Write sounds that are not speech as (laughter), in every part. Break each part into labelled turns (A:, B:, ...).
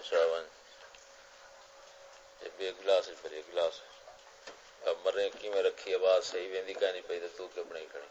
A: اچھا، چاون بے گلاس پھر گلاس اب مرے کی میں رکھی، آواز صحیح ویندی کہانی پئی تو تو بنائی کھڑی؟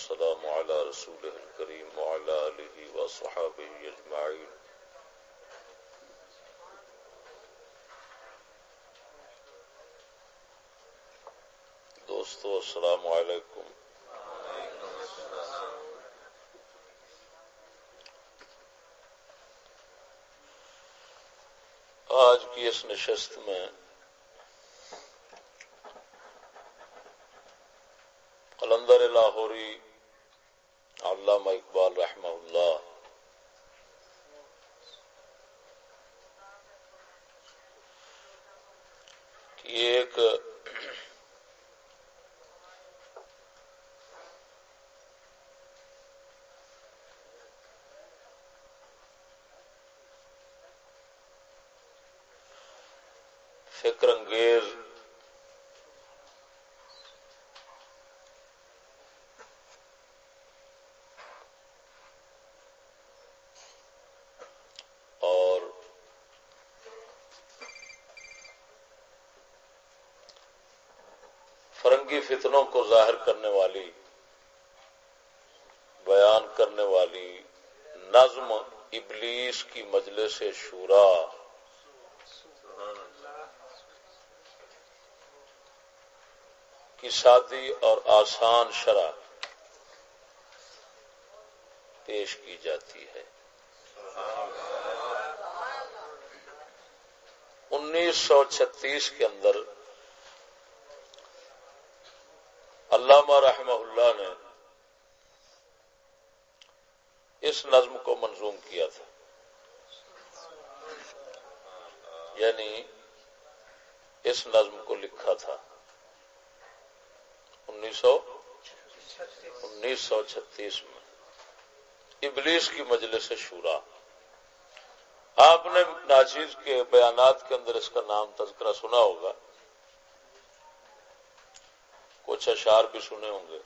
A: والسلام على رسوله الكريم وعلى آله وصحابه أجمعين. دوستو، السلام علیکم آج کی اس نشست میں قلندر لاہوری علامہ اقبال رحمہ اللہ۔ کی ایک فکر انگیز فتنوں کو ظاہر کرنے والی، بیان کرنے والی نظم ابلیس کی مجلس شورا۔ کی سادی اور آسان شرح پیش کی جاتی ہے۔ انیس سو چھتیس کے اندر علامہ رحمہ اللہ نے اس نظم کو منظوم کیا تھا۔ یعنی اس نظم کو لکھا تھا۔ انیس سو انیس سو چھتیس میں۔ ابلیس کی مجلس شورا۔ آپ نے ناچیز کے بیانات کے اندر اس کا نام تذکرہ سنا ہوگا۔ کچھ اشار بھی سنے ہوں گے۔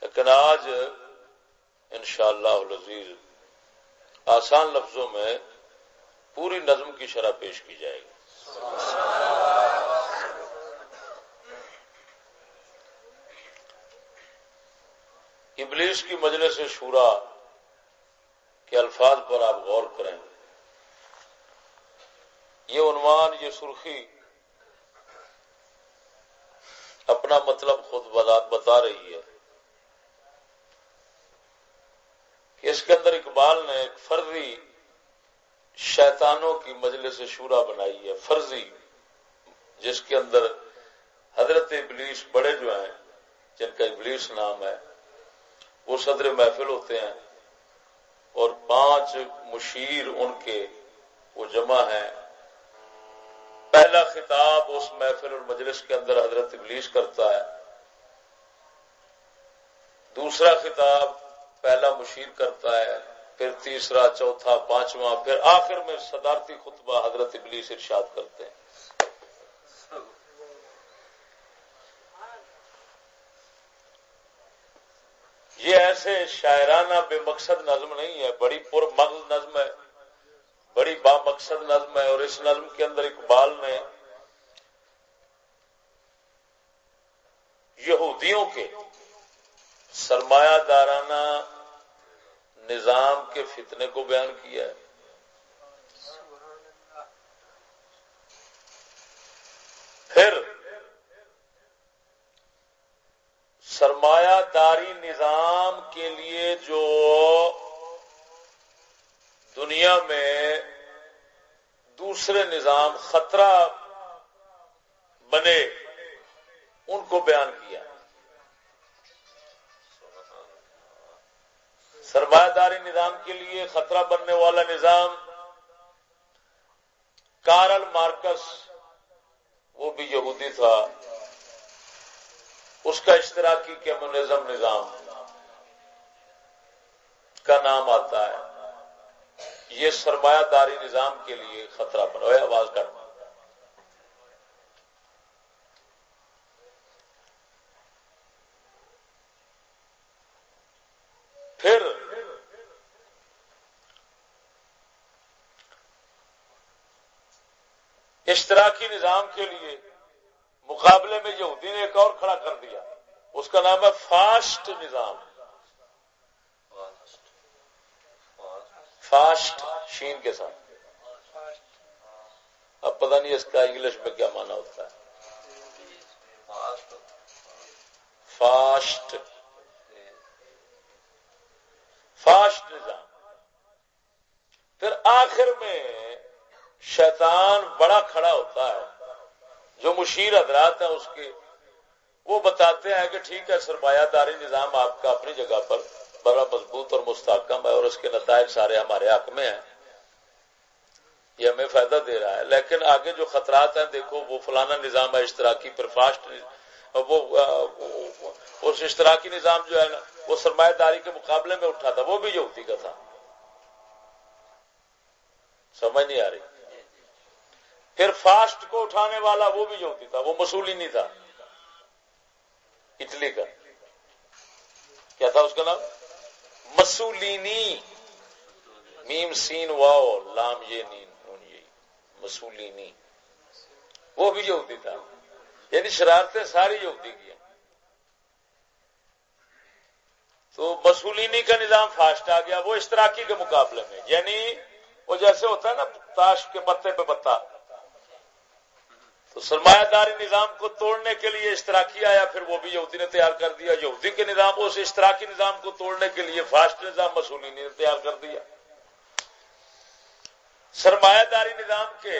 A: لیکن آج انشاءاللہ اللہ آسان لفظوں میں پوری نظم کی شرح پیش کی جائے گی۔ ابلیس کی مجلس شورا کے الفاظ پر آپ غور کریں۔ یہ عنوان، یہ سرخی اپنا مطلب خود بتا رہی ہے۔ اس کے اندر اقبال نے ایک فرضی شیطانوں کی مجلس شورا بنائی ہے، فرضی، جس کے اندر حضرت ابلیس بڑے جو ہیں، جن کا ابلیس نام ہے، وہ صدر محفل ہوتے ہیں اور پانچ مشیر ان کے وہ جمع ہیں۔ پہلا خطاب اس محفل اور مجلس کے اندر حضرت ابلیس کرتا ہے۔ دوسرا خطاب پہلا مشیر کرتا ہے، پھر تیسرا، چوتھا، پانچواں، پھر آخر میں صدارتی خطبہ حضرت ابلیس ارشاد کرتے ہیں۔ یہ ایسے شاعرانہ بے مقصد نظم نہیں ہے، بڑی پر مغز نظم ہے۔ بڑی با مقصد نظم ہے اور اس نظم کے اندر اقبال نے یہودیوں کے سرمایہ دارانہ نظام کے فتنے کو بیان کیا ہے۔ پھر سرمایہ داری نظام کے لیے جو دنیا میں دوسرے نظام خطرہ بنے، ان کو بیان کیا۔ سرمایہ داری نظام کے لیے خطرہ بننے والا نظام، کارل مارکس، وہ بھی یہودی تھا، اس کا اشتراکی کمیونزم نظام کا نام آتا ہے۔ یہ سرمایہ داری نظام کے لیے خطرہ بنا۔ آواز کرنا پھر اشتراکی نظام کے لیے مقابلے میں یہودی نے ایک اور کھڑا کر دیا۔ اس کا نام ہے فاسٹ نظام۔ فاسٹ شین کے ساتھ۔ اب پتہ نہیں اس کا انگلش میں کیا مانا ہوتا ہے۔ فاسٹ۔ فاسٹ نظام۔ پھر آخر میں شیطان بڑا کھڑا ہوتا ہے۔ جو مشیر حضرات ہیں اس کے، وہ بتاتے ہیں کہ ٹھیک ہے، سرمایہ داری نظام آپ کا اپنی جگہ پر بڑا مضبوط اور مستحکم ہے اور اس کے نتائج سارے ہمارے حق میں ہیں۔ یہ ہمیں فائدہ دے رہا ہے۔ لیکن آگے جو خطرات ہیں، دیکھو، وہ فلانا نظام ہے، اشتراکی پر فاسٹ وہ اس اشتراکی نظام جو ہے نا وہ سرمایہ داری کے مقابلے میں اٹھا تھا، وہ بھی یہودی کا تھا۔ سمجھ نہیں آ رہی۔ پھر فاسٹ کو اٹھانے والا وہ بھی یہودی تھا، وہ مسولی نہیں تھا۔ اٹلی کا۔ کیا تھا اس کا نام؟ مسولینی۔ میم سین واؤ، لام یہ نین مسولینی۔ وہ بھی یہودی تھا۔ یعنی شرارتیں ساری یہودی کی تو مسولینی کا نظام فاسٹ آ گیا۔ وہ اشتراکی کے مقابلے میں یعنی وہ جیسے ہوتا ہے نا، تاش کے پتے پہ پتا۔ تو سرمایہ داری نظام کو توڑنے کے لیے اشتراکی آیا، پھر وہ بھی یہودی نے تیار کر دیا۔ یہودی کے نظام اس اشتراکی نظام کو توڑنے کے لیے فاسٹ نظام مسولی نے تیار کر دیا۔ سرمایہ داری نظام کے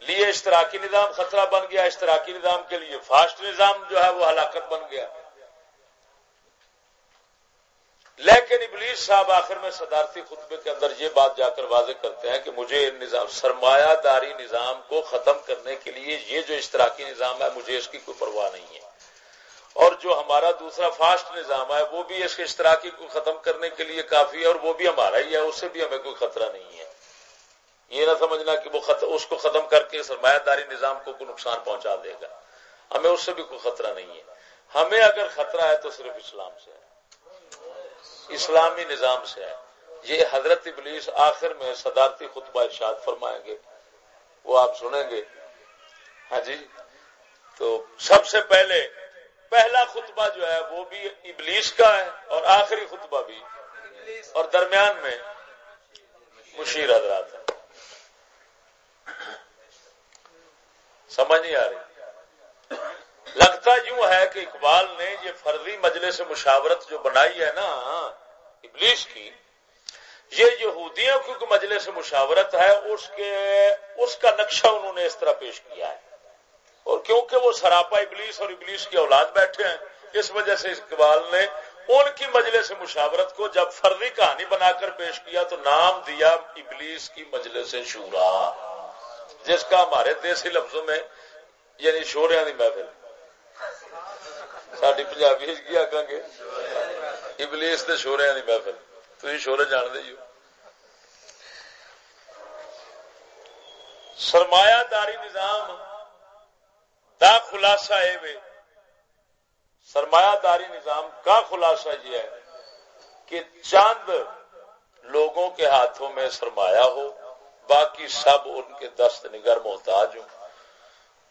A: لیے اشتراکی نظام خطرہ بن گیا، اشتراکی نظام کے لیے فاسٹ نظام جو ہے وہ ہلاکت بن گیا۔ لیکن ابلیس صاحب آخر میں صدارتی خطبے کے اندر یہ بات جا کر واضح کرتے ہیں کہ مجھے نظام، سرمایہ داری نظام کو ختم کرنے کے لیے یہ جو اشتراکی نظام ہے، مجھے اس کی کوئی پرواہ نہیں ہے۔ اور جو ہمارا دوسرا فاسٹ نظام ہے، وہ بھی اس کے اشتراکی کو ختم کرنے کے لیے کافی ہے اور وہ بھی ہمارا ہی ہے، اس سے بھی ہمیں کوئی خطرہ نہیں ہے۔ یہ نہ سمجھنا کہ وہ اس کو ختم کر کے سرمایہ داری نظام کو کوئی نقصان پہنچا دے گا۔ ہمیں اس سے بھی کوئی خطرہ نہیں ہے۔ ہمیں اگر خطرہ ہے تو صرف اسلام سے ہے۔ اسلامی نظام سے ہے۔ یہ حضرت ابلیس آخر میں صدارتی خطبہ ارشاد فرمائیں گے۔ وہ آپ سنیں گے۔ ہاں جی۔ تو سب سے پہلے پہلا خطبہ جو ہے وہ بھی ابلیس کا ہے اور آخری خطبہ بھی۔ اور درمیان میں مشیر حضرات ہے سمجھ نہیں آ رہی۔ لگتا یوں ہے کہ اقبال نے یہ فرضی مجلس مشاورت جو بنائی ہے نا ابلیس کی، یہ یہودیوں کی مجلس مشاورت ہے، اس کے، اس کا نقشہ انہوں نے اس طرح پیش کیا ہے۔ اور کیونکہ وہ سراپا ابلیس اور ابلیس کی اولاد بیٹھے ہیں، اس وجہ سے اقبال نے ان کی مجلس مشاورت کو جب فرضی کہانی بنا کر پیش کیا تو نام دیا ابلیس کی مجلس شورا، جس کا ہمارے دیسی لفظوں میں یعنی شوریاں کی محفل۔ ساری پنجابی کی آگا گے؟ ابلیس کے شوریا کی محفل۔ تھی شورے جان دے سرمایہ داری نظام دا خلاصہ ہے سرمایہ داری نظام کا خلاصہ یہ ہے کہ چند لوگوں کے ہاتھوں میں سرمایہ ہو، باقی سب ان کے دست نگر محتاج ہوں۔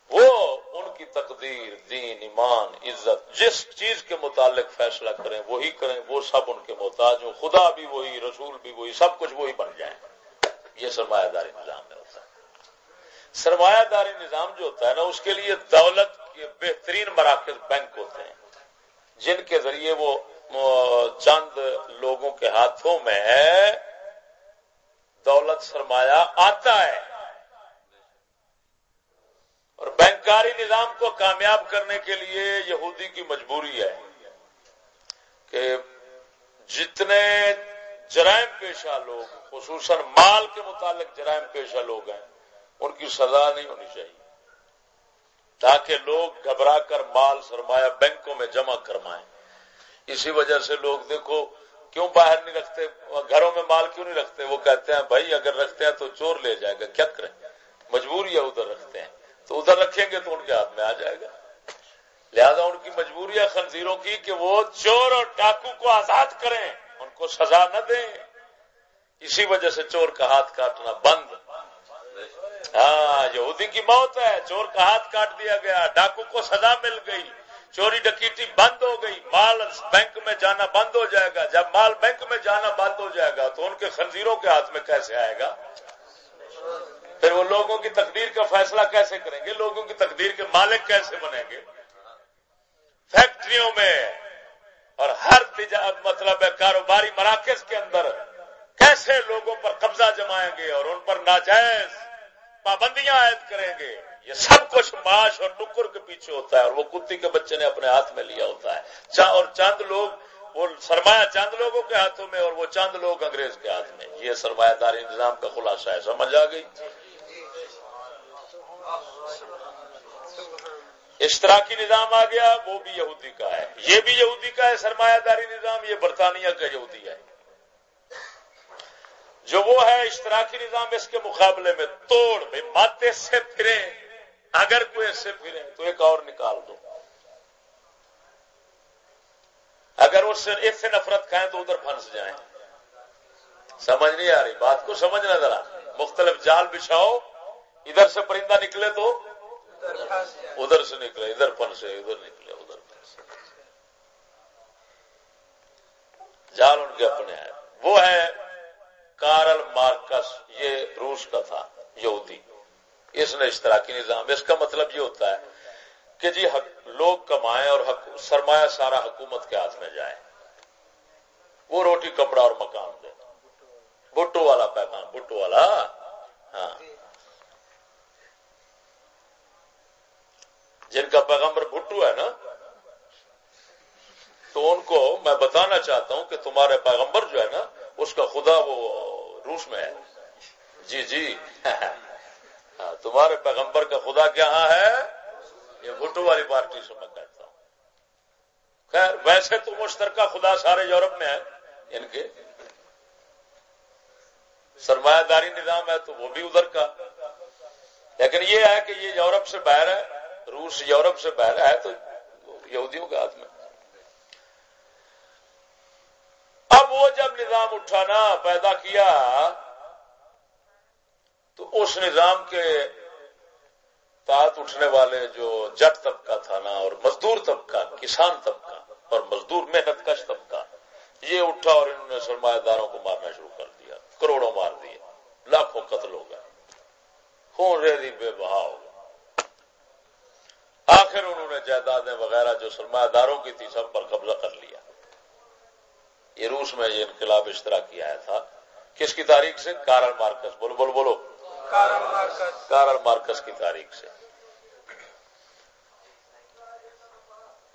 A: وہ ان کی تقدیر، دین، ایمان، عزت، جس چیز کے متعلق فیصلہ کریں، وہی کریں، وہ سب ان کے محتاج ہوں، خدا بھی وہی، رسول بھی وہی، سب کچھ وہی بن جائیں۔ یہ سرمایہ داری نظام میں ہوتا ہے۔ سرمایہ داری نظام جو ہوتا ہے نا، اس کے لیے دولت کے بہترین مراکز بینک ہوتے ہیں، جن کے ذریعے وہ چند لوگوں کے ہاتھوں میں دولت سرمایہ آتا ہے۔ اور بینک سرکاری نظام کو کامیاب کرنے کے لیے یہودی کی مجبوری ہے کہ جتنے جرائم پیشہ لوگ، خصوصاً مال کے متعلق جرائم پیشہ لوگ ہیں، ان کی سزا نہیں ہونی چاہیے۔ تاکہ لوگ گھبرا کر مال سرمایہ بینکوں میں جمع کروائیں اسی وجہ سے لوگ دیکھو، کیوں باہر نہیں رکھتے؟ گھروں میں مال کیوں نہیں رکھتے؟ وہ کہتے ہیں، بھائی، اگر رکھتے ہیں تو چور لے جائے گا، کیا کریں؟ مجبوری ہے، ادھر رکھتے ہیں۔ تو ادھر رکھیں گے تو ان کے ہاتھ میں آ جائے گا۔ لہذا ان کی مجبوری ہے خنزیروں کی کہ وہ چور اور ڈاکو کو آزاد کریں، ان کو سزا نہ دیں۔ اسی وجہ سے چور کا ہاتھ کاٹنا بند۔ ہاں یہودی کی موت ہے، چور کا ہاتھ کاٹ دیا گیا، ڈاکو کو سزا مل گئی۔ چوری ڈکیٹی بند ہو گئی، مال بینک میں جانا بند ہو جائے گا۔ جب مال بینک میں جانا بند ہو جائے گا تو ان کے خنزیروں کے ہاتھ میں کیسے آئے گا؟ پھر وہ لوگوں کی تقدیر کا فیصلہ کیسے کریں گے؟ لوگوں کی تقدیر کے مالک کیسے بنیں گے؟ فیکٹریوں میں اور ہر مطلب کاروباری مراکز کے اندر کیسے لوگوں پر قبضہ جمائیں گے اور ان پر ناجائز پابندیاں عائد کریں گے؟ یہ سب کچھ معاش اور ٹکر کے پیچھے ہوتا ہے اور وہ کتی کے بچے نے اپنے ہاتھ میں لیا ہوتا ہے۔ اور چاند لوگ وہ سرمایہ چاند لوگوں کے ہاتھوں میں اور وہ چاند لوگ انگریز کے ہاتھ میں۔ یہ سرمایہ داری نظام کا خلاصہ ہے، سمجھ آ گئی؟ اشتراکی نظام آ گیا، وہ بھی یہودی کا ہے۔ یہ بھی یہودی کا ہے، سرمایہ داری نظام، یہ برطانیہ کا یہودی ہے۔ جو وہ ہے اشتراکی نظام اس کے مقابلے میں توڑ بھائی ماتے سے پھرے۔ اگر کوئی اس سے پھرے، تو ایک اور نکال دو۔ اگر اس سے اس سے نفرت کھائیں، تو ادھر پھنس جائیں۔ سمجھ نہیں آ رہی، بات کو سمجھنا ذرا۔ مختلف جال بچھاؤ، ادھر سے پرندہ نکلے تو ادھر سے نکلے، ادھر پھنسے ادھر نکلے، ادھر پھنسے جال ان کے اپنے ہیں۔ وہ ہے کارل مارکس، یہ روس کا تھا، یہودی۔ اس نے اشتراکی نظام، اس کا مطلب یہ ہوتا ہے کہ جی لوگ کمائیں اور سرمایہ سارا حکومت کے ہاتھ میں جائے۔ وہ روٹی، کپڑا اور مکان دے۔ بٹو والا پیغام بٹو والا۔ ہاں۔ جن کا پیغمبر بھٹو ہے نا، تو ان کو میں بتانا چاہتا ہوں کہ تمہارے پیغمبر جو ہے نا، اس کا خدا وہ روس میں ہے۔ جی جی۔ (laughs) ہاں، تمہارے پیغمبر کا خدا کیا ہے؟ یہ بھٹو والی پارٹی سے میں کہتا ہوں۔ خیر، ویسے تو مشترکہ خدا سارے یورپ میں ہے ان کے۔ سرمایہ داری نظام ہے تو وہ بھی ادھر کا۔ لیکن یہ ہے کہ یہ یورپ سے باہر ہے۔ روس یورپ سے باہر ہے تو یہودیوں کے ہاتھ میں۔ اب وہ جب نظام اٹھانا پیدا کیا، تو اس نظام کے تحت اٹھنے والے جو جٹ طبقہ تھا نا، اور مزدور طبقہ، کسان طبقہ، اور مزدور محنت کش طبقہ، یہ اٹھا اور انہوں نے سرمایہ داروں کو مارنا شروع کر دیا، کروڑوں مار دیے، لاکھوں قتل ہو گئے خون ریزی بے بہا ہو گئے۔ آخر انہوں نے جائیدادیں وغیرہ جو سرمایہ داروں کی تھی سب پر قبضہ کر لیا۔ یہ روس میں یہ انقلاب اشتراک آیا تھا۔ کس کی تاریخ سے؟ Karl Marx. بولو بولو بولو۔ Karl Marx. کی تاریخ سے۔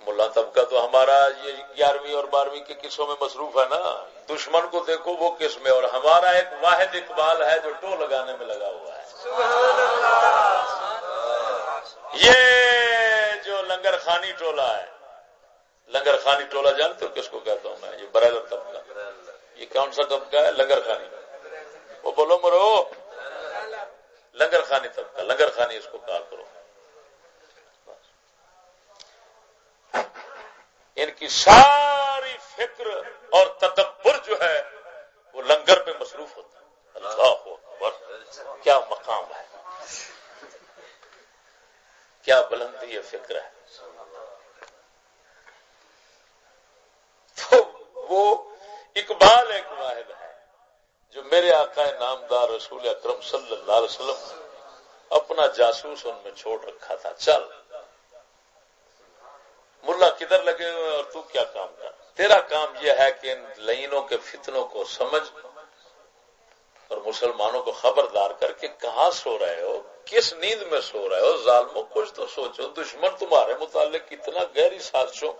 A: ملا طبقہ تو ہمارا یہ گیارہویں اور بارہویں کے قصوں میں مصروف ہے نا۔ دشمن کو دیکھو وہ قسم اور ہمارا ایک واحد اقبال ہے جو ٹو لگانے میں لگا ہوا ہے۔ یہ لنگر خانی ٹولہ ہے۔ لنگر خانی ٹولہ جانتے ہو کس کو کہتا ہوں میں؟ یہ برائلر طبقہ یہ کون سا طبقہ ہے؟ لنگر خانی۔ وہ بولو مرو۔ لنگر خانی طبقہ لنگر خانی اس کو کہا کرو۔ ان کی ساری فکر اور تدبر جو ہے، وہ لنگر پہ مصروف ہوتا ہے۔ اللہ کیا مقام ہے؟ کیا بلندی فکر ہے۔ تو وہ اقبال ایک واحد ہے جو میرے آقا نامدار رسول اکرم صلی اللہ علیہ وسلم اپنا جاسوس ان میں چھوڑ رکھا تھا۔ چل۔ ملا، کدھر لگے ہوئے اور تو کیا کام کر؟ تیرا کام یہ ہے کہ ان لائنوں کے فتنوں کو سمجھ۔ اور مسلمانوں کو خبردار کر کے کہاں سو رہے ہو؟ کس نیند میں سو رہے ہو؟ ظالموں، کچھ تو سوچو، دشمن تمہارے متعلق کتنا گہری سازشوں۔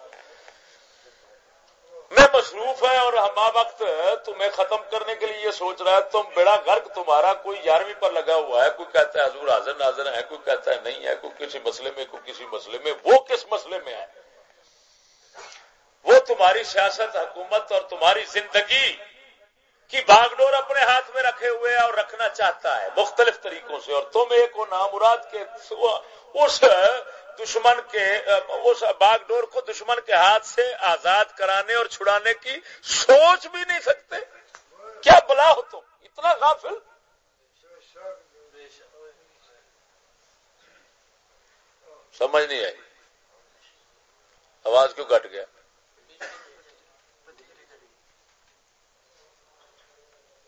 A: میں مصروف ہے اور ہم وقت تمہیں ختم کرنے کے لیے یہ سوچ رہا ہے، تم بیڑا گرک تمہارا، کوئی گیارہویں پر لگا ہوا ہے، کوئی کہتا ہے حضور حاضر، ناظر ہے کوئی کہتا ہے نہیں ہے، کوئی کسی مسئلے میں، کوئی کسی مسئلے میں، وہ کس مسئلے میں ہے؟ وہ تمہاری سیاست، حکومت اور تمہاری زندگی۔ کی باغ ڈور اپنے ہاتھ میں رکھے ہوئے اور رکھنا چاہتا ہے، مختلف طریقوں سے۔ اور تم ایک نامراد کے اس دشمن کے، اس باغ ڈور کو دشمن کے ہاتھ سے آزاد کرانے اور چھڑانے کی سوچ بھی نہیں سکتے۔ کیا بلا ہو تم؟ اتنا غافل؟ سمجھ نہیں آئی۔ آواز کیوں کٹ گیا؟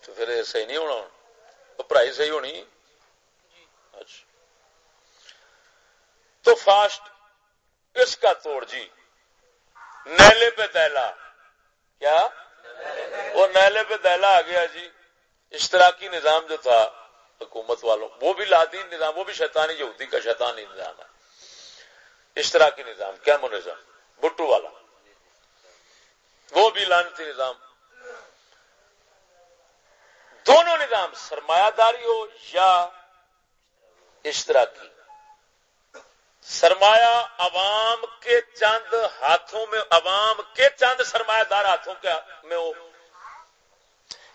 A: تو پھر صحیح نہیں ہونا پڑھائی صحیح ہونی؟ اچھا۔ تو فاسٹ، اس کا توڑ جی۔ نیلے پہ دہلا۔ کیا؟ وہ نیلے پہ دہلا آ گیا جی۔ اشتراکی نظام جو تھا حکومت والوں، وہ بھی لادین نظام، وہ بھی شیطانی یہودی کا شیطانی نظام ہے۔ اشتراکی نظام، کیا نظام؟ بٹو والا۔ وہ بھی لانتی نظام۔ دونوں نظام سرمایہ داری ہو یا اشتراکی سرمایہ عوام کے چند ہاتھوں میں، عوام کے چند سرمایہ دار ہاتھوں کے میں ہو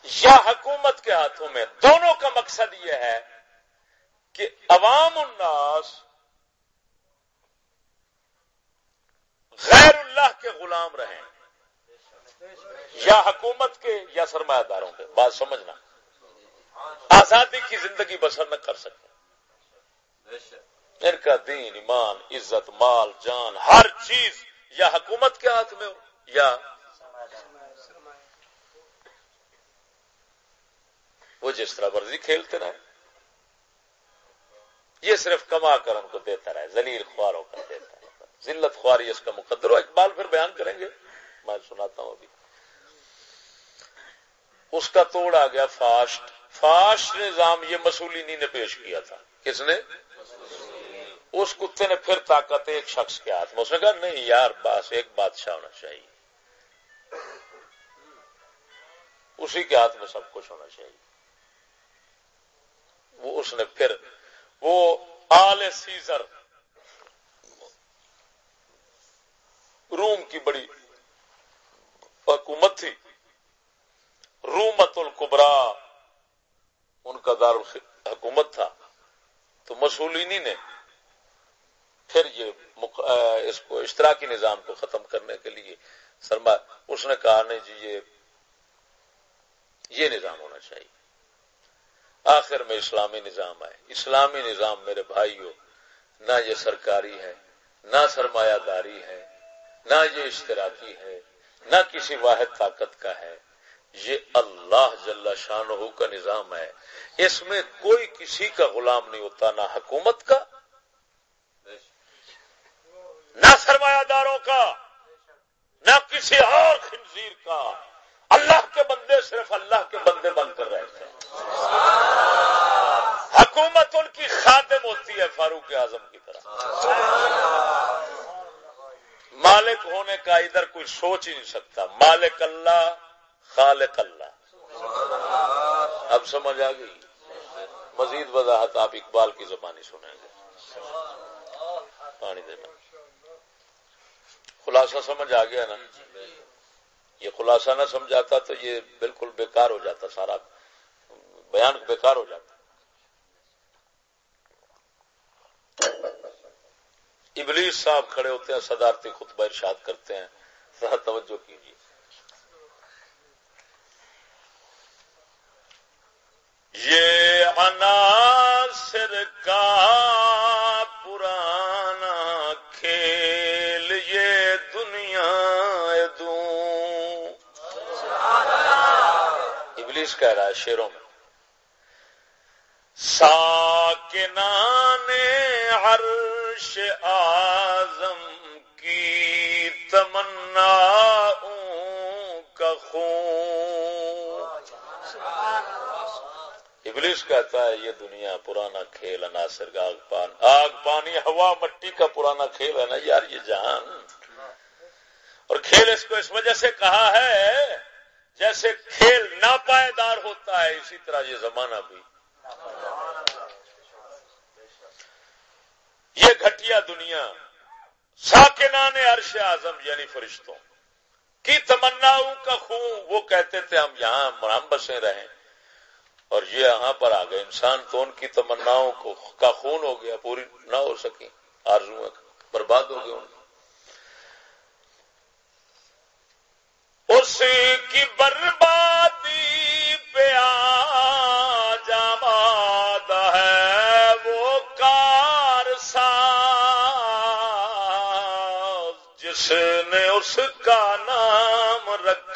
A: یا حکومت کے ہاتھوں میں۔ دونوں کا مقصد یہ ہے کہ عوام الناس غیر اللہ کے غلام رہیں، یا حکومت کے یا سرمایہ داروں کے۔ بات سمجھنا۔ آزادی کی زندگی بسر نہ کر سکتے ان کا دین، ایمان، عزت، مال، جان، ہر چیز یا حکومت کے ہاتھ میں ہو یا وہ جس طرح مرضی کھیلتے رہے۔ یہ صرف کما کر ان کو دیتا رہے زلیل خواروں کا دیتا رہے۔ ذلت خواری اس کا مقدر ہو، اقبال پھر بیان کریں گے۔ میں سناتا ہوں ابھی۔ اس کا توڑ آ گیا فاسٹ۔ فاسٹ نظام یہ مسولینی نے پیش کیا تھا۔ کس نے؟ اس کتے نے پھر طاقت ایک شخص کے ہاتھ میں، اس نے کہا، نہیں یار، بس ایک بادشاہ ہونا چاہیے۔ اسی کے ہاتھ میں سب کچھ ہونا چاہیے۔ وہ اس نے پھر، وہ آل سیزر، روم کی بڑی حکومت تھی۔ رومت القبرا ان کا دار حکومت تھا۔ تو مسولینی نے پھر یہ اس کو اشتراکی نظام کو ختم کرنے کے لیے سرما اس نے کہا نہیں جی یہ یہ نظام ہونا چاہیے۔ آخر میں اسلامی نظام آئے۔ اسلامی نظام میرے بھائیوں، نہ یہ سرکاری ہے، نہ سرمایہ داری ہے، نہ یہ اشتراکی ہے، نہ کسی واحد طاقت کا ہے۔ یہ اللہ جل شاہ کا نظام ہے۔ اس میں کوئی کسی کا غلام نہیں ہوتا، نہ حکومت کا، نہ سرمایہ داروں کا، نہ کسی اور خنزیر کا۔ اللہ کے بندے صرف اللہ کے بندے بن کر رہتے ہیں۔ حکومت ان کی خادم ہوتی ہے فاروق اعظم کی طرح۔ مالک ہونے کا ادھر کوئی سوچ ہی نہیں سکتا۔ مالک اللہ خالق اللہ۔ اب سمجھ آ گئی۔ مزید وضاحت آپ اقبال کی زبانی سنیں گے۔ پانی دینا۔ خلاصہ سمجھ آ گیا نا؟ یہ خلاصہ نہ سمجھاتا تو یہ بالکل بیکار ہو جاتا، سارا بیان بیکار ہو جاتا۔ ابلیس صاحب کھڑے ہوتے ہیں، صدارتی خطبہ ارشاد کرتے ہیں۔ توجہ کیجیے۔ یہ عناصر کا پرانا کھیل، یہ دنیا دوں۔ ابلیس کہہ رہا ہے شیروں میں ساکنان عرش آزم کی تمنا کا خون۔ ابلیس کہتا ہے، یہ دنیا پرانا کھیل عناصر آگ پان۔ آگ پانی، ہوا، مٹی کا پرانا کھیل ہے نا یار، یہ جہان۔ اور کھیل اس کو اس وجہ سے کہا ہے، جیسے کھیل ناپائیدار ہوتا ہے، اسی طرح یہ زمانہ بھی۔ یہ گھٹیا دنیا، ساکنان عرش اعظم یعنی فرشتوں، کی تمنا کا خون، وہ کہتے تھے ہم یہاں ہم بسے رہیں اور یہ یہاں پر آ گئے۔ انسان تو ان کی تمناؤں کو کا خون ہو گیا، پوری نہ ہو سکی۔ آرزو برباد ہو گئے ان اس کی بربادی پہ جاماد ہے، وہ کار سا جس نے اس کا نام رکھا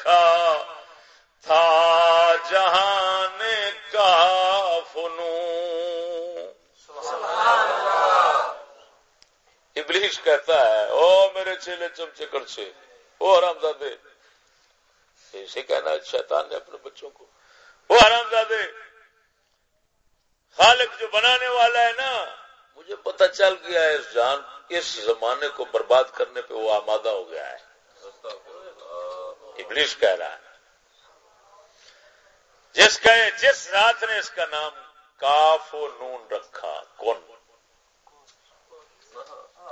A: ابلیس کہتا ہے۔ او میرے چیلے چمچے کڑچے او حرام زادے اسے کہنا شیطان نے اپنے بچوں کو۔ وہ حرام زادے خالق جو بنانے والا ہے نا، مجھے پتہ چل گیا ہے، اس جان، اس زمانے کو برباد کرنے پہ وہ آمادہ ہو گیا ہے۔ ابلیس کہہ رہا ہے۔ جس کا جس رات نے اس کا نام کاف و نون رکھا کون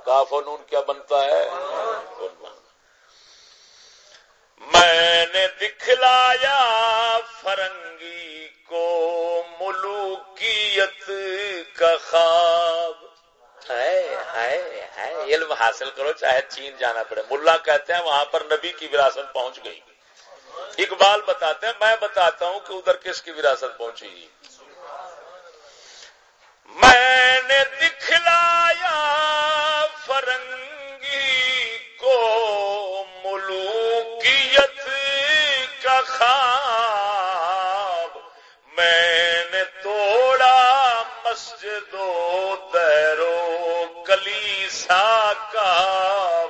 A: کاف و نون کیا بنتا ہے؟ میں نے دکھلایا فرنگی کو ملوکیت کا خواب۔ علم حاصل کرو، چاہے چین جانا پڑے۔ ملا کہتے ہیں وہاں پر نبی کی وراثت پہنچ گئی۔ اقبال بتاتے ہیں، میں بتاتا ہوں کہ ادھر کس کی وراثت پہنچی۔ میں نے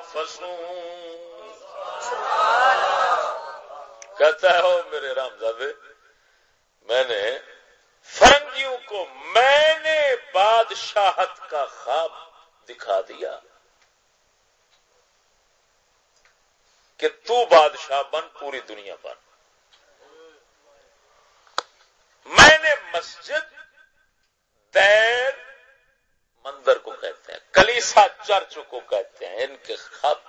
A: فسوں کہتا ہے ہو میرے رام زادے میں نے فرنگیوں کو میں نے بادشاہت کا خواب دکھا دیا کہ تو بادشاہ بن، پوری دنیا پر میں نے مسجد دیر مندر کو کہتے ہیں، کلیسا چرچ کو کہتے ہیں، ان کے خط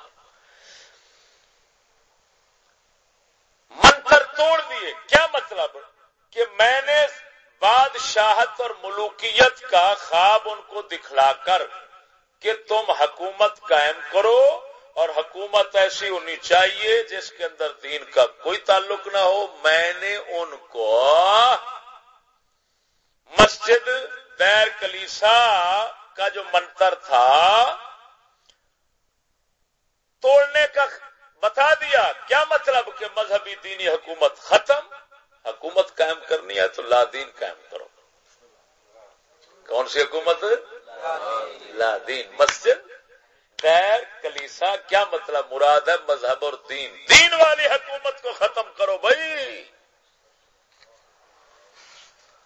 A: منتر توڑ دیے۔ کیا مطلب؟ کہ میں نے بادشاہت اور ملوکیت کا خواب ان کو دکھلا کر کہ تم حکومت قائم کرو اور حکومت ایسی ہونی چاہیے جس کے اندر دین کا کوئی تعلق نہ ہو۔ میں نے ان کو مسجد دیر کلیسا کا جو منتر تھا، توڑنے کا بتا دیا۔ کیا مطلب کہ مذہبی دینی حکومت ختم؟ حکومت قائم کرنی ہے تو لادین قائم کرو۔ کون سی حکومت؟ لادین مسجد خیر کلیسا، کیا مطلب؟ مراد ہے مذہب اور دین۔ دین والی حکومت کو ختم کرو بھائی۔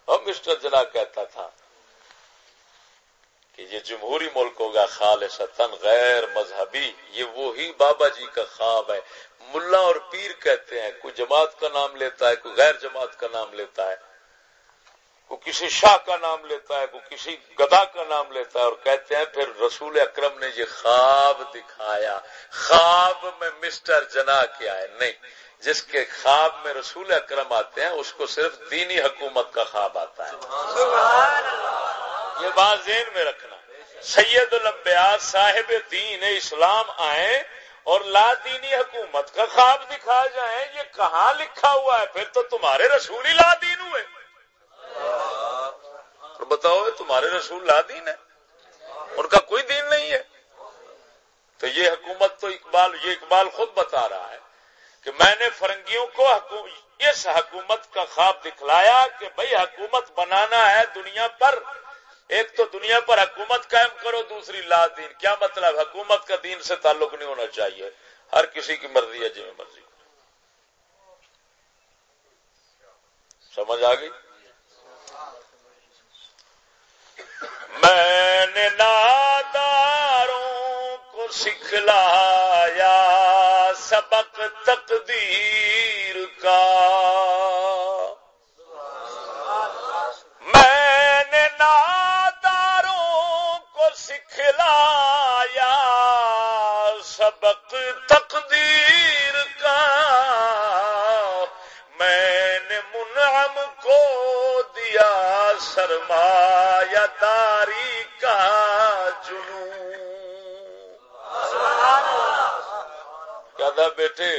A: اور مسٹر جنا کہتا تھا کہ یہ جمہوری ملک ہوگا خالص غیر مذہبی، یہ وہی بابا جی کا خواب ہے۔ ملا اور پیر کہتے ہیں، کوئی جماعت کا نام لیتا ہے، کوئی غیر جماعت کا نام لیتا ہے۔ کوئی کسی شاہ کا نام لیتا ہے، کوئی کسی گدا کا نام لیتا ہے اور کہتے ہیں، پھر رسول اکرم نے یہ خواب دکھایا۔ خواب میں مسٹر جنا کیا ہے؟ نہیں، جس کے خواب میں رسول اکرم آتے ہیں، اس کو صرف دینی حکومت کا خواب آتا ہے۔ یہ بات ذہن میں رکھنا۔ سید الانبیاء صاحب دین اسلام آئے اور لا دینی حکومت کا خواب دکھا جائیں، یہ کہاں لکھا ہوا ہے؟ پھر تو تمہارے رسول ہی لا دین ہوئے۔ اور بتاؤ تمہارے رسول لا دین ہے ان کا کوئی دین نہیں ہے؟ تو یہ حکومت تو اقبال، یہ اقبال خود بتا رہا ہے کہ میں نے فرنگیوں کو اس حکومت کا خواب دکھلایا کہ بھائی حکومت بنانا ہے دنیا پر۔ ایک تو دنیا پر حکومت قائم کرو، دوسری لا دین. کیا مطلب؟ حکومت کا دین سے تعلق نہیں ہونا چاہیے۔ ہر کسی کی مرضی ہے جی مرضی۔ سمجھ آ گئی؟ میں نے ناداروں کو سکھلایا سبق تقدیر کا۔ سکھلایا سبق تقدیر کا۔ میں نے منعم کو دیا سرمایہ داری کا کیا بیٹے،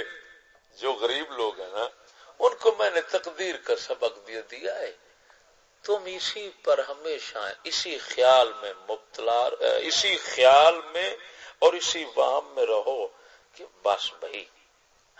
A: جو غریب لوگ ہیں نا، ان کو میں نے تقدیر کا سبق دیا دیا ہے۔ تم اسی پر ہمیشہ اسی خیال میں مبتلا اسی خیال میں اور اسی وام میں رہو کہ بس بھائی،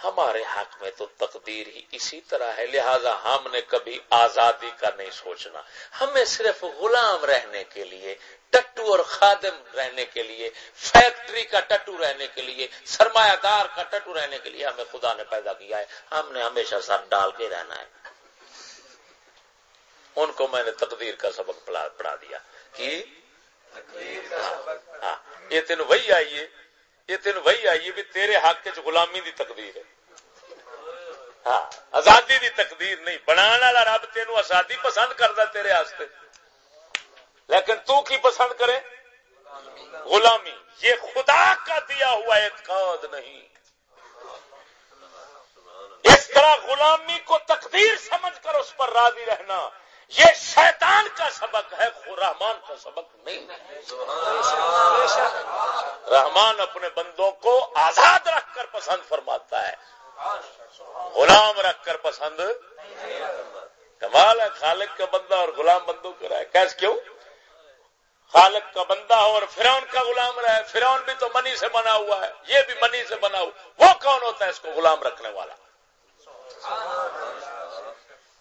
A: ہمارے حق میں تو تقدیر ہی اسی طرح ہے، لہذا ہم نے کبھی آزادی کا نہیں سوچنا۔ ہمیں صرف غلام رہنے کے لیے، ٹٹو اور خادم رہنے کے لیے، فیکٹری کا ٹٹو رہنے کے لیے، سرمایہ دار کا ٹٹو رہنے کے لیے ہمیں خدا نے پیدا کیا ہے۔ ہم نے ہمیشہ سر ڈال کے رہنا ہے۔ ان کو میں نے تقدیر کا سبق پڑھا دیا۔ کہ ہاں۔ یہ تین وہی آئیے یہ تین وہی آئیے بھی تیرے حق چ غلامی دی تقدیر ہے۔ ہاں۔ آزادی دی تقدیر نہیں۔ بنا والا رب تین آزادی پسند کرتا تیرے ہاستے لیکن تو کی پسند کرے؟ غلامی۔ یہ خدا کا دیا ہوا اعتقاد نہیں۔ اس طرح غلامی کو تقدیر سمجھ کر اس پر راضی رہنا۔ یہ شیطان کا سبق ہے رحمان کا سبق نہیں رحمان اپنے بندوں کو آزاد رکھ کر پسند فرماتا ہے۔ غلام رکھ کر پسند کمال ہے۔ خالق کا بندہ اور غلام بندوں کو رہا ہے کیسے کیوں؟ خالق کا بندہ اور فرون کا غلام رہے۔ فرون بھی تو منی سے بنا ہوا ہے۔ یہ بھی منی سے بنا ہوا۔ وہ کون ہوتا ہے اس کو غلام رکھنے والا؟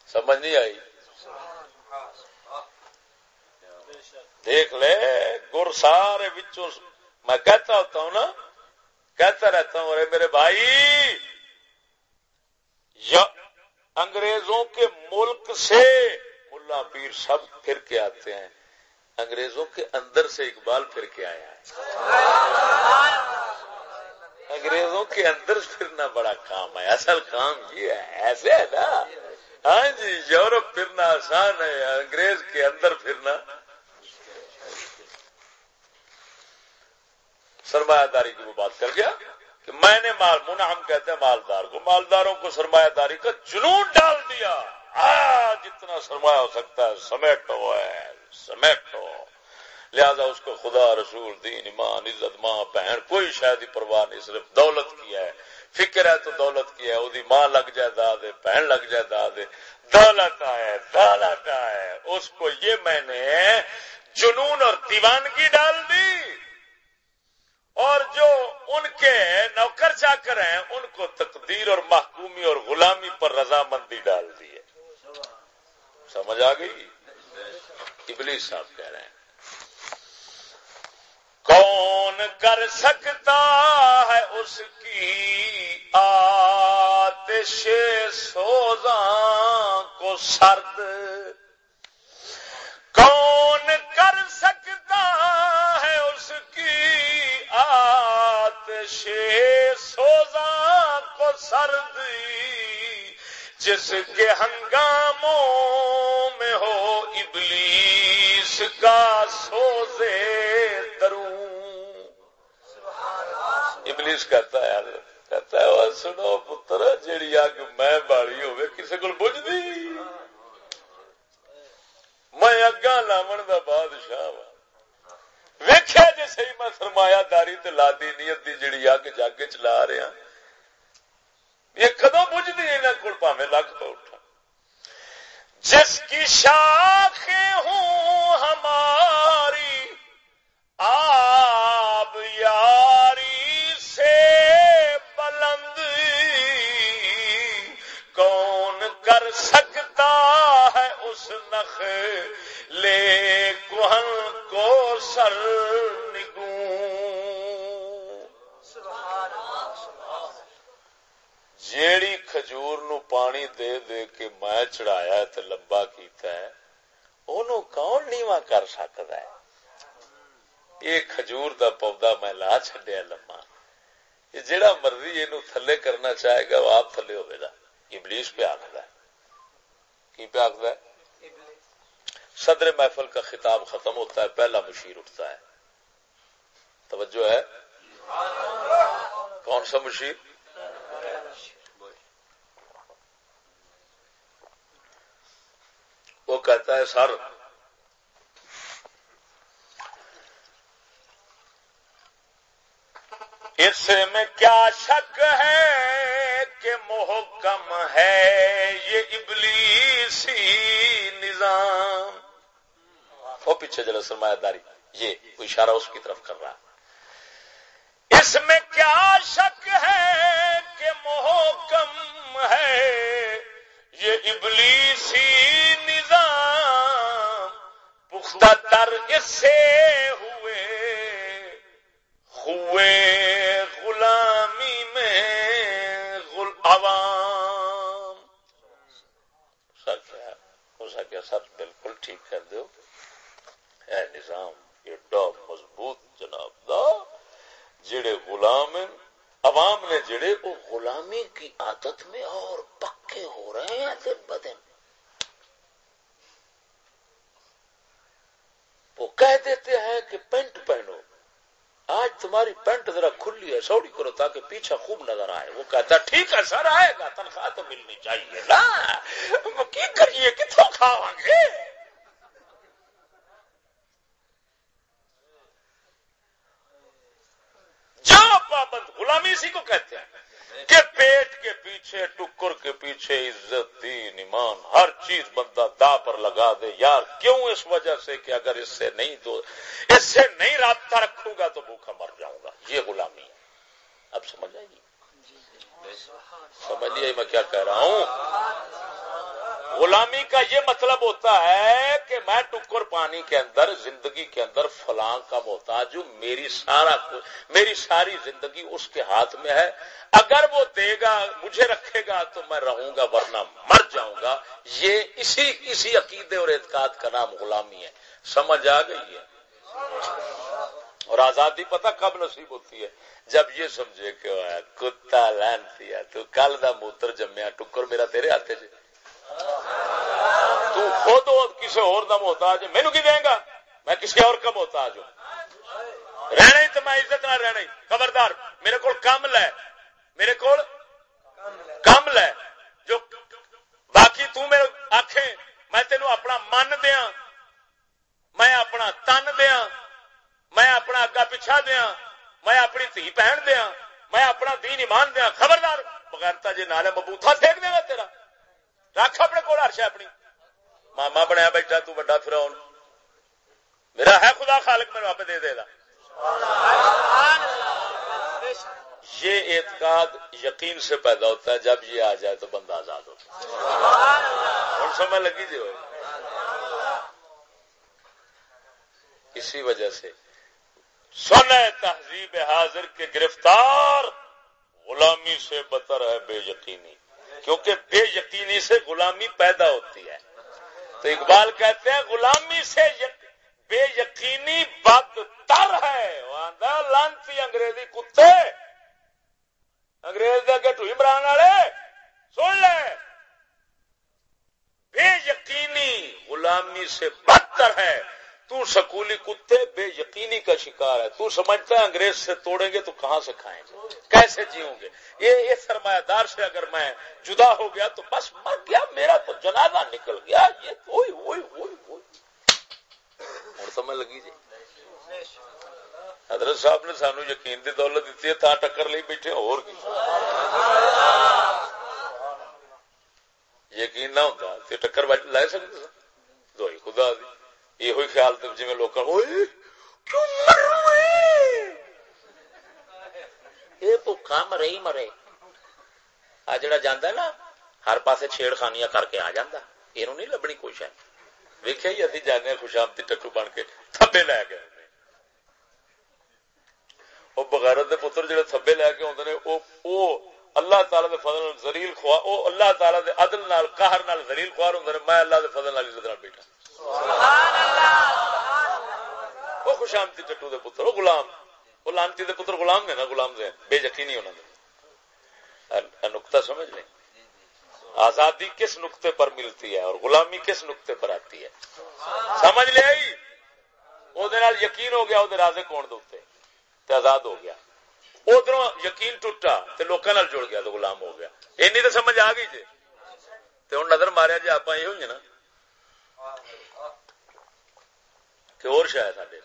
A: سمجھ نہیں آئی۔ دیکھ لے، گر سارے بچوں میں کہتا ہوتا ہوں نا، کہتا رہتا ہوں ارے میرے بھائی، یا انگریزوں کے ملک سے ملا پیر سب پھر کے آتے ہیں۔ انگریزوں کے اندر سے اقبال پھر کے آیا ہے انگریزوں کے اندر پھرنا بڑا کام ہے۔ اصل کام یہ ہے، ایسے ہے نا۔ ہاں جی یورپ پھرنا آسان ہے، انگریز کے اندر پھرنا۔ سرمایہ داری کی وہ بات کر گیا کہ میں نے مال منا ہم کہتے ہیں مالدار کو۔ مالداروں کو سرمایہ داری کا جنون ڈال دیا۔ جتنا سرمایہ ہو سکتا ہے، سمیٹو ہے سمیٹو۔ لہذا اس کو خدا، رسول، دین، ایمان، عزت، ماں، بہن، کوئی شاید ہی پرواہ نہیں، صرف دولت کی ہے۔ فکر ہے تو دولت کی ہے وہی ماں لگ جائے دا دے، بہن لگ جائے دا دے۔ دولت آئے دولت آئے۔ اس کو یہ میں نے جنون اور دیوانگی ڈال دی۔ اور جو ان کے نوکر جا کر ہیں، ان کو تقدیر اور محکومی اور غلامی پر رضامندی ڈال دی ہے۔ سمجھ آ گئی؟ ابلیس صاحب کہہ رہے ہیں۔ کون کر سکتا ہے اس کی آتش سوزاں کو سرد؟ کون کر سکتا آتش سوزاں کو سرد جس کے ہنگاموں میں ہو ابلیس کا سوزے دروں۔ ابلیس کہتا ہے کہتا ہے سنو پتر، جیڑی آگ میں بالی ہوئے کسی کو بجھ دی میں اگا لاون دا بادشاہ وا ویخیا جی سی میں سرمایہ داری تے لادی نیت دی جڑی اگ جگ چلا رہا ہاں۔ یہ کدو بجتی یہاں کو پاوے لکھ پہ اٹھا جس کی شاخیں ہوں ہماری آب یاری سے بلند کون کر سکتا ہے اس نخ لے؟ کوہن کو سر جیڑی کھجور نو پانی دے دے کے میں چڑھایا تے لمبا کیتا ہے اونوں کون نیواں کر سکتا ہے؟ یہ کھجور دا پودا میں لا چڈیا لما یہ جڑا مرضی یہ تھلے کرنا چاہے گا، وہ آپ تھلے ہوئے گا۔ ابلیس پہ آخر ہے۔ کی پہ آخر ہے؟ صدر محفل کا خطاب ختم ہوتا ہے، پہلا مشیر اٹھتا ہے۔ توجہ ہے۔ کون سا مشیر؟ وہ کہتا ہے، سر، اس میں کیا شک ہے کہ محکم ہے یہ ابلیسی نظام؟ وہ پیچھے جو سرمایہ داری، یہ اشارہ اس کی طرف کر رہا اس میں کیا شک ہے کہ محکم ہے؟ یہ ابلیسی نظام پختہ تر اس سے ہوئے ہوئے غلامی میں غل عوام سچ ہے ہو سکے سچ بالکل ٹھیک کر دو اے نظام ایڈا مضبوط جناب دا جڑے غلام عوام نے جڑے وہ غلامی کی عادت میں اور پکے ہو رہے ہیں دن بدن وہ کہہ دیتے ہیں کہ پینٹ پہنو۔ آج تمہاری پینٹ ذرا کھلی ہے، سوڑی کرو تاکہ پیچھا خوب نظر آئے۔ وہ کہتا ٹھیک ہے، سر آئے گا، تنخواہ تو ملنی چاہیے۔ نا کی کریے کتوں کھاوا گے؟ پابند غلامی اسی کو کہتے ہیں۔ پیٹ کے پیچھے ٹکر کے پیچھے عزت دین ایمان ہر چیز بندہ دا پر لگا دے۔ یار کیوں اس وجہ سے کہ اگر اس سے نہیں تو اس سے نہیں رابطہ رکھوں گا تو بھوکا مر جاؤں گا؟ یہ غلامی اب سمجھ آئے گی سمجھ لیے میں کیا کہہ رہا ہوں؟ غلامی کا یہ مطلب ہوتا ہے کہ میں ٹکر پانی کے اندر، زندگی کے اندر فلاں کا محتاج ہوں، میری سارا میری ساری زندگی اس کے ہاتھ میں ہے۔ اگر وہ دے گا، مجھے رکھے گا تو میں رہوں گا، ورنہ مر جاؤں گا۔ یہ اسی اسی عقیدے اور اعتقاد کا نام غلامی ہے۔ سمجھ آ گئی ہے؟ اور آزادی پتہ کب نصیب ہوتی ہے؟ جب یہ سمجھے کہ کتا لینتی ہے تو کل دا موتر جمیا، ٹکر میرا تیرے ہاتھ سے تو خود کسی اور کا محتاج مینو کی دیں گا؟ میں کسی اور کا محتاج ہوں۔ رہنا ہی تو میں عزت نہ رہنا ہی۔ خبردار، میرے کو کم لے۔ میرے کو کم لے۔ جو باقی تو میرے آخے میں تینوں اپنا من دیا میں اپنا تن دیا میں اپنا اگا پچھا دیا میں اپنی تھی پہن دیا میں اپنا دین ایمان دیا خبردار بغیر جی نالے مبوتھا پھینک دے گا تیرا۔ رکھ اپنے کو ہرش اپنی۔ ماما بنیا بیٹھا، تو بڑا پھر میرا ہے خدا خالق، میرے آپ دے دے گا یہ اعتقاد یقین سے پیدا ہوتا ہے، جب یہ آ جائے تو بندہ آزاد ہوتا ہے۔ سمے لگی جی اسی وجہ سے سن تہذیب حاضر کے گرفتار غلامی سے بتر ہے، بے یقینی۔ کیونکہ بے یقینی سے غلامی پیدا ہوتی ہے۔ تو اقبال کہتے ہیں، غلامی سے بے یقینی بد تر ہے۔ لانتی انگریزی کتے۔ انگریز دے ٹوئی بران والے۔ سن لے۔ بے یقینی غلامی سے بدتر ہے۔ تو سکولی کتے بے یقینی کا شکار ہے۔ تو سمجھتا ہے انگریز سے توڑیں گے تو کہاں سے کھائیں گے؟ کیسے جیوں گے؟ یہ اس سرمایہ دار سے اگر میں جدا ہو گیا تو بس مر گیا، میرا تو جنازہ نکل گیا۔ یہ ہوئی ہوئی ہوئی ہوئی۔ اور سمجھ لگی جی۔ حضرت صاحب نے سانو یقین دی دولت دیتی ہے، تا ٹکر لی بیٹھے اور کی؟ یقین نہ ہوتا ٹکر لائے سکتے دوائی خدا دی۔ یہ خیال جی لوگ یہ بھوکا مرے ہی مرے آ جڑا جانا نا ہر پاسے چھیڑ خانیاں کر کے آ جا یہ نہیں لبنی کچھ ہے ویکیا ہی ابھی جانے خوشامتی ٹکو بن کے تھبے لے گئے وہ بغیرت پتر جڑے تھبے لے کے آدھے وہ اللہ تعالی دے فضل زلیل خوا او اللہ تعالی دے عدل نال، قہر نال زلیل خوار ہوندے میں اللہ دے فضل نال عزت نال بیٹھا۔ سبحان اللہ سبحان اللہ وہ خوشامتی ٹٹو دے پتر وہ غلام۔ وہ لانتی دے پتر غلام نے نا، غلام دے۔ بے یقینی انہوں نے نقطہ سمجھ لیں؟ آزادی کس نقطے پر ملتی ہے اور غلامی کس نقطے پر آتی ہے؟ سمجھ لے آئی؟ وہ یقین ہو گیا وہ راجے کون دے تے آزاد ہو گیا۔ ادھر یقین ٹوٹا تو لوگوں جڑ گیا تو غلام ہو گیا۔ اینی تو سمجھ آ گئی جی؟ ہوں نظر ماریا جی آپ یہ ہوئی نا۔ کہ اور شاید سڈے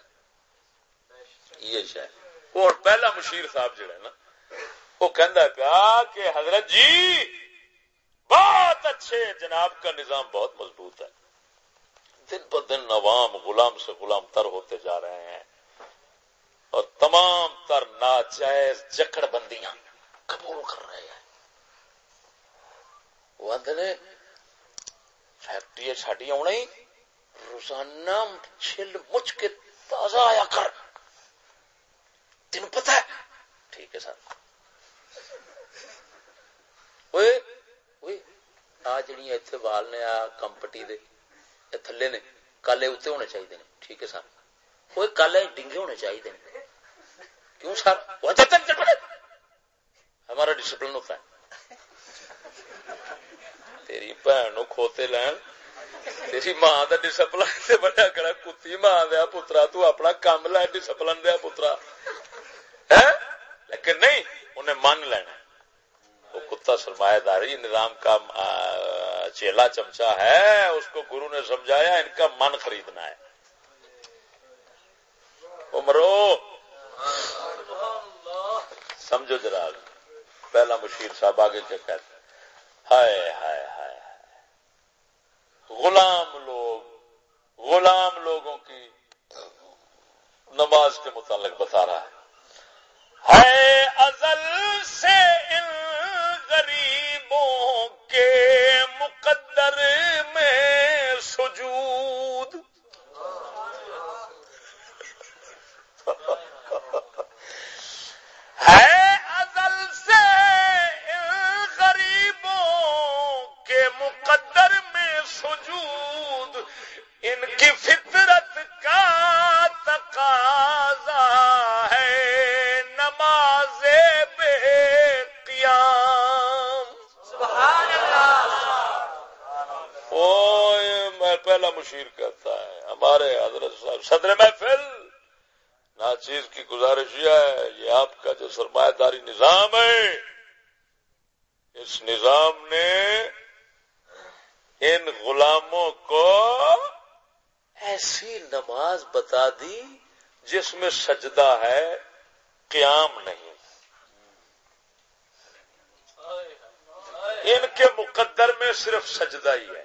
A: یہ شاید۔ وہ پہلا مشیر صاحب جڑا نا، وہ کہہ پیا کہ حضرت جی بہت اچھے جناب کا نظام بہت مضبوط ہے۔ دن ب دن عوام غلام سے غلام تر ہوتے جا رہے ہیں۔ اور تمام تر ناجائز جکڑ بندیاں قبول کر رہے ہیں۔ وہ نے فیکٹری چڈی آنا ہی روزانہ چھل مچ کے تازہ آیا کر۔ تین پتا ہے؟ ٹھیک ہے سر۔ آ جڑی اتنے وال نے، آ کمپٹی دے تھلے نے، کالے اتنے ہونے چاہیے ٹھیک ہے سر۔ وہ کالے ڈنگے ہونے چاہیے کیوں سر؟ ہمارا ڈسپلن ہوتا ہے۔ تیری بھن کھوتے لین، تیری ماں کا ڈسپلن بڑا کڑا کتی ماں دیا پترا، تو اپنا کام لے ڈسپلن دیا پترا۔ لیکن نہیں، انہیں من لینا۔ وہ کتا سرمایہ داری، نظام کا چیلا چمچا ہے، اس کو گرو نے سمجھایا، ان کا من خریدنا ہے۔ مرو سمجھو جناب، پہلا مشیر صاحب آگے کیا کہتے ہائے ہائے ہائے غلام لوگ، غلام لوگوں کی نماز کے متعلق بتا رہا ہے۔ ہے ازل سے ان غریبوں کے مقدر میں سجود۔ مقدر میں سجود ان کی فطرت کا تقاضا ہے۔ نماز بے قیام۔ میں پہلا مشیر کہتا ہے ہمارے حضرت صاحب صدر محفل چیز کی گزارش یہ ہے یہ آپ کا جو سرمایہ داری نظام ہے اس نظام نے ان غلاموں کو ایسی نماز بتا دی جس میں سجدہ ہے قیام نہیں۔ ان کے مقدر میں صرف سجدہ ہی ہے۔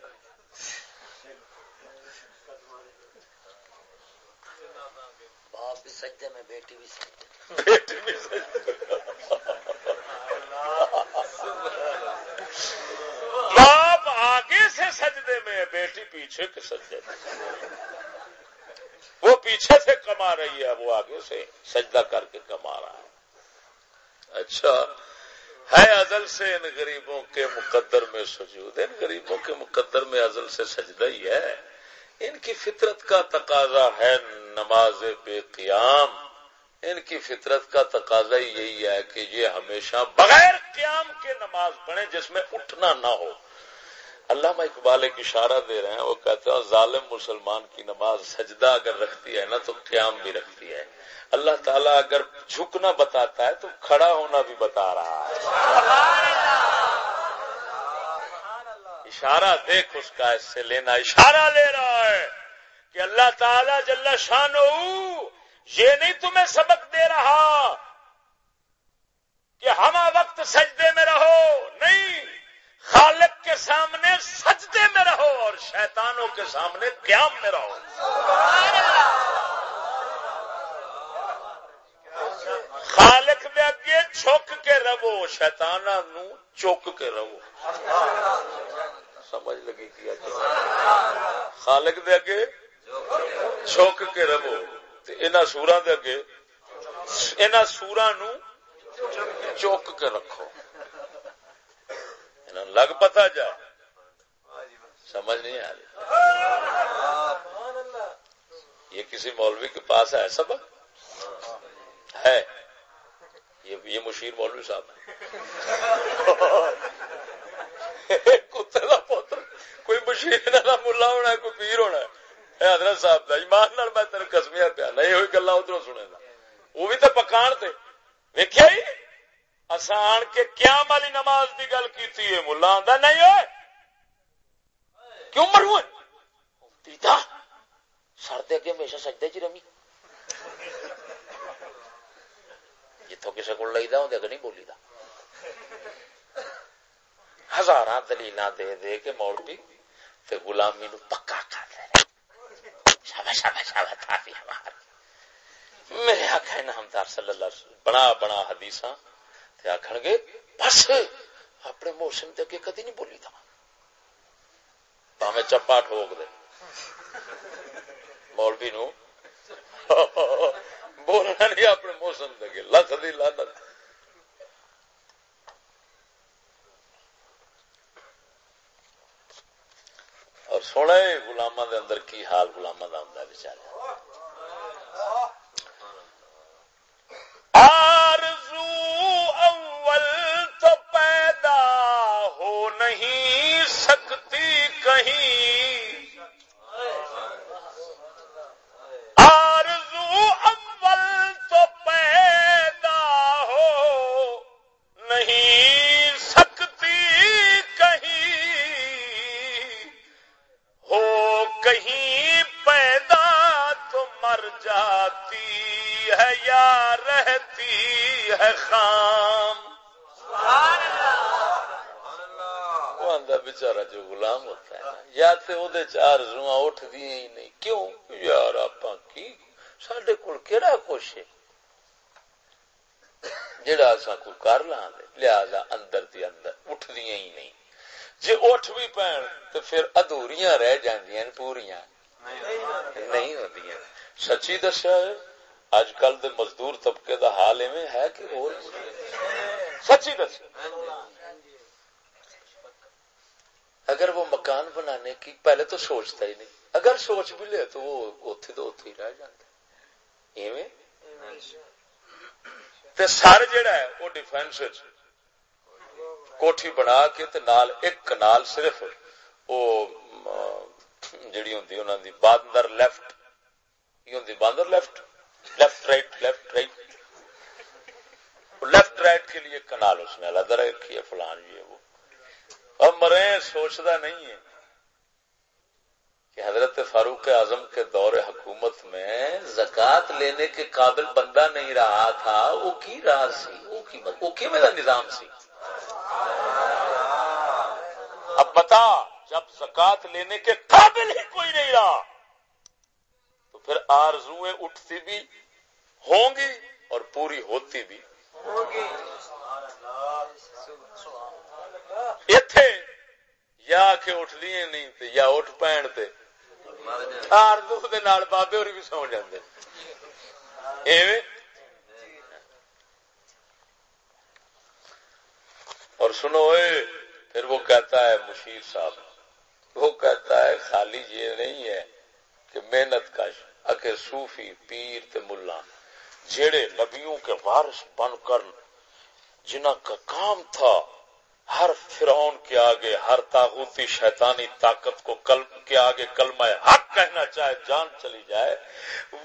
A: سجدے میں بیٹی بھی سجدے۔ باپ آگے سجدے میں بیٹی پیچھے کے سجدے میں؟ وہ پیچھے سے کما رہی ہے وہ آگے سے سجدہ کر کے کما رہا ہے۔ اچھا ہے ازل سے ان غریبوں کے مقدر میں سجود۔ ان غریبوں کے مقدر میں ازل سے سجدہ ہی ہے۔ ان کی فطرت کا تقاضا ہے نماز بے قیام۔ ان کی فطرت کا تقاضا یہی ہے کہ یہ ہمیشہ بغیر قیام کے نماز پڑھے جس میں اٹھنا نہ ہو۔ اللہ اقبال ایک اشارہ دے رہے ہیں، وہ کہتے ہیں ظالم مسلمان کی نماز سجدہ اگر رکھتی ہے نا، تو قیام بھی رکھتی ہے۔ اللہ تعالیٰ اگر جھکنا بتاتا ہے، تو کھڑا ہونا بھی بتا رہا ہے۔ اشارہ دیکھ اس کا، اس سے لینا اشارہ لے رہا ہے کہ اللہ تعالی جل شان یہ نہیں تمہیں سبق دے رہا کہ ہم وقت سجدے میں رہو، نہیں۔ خالق کے سامنے سجدے میں رہو اور شیطانوں کے سامنے قیام میں رہو۔ خالق میں اگے چھک کے رہو شیتانا نو چوک کے رہو۔ سمجھ لگی کیا خالق دے اگے چھک کے رہو ان سورا دے اگے ان سورا نو چوک کے رکھو۔ لگ پتا جائے سمجھ نہیں آ رہی۔ یہ کسی مولوی کے پاس ہے سبق؟ ہے۔ یہ مشیر مولوی صاحب ہے پتر۔ کوئی مشیر ملا ہونا کوئی پیر ہونا ہے۔ حضرت صاحب کا ایمان نال میں تین کسمیا پیا۔ نہیں ہوئی گلا ادھر سنے وہ بھی تو پکان تے۔ ویکیا ہی؟ آسان کے کیا والی نماز کی گل کی ملا آدھا نہیں ہوئے؟ کیوں مرو پیتا، سر دے اگے ہمیشہ سجدے چ رمی جتوں کسی کو لئی دا اندر نہیں بولی دا۔ ہزار دلیل دے دے کے مولوی تے غلامی نو پکا کر دے شابا شابا شابا تھافی ہمار۔ میرے آخا نامدار صلی اللہ علیہ وسلم بنا بنا حدیث تے آخن گے، بس، اپنے موسم دے اگے کدی نہیں بولی تھا۔ پاویں چپا ٹھوک دے۔ مولوی نو۔ بولنا نہیں، اپنے موسم دے لکھ دی لانت اور سونا گلاما دے اندر کی حال گلاما کا ہوں بچارے؟ آرزو نہیں سکتی کہیں۔ بچارا جو غلام ہوتا ہے یا تو وہ چار زواں اٹھ دیا ہی نہیں۔ کیوں؟ یار آپ کی؟ سڈے کول کہڑا کچھ ہے؟ جڑا اصا کو کر لا لہذا اندر دی اندر اٹھ دیا ہی نہیں۔ جی اٹھ بھی پین تو پھر ادوریاں رہ جاندیاں پوریاں۔ نہیں ہوتی سچی دسیا ہے اج کل دے مزدور طبقے دا حال ایویں ہے کہ اور سچی دس اگر وہ مکان بنانے کی پہلے تو سوچتا ہی نہیں۔ اگر سوچ بھی لے تو وہ اوتھے تو اوتھے ہی رہ جاتا ایویں؟ تے سر جڑا ہے وہ ڈیفینس کوٹھی بنا کے تے نال ایک کنال صرف وہ جڑی ہوندی انہاں دی باندر لیفٹ یہ ہوندی باندر left left right left right left right کے لیے کنال اس نے علیحدہ رکھی ہے، فلان جی یہ وہ۔ اور مرے سوچتا نہیں ہے کہ حضرت فاروق اعظم کے دور حکومت میں زکات لینے کے قابل بندہ نہیں رہا تھا، وہ کی راز سی؟ وہ کی میرا نظام سی؟ اب بتا، جب زکات لینے کے قابل ہی کوئی نہیں رہا، تو پھر آرزویں اٹھتی بھی ہوں گی اور پوری ہوتی بھی۔ اتے یا کے اٹھ لیے نہیں تے یا اٹھ پین تے آرزو دے نال بابے اور بھی سو جاندے ایویں اور سنو اے پھر وہ کہتا ہے مشیر صاحب وہ کہتا ہے خالی یہ نہیں ہے کہ محنت کا اکے صوفی پیر تے ملا جڑے نبیوں کے وارث بن کر جنہ کا کام تھا ہر فرعون کے آگے، ہر تاغوتی شیطانی طاقت کو قلب کے آگے کلمہ حق کہنا چاہے، جان چلی جائے،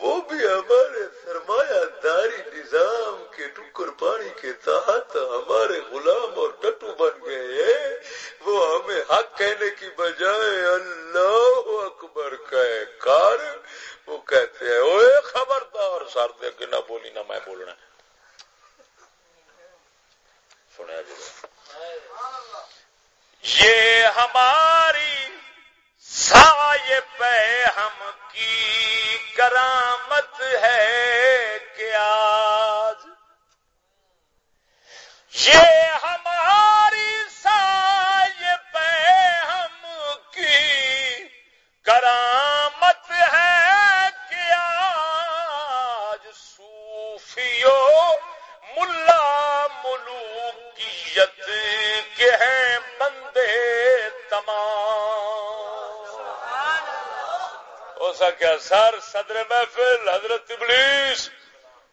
A: وہ بھی ہمارے سرمایہ داری نظام کے ٹکر پانی کے تحت ہمارے غلام اور ٹٹو بن گئے۔ وہ ہمیں حق کہنے کی بجائے اللہ اکبر کہے، کار، وہ کہتے ہیں، اوے خبردار سر دے کے نہ بولی نہ میں بولنا۔ سنیا جی یہ ہماری سائے پہ ہم کی کرامت ہے کیا یہ ہماری سائے پہ ہم کی کرامت ہے کیا صوفیو ملا ملوکیت کے ہیں کیا؟ سر صدر محفل، حضرت ابلیس۔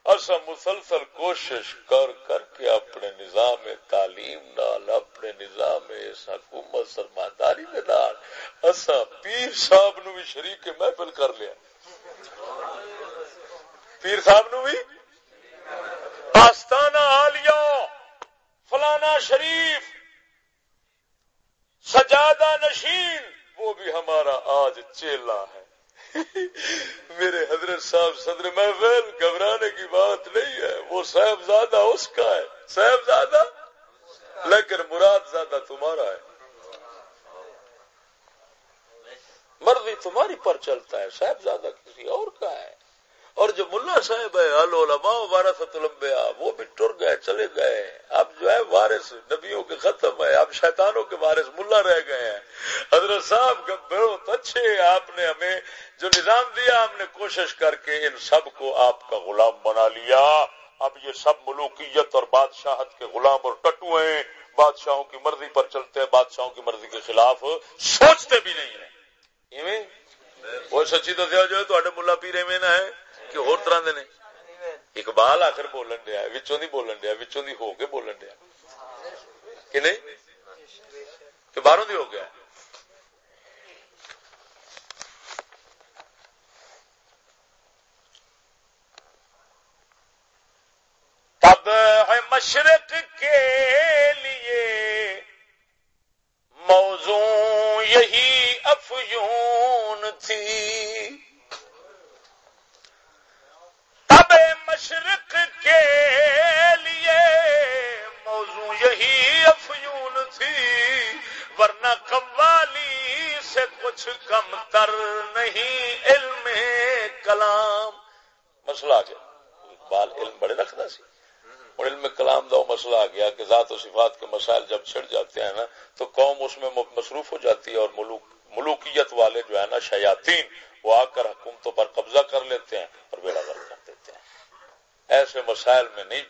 A: اصا مسلسل کوشش کر کر کے اپنے نظام تعلیم نال، اپنے نظام حکومت سرمایہ کے نال اصا پیر صاحب نو بھی شریک محفل کر لیا۔ پیر صاحب نو بھی؟ آستانہ آلیا فلانا شریف، سجادہ نشین، وہ بھی ہمارا آج چیلا ہے۔ میرے حضرت صاحب صدر محفل، گھبرانے کی بات نہیں ہے، وہ صاحبزادہ اس کا ہے۔ صاحبزادہ؟ لیکن مراد زیادہ تمہارا ہے۔ مرضی تمہاری پر چلتا ہے، صاحبزادہ کسی اور کا ہے۔ اور جو ملا صاحب ہے علماء وارثت الانبیاء، وہ بھی ٹر گئے، چلے گئے۔ اب جو ہے وارث نبیوں کے ختم ہے، اب شیطانوں کے وارث ملا رہ گئے ہیں۔ حضرت صاحب بہت اچھے آپ نے ہمیں جو نظام دیا، ہم نے کوشش کر کے ان سب کو آپ کا غلام بنا لیا۔ اب یہ سب ملوکیت اور بادشاہت کے غلام اور ٹٹو ہیں۔ بادشاہوں کی مرضی پر چلتے ہیں، بادشاہوں کی مرضی کے خلاف سوچتے بھی نہیں ہیں۔ وہ سچی دسیا جو ہے تو ملا پیرے میں نہ ہے کہ ہور طرح دے نے اقبال آخر بولن دیا وچوں دی بولن دیا وچوں دی ہو کے بولن دیا کہ نہیں کہ باہروں دی ہو گیا تب ہے مشرق کے لیے موضوع یہی افیون تھی مشرق کے لیے موضوع یہی افیون تھی، ورنہ قوالی سے کچھ کم تر نہیں علم کلام۔ مسئلہ آ گیا۔ اقبال علم بڑے رکھنا سی۔ اور علم کلام دا مسئلہ آ گیا کہ ذات و صفات کے مسائل جب چھڑ جاتے ہیں نا، تو قوم اس میں مصروف ہو جاتی ہے اور ملوک ملوکیت والے جو ہے نا شیاتین وہ آ کر حکومتوں پر قبضہ کر لیتے ہیں اور بیڑا کر ہیں۔ ایسے مسائل میں نہیں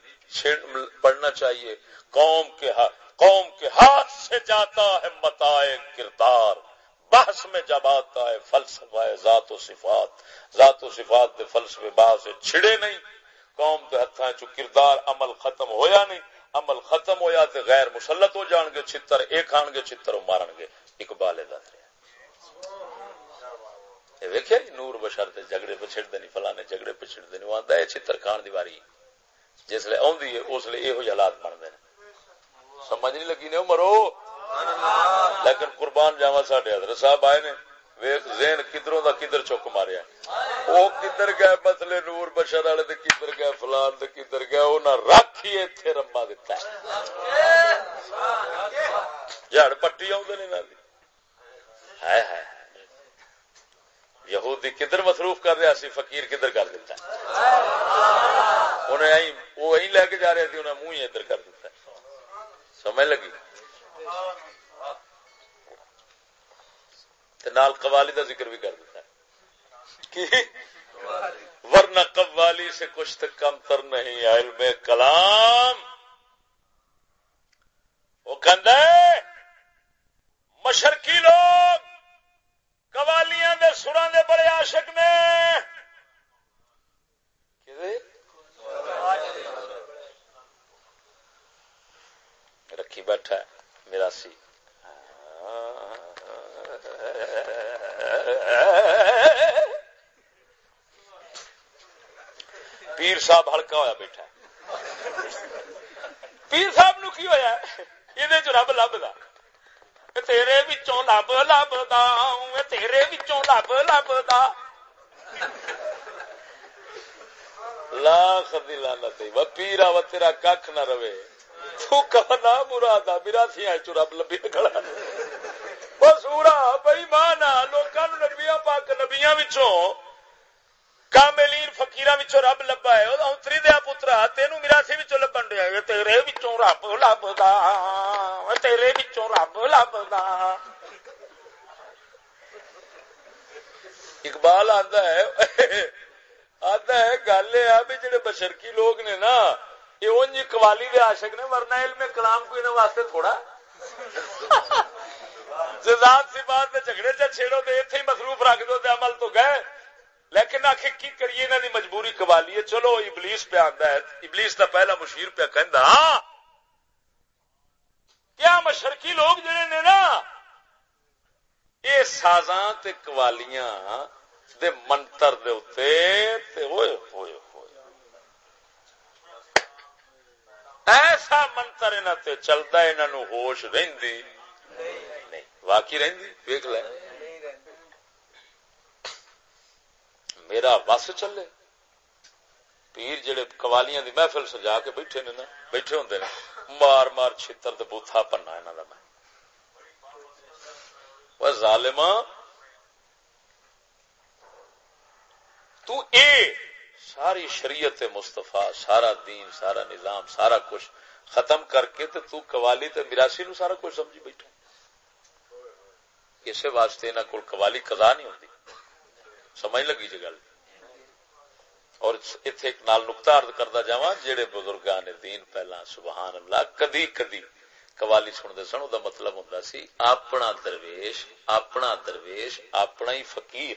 A: پڑھنا چاہیے۔ قوم کے قوم کے ہاتھ سے جاتا ہے متائے کردار۔ بحث میں جب آتا ہے فلسفہ ذات و صفات، ذات و صفات کے فلسفے بحث سے چھڑے نہیں۔ قوم کے ہاتھ چ کردار عمل ختم ہویا نہیں، عمل ختم ہویا تو غیر مسلط ہو جان گے، چھتر ایک آن گے، چھتر مارن گے۔ اقبال دس ویکیا جی نور بشر جگڑے پچھڑ دینی فلانے جگڑے پچھڑ دینی وہ آتا ہے، چتر خان دیواری جس لیے آدھی ہے، اس لیے یہ جی حالات بنتے ہیں۔ سمجھ نہیں لگی نے مرو لیکن قربان جاوا سڈے حضرت صاحب آئے نے ویخ زین کدروں دا کدھر چک ماریا۔ وہ کدھر گئے مسلے نور بشر والے کدھر گئے فلان کدھر گئے وہ نہ رکھ ہی اتنے رما دتا جڑ پٹی آدھے ہے ہے یہودی کدھر مصروف کر رہا سی فقیر کدھر کر دیتا انہیں وہ لے کے جا رہے تھے، انہیں منہ ہی ادھر کر دیتا سمجھ لگی؟ نال قوالی کا ذکر بھی کر دیتا ہے۔ ورنہ قوالی سے کچھ تک کم تر نہیں علم کلام۔ وہ کہ مشرقی لوگ قوالیاں دے سراں دے بڑے عاشق نے۔ رکھی بیٹھا میرا سی۔ پیر صاحب ہلکا ہوا بیٹھا پیر صاحب نو کی ہوا یہ رب لبا تیرے بچوں لب لبدا تیرے بچوں لب لبدا لاکھ دلانت پیرا و تیرا کھ نہ رہے تو کہنا مراد میرا تھیا چرب لبی کھڑا سورا بئی مانا لوکاں نبیاں پاک نبیاں وچوں کاملین فقیراں وچوں رب لبا ہے او اتری دیا پترا تینو میراثی وچوں لبن دیا تیرے وچوں رب لبدا تیرے وچوں رب لبدا اقبال آتا ہے آتا ہے گل یہ بھی جڑے بشرکی لوگ نے نا یہ اونج قوالی دے عاشق نے ورنہ علم کلام کو انہاں واسطے تھوڑا ذات سی بات تے جھگڑے چ چھیڑو تے ایتھے ہی مصروف رکھ دو تے عمل تو گئے لیکن آخر کی کریے انہوں دی مجبوری قوالی ہے؟ چلو، ابلیس پہ آتا ہے۔ ابلیس کا پہلا مشیر پہ کہ ہاں! کیا مشرقی لوگ جڑے نے نا یہ سازاں قوالیاں دے منتر دے تے ہوئے ہوئے ایسا منتر انہوں تے چلتا انہوں ہوش رہی نہیں واقعی رہی ویک لے۔ میرا بس چلے۔ پیر جڑے قوالیاں دی محفل سجا کے بیٹھے نے نا، بیٹھے ہوندے نے۔ مار مار چھتر تے بوتھا پنا انہاں دا میں۔ وہ ظالما تو اے ساری شریعت مستفا سارا دین، سارا نظام، سارا کچھ ختم کر کے تو تو قوالی تے میراسی نو سارا کچھ سمجھی بیٹھا۔ اسے واسطے انہاں کول قوالی قضا نہیں ہوندی۔ سمجھ لگی جی گل۔ اور اتنے ایک نال نقطہ ارد کرتا جا جہے بزرگان دین پہلا سبحان اللہ، کدی کدی قوالی سنتے سن وہ مطلب ہوں سی، اپنا درویش اپنا درویش، اپنا ہی فقیر۔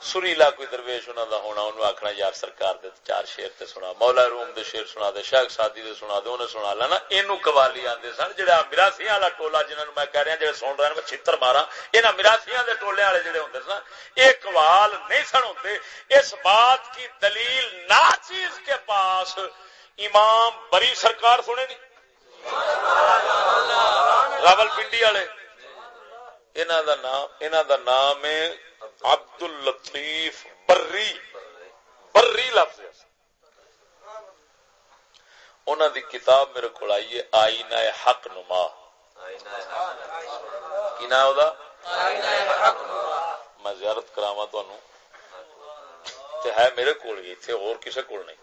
A: سریلا کوئی درویش انہوں دا ہونا، انہوں آخنا یار سرکار دے چار شیر تے سنا، مولا روم دے شیر سنا دے شیخ سادی دے سنا دے انہیں سنا لینا اینو قوالی آندے سن جڑا مراسیاں والا ٹولا جنہوں نے میں کہہ رہا ہاں، جڑے سن رہے ہیں، میں چھتر مارا۔ انہاں مراسیاں دے ٹولے والے جڑے ہوندے سن، اے قوال نہیں سن ہوندے۔ اس بات کی دلیل نا چیز کے پاس امام بری سرکار سنے نہیں۔ راول پنڈی والے انہاں دا نام انہاں دا نام ہے عبد الطیف بری بری لفظ انہوں دی کتاب میرے کو آئیے آئینہ حق نما۔ کی نا میں زیارت کراوا تے ہے میرے کو اتنے اور کسے کو نہیں۔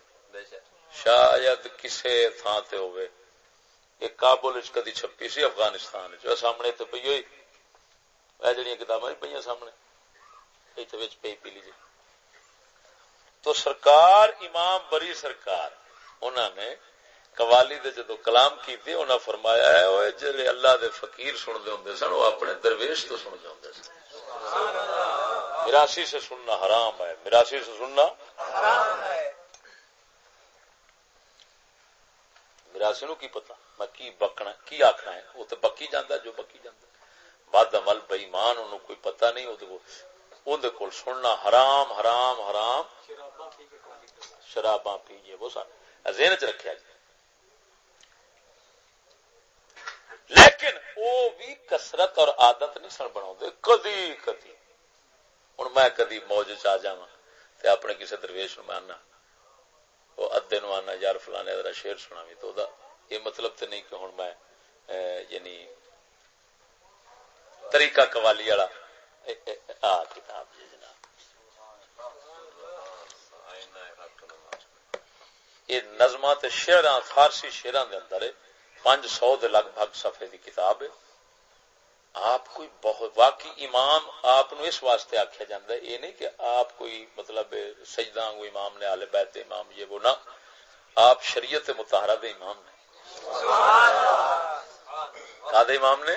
A: شاید کسے تھان تے ہوئے ایک کابل کدی چھپی سی افغانستان جو سامنے تو پی ہوئی۔ جہاں کتابیں پہ سامنے۔ پی پی لیجیے تو سرکار، امام بری سرکار انہوں نے قوالی دے جدو کلام کی انہوں فرمایا ہے وہ جڑے اللہ دے فقیر سنتے ہوں سن وہ اپنے درویش تو سنتے ہوں سن۔ مراسی سے سننا حرام ہے۔ مراسی سے سننا حرام ہے مراسی نو کی پتا میں کی بکنا کی آخنا ہے؟ وہ تو بکی جانا جو بکی جانا بد عمل بےمان انہوں کوئی پتا نہیں اندر کول سننا حرام حرام حرام۔ شراباں پیجیے وہ سارا ذہن چ رکھا جی لیکن وہ بھی کسرت اور عادت نہیں سن بنا کدی کدی۔ ہوں میں کدی موج چ آ جا تے اپنے کسی درویش نو میں آنا وہ ادے نو آنا یار فلانے ذرا شیر سنا بھی تو یہ مطلب تو نہیں کہ ہوں میں یعنی طریقہ قوالی والا کتاب جی جناب یہ نظم شیر فارسی شیران دے اندر پانچ سو دے لگ بھگ صفحے دی کتاب ہے۔ آپ کوئی بہت واقعی امام آپ نو اس واسطے آخیا جاتا ہے یہ نہیں کہ آپ کوئی مطلب سجدہ کو امام نے آلے بیت امام یہ وہ نہ۔ آپ شریعت متحرہ دے امام نے کا امام نے؟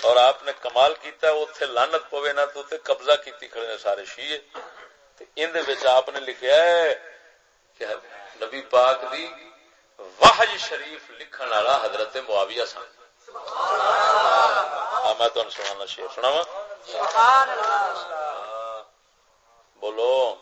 A: اور آپ نے کمال کیتا ہے اتنے لانت پوے نہ تو تے قبضہ کیتی کھڑے نے سارے شیعے ان آپ نے لکھا ہے کہ نبی پاک دی واہج شریف لکھن والا حضرت معاویہ سن۔ میں تمہیں سنانا شیر سنا بولو۔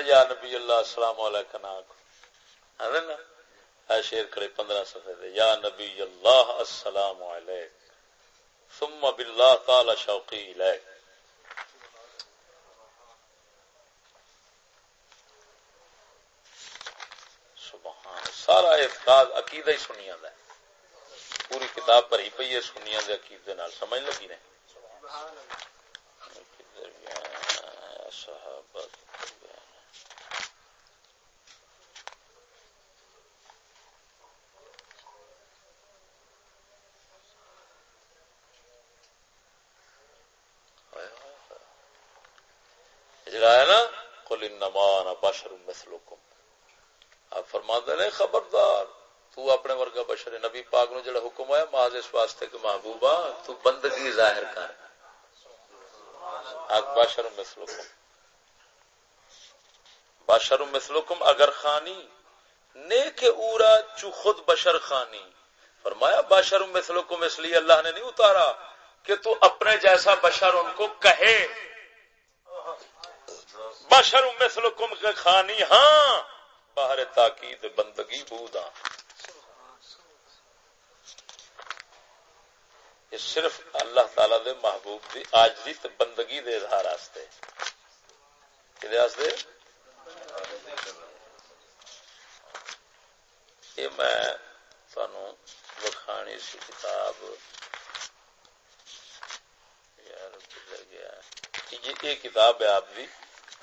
A: یا نبی اللہ، السلام علیکم نا؟ شیر کھڑے پندرہ سفے دے۔ یا نبی اللہ، السلام علیکم۔ ثم باللہ تعالی شوقی علیک سبحان، سارا اعتقاد عقیدہ ہی سنی سنیا دا پوری کتاب بھری پی ہے سنیا دے عقیدے نال۔ سمجھ لگی نے صحابت جڑا ہے نا کل انما بشر مثلکم آپ فرما نے خبردار تو اپنے ورگا بشر نبی پاک نو جڑا حکم ہوا ماض اس واسطے کہ محبوبہ تو بندگی ظاہر کر۔ بشر مثلکم۔ بشر مثلکم اگر خانی، نیک اورا چو خود بشر خانی۔ فرمایا بشر مثلکم اس لیے اللہ نے نہیں اتارا کہ تو اپنے جیسا بشر ان کو کہے۔ بشر مثلکم کے خانی ہاں باہر تاکید بندگی بودا یہ صرف اللہ تعالی دے محبوب دی آج دی بندگی دے اظہار واسطے کدے واسطے یہ میں تھانوں وکھانی سی کتاب یار گزر گیا یہ کتاب ہے آپ کی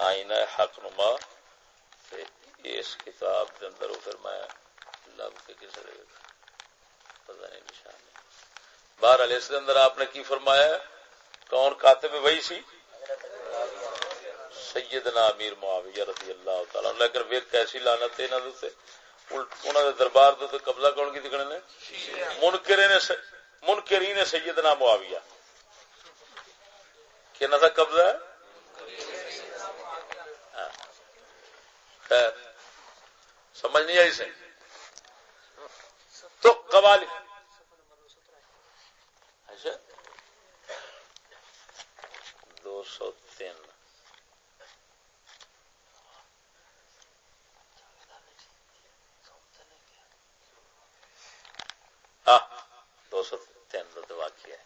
A: آئینہ حق نما اس کتاب کے اندر پھر میں لب کے کس پتا نہیں نشان باہر علی اس اندر آپ نے کی فرمایا کون کاتب وہی سی؟ سیدنا امیر معاویہ رضی اللہ تعالی لیکن ویک کیسی لعنت ہے انہاں دے انہاں دے دربار دے قبضہ کون کی دکھنے نے؟ منکرے نے منکرین سیدنا معاویہ۔ کہ نہ قبضہ ہے؟ ہاں۔ خیر۔ سمجھ نہیں آئی سی تو قوالی اچھا۔ دو سو تین۔ دو سو تین کا واقعہ ہے۔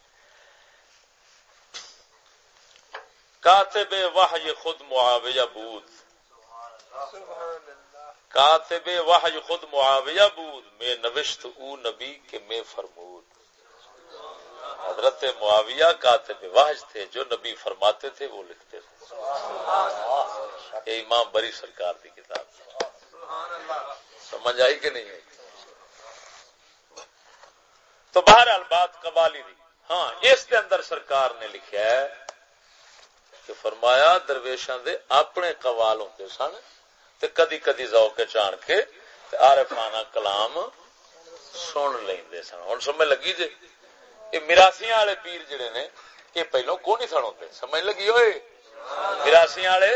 A: کاتب واہ خود معاویہ بود۔ کاتب وحی خود معاویہ بود۔ میں نوشت او نبی کے میں فرمود۔ حضرت معاویہ کاتب وحج تھے جو نبی فرماتے تھے وہ لکھتے تھے۔ یہ امام بری سرکار کی کتاب۔ سمجھ آئی کہ نہیں؟ تو بہرحال بات قبالی دی ہاں اس کے اندر سرکار نے لکھا ہے کہ فرمایا درویشاں دے اپنے قوال ہوتے سن تے کدی کدی ذوق چان کے عارفانہ کلام سن لیندے سن۔ ہن سمجھ لگی جے یہ مراسیاں والے پیر جڑے نے یہ پہلو کو نہیں سن ہوندے سمجھ لگی ہوئے؟ مراسیاں والے؟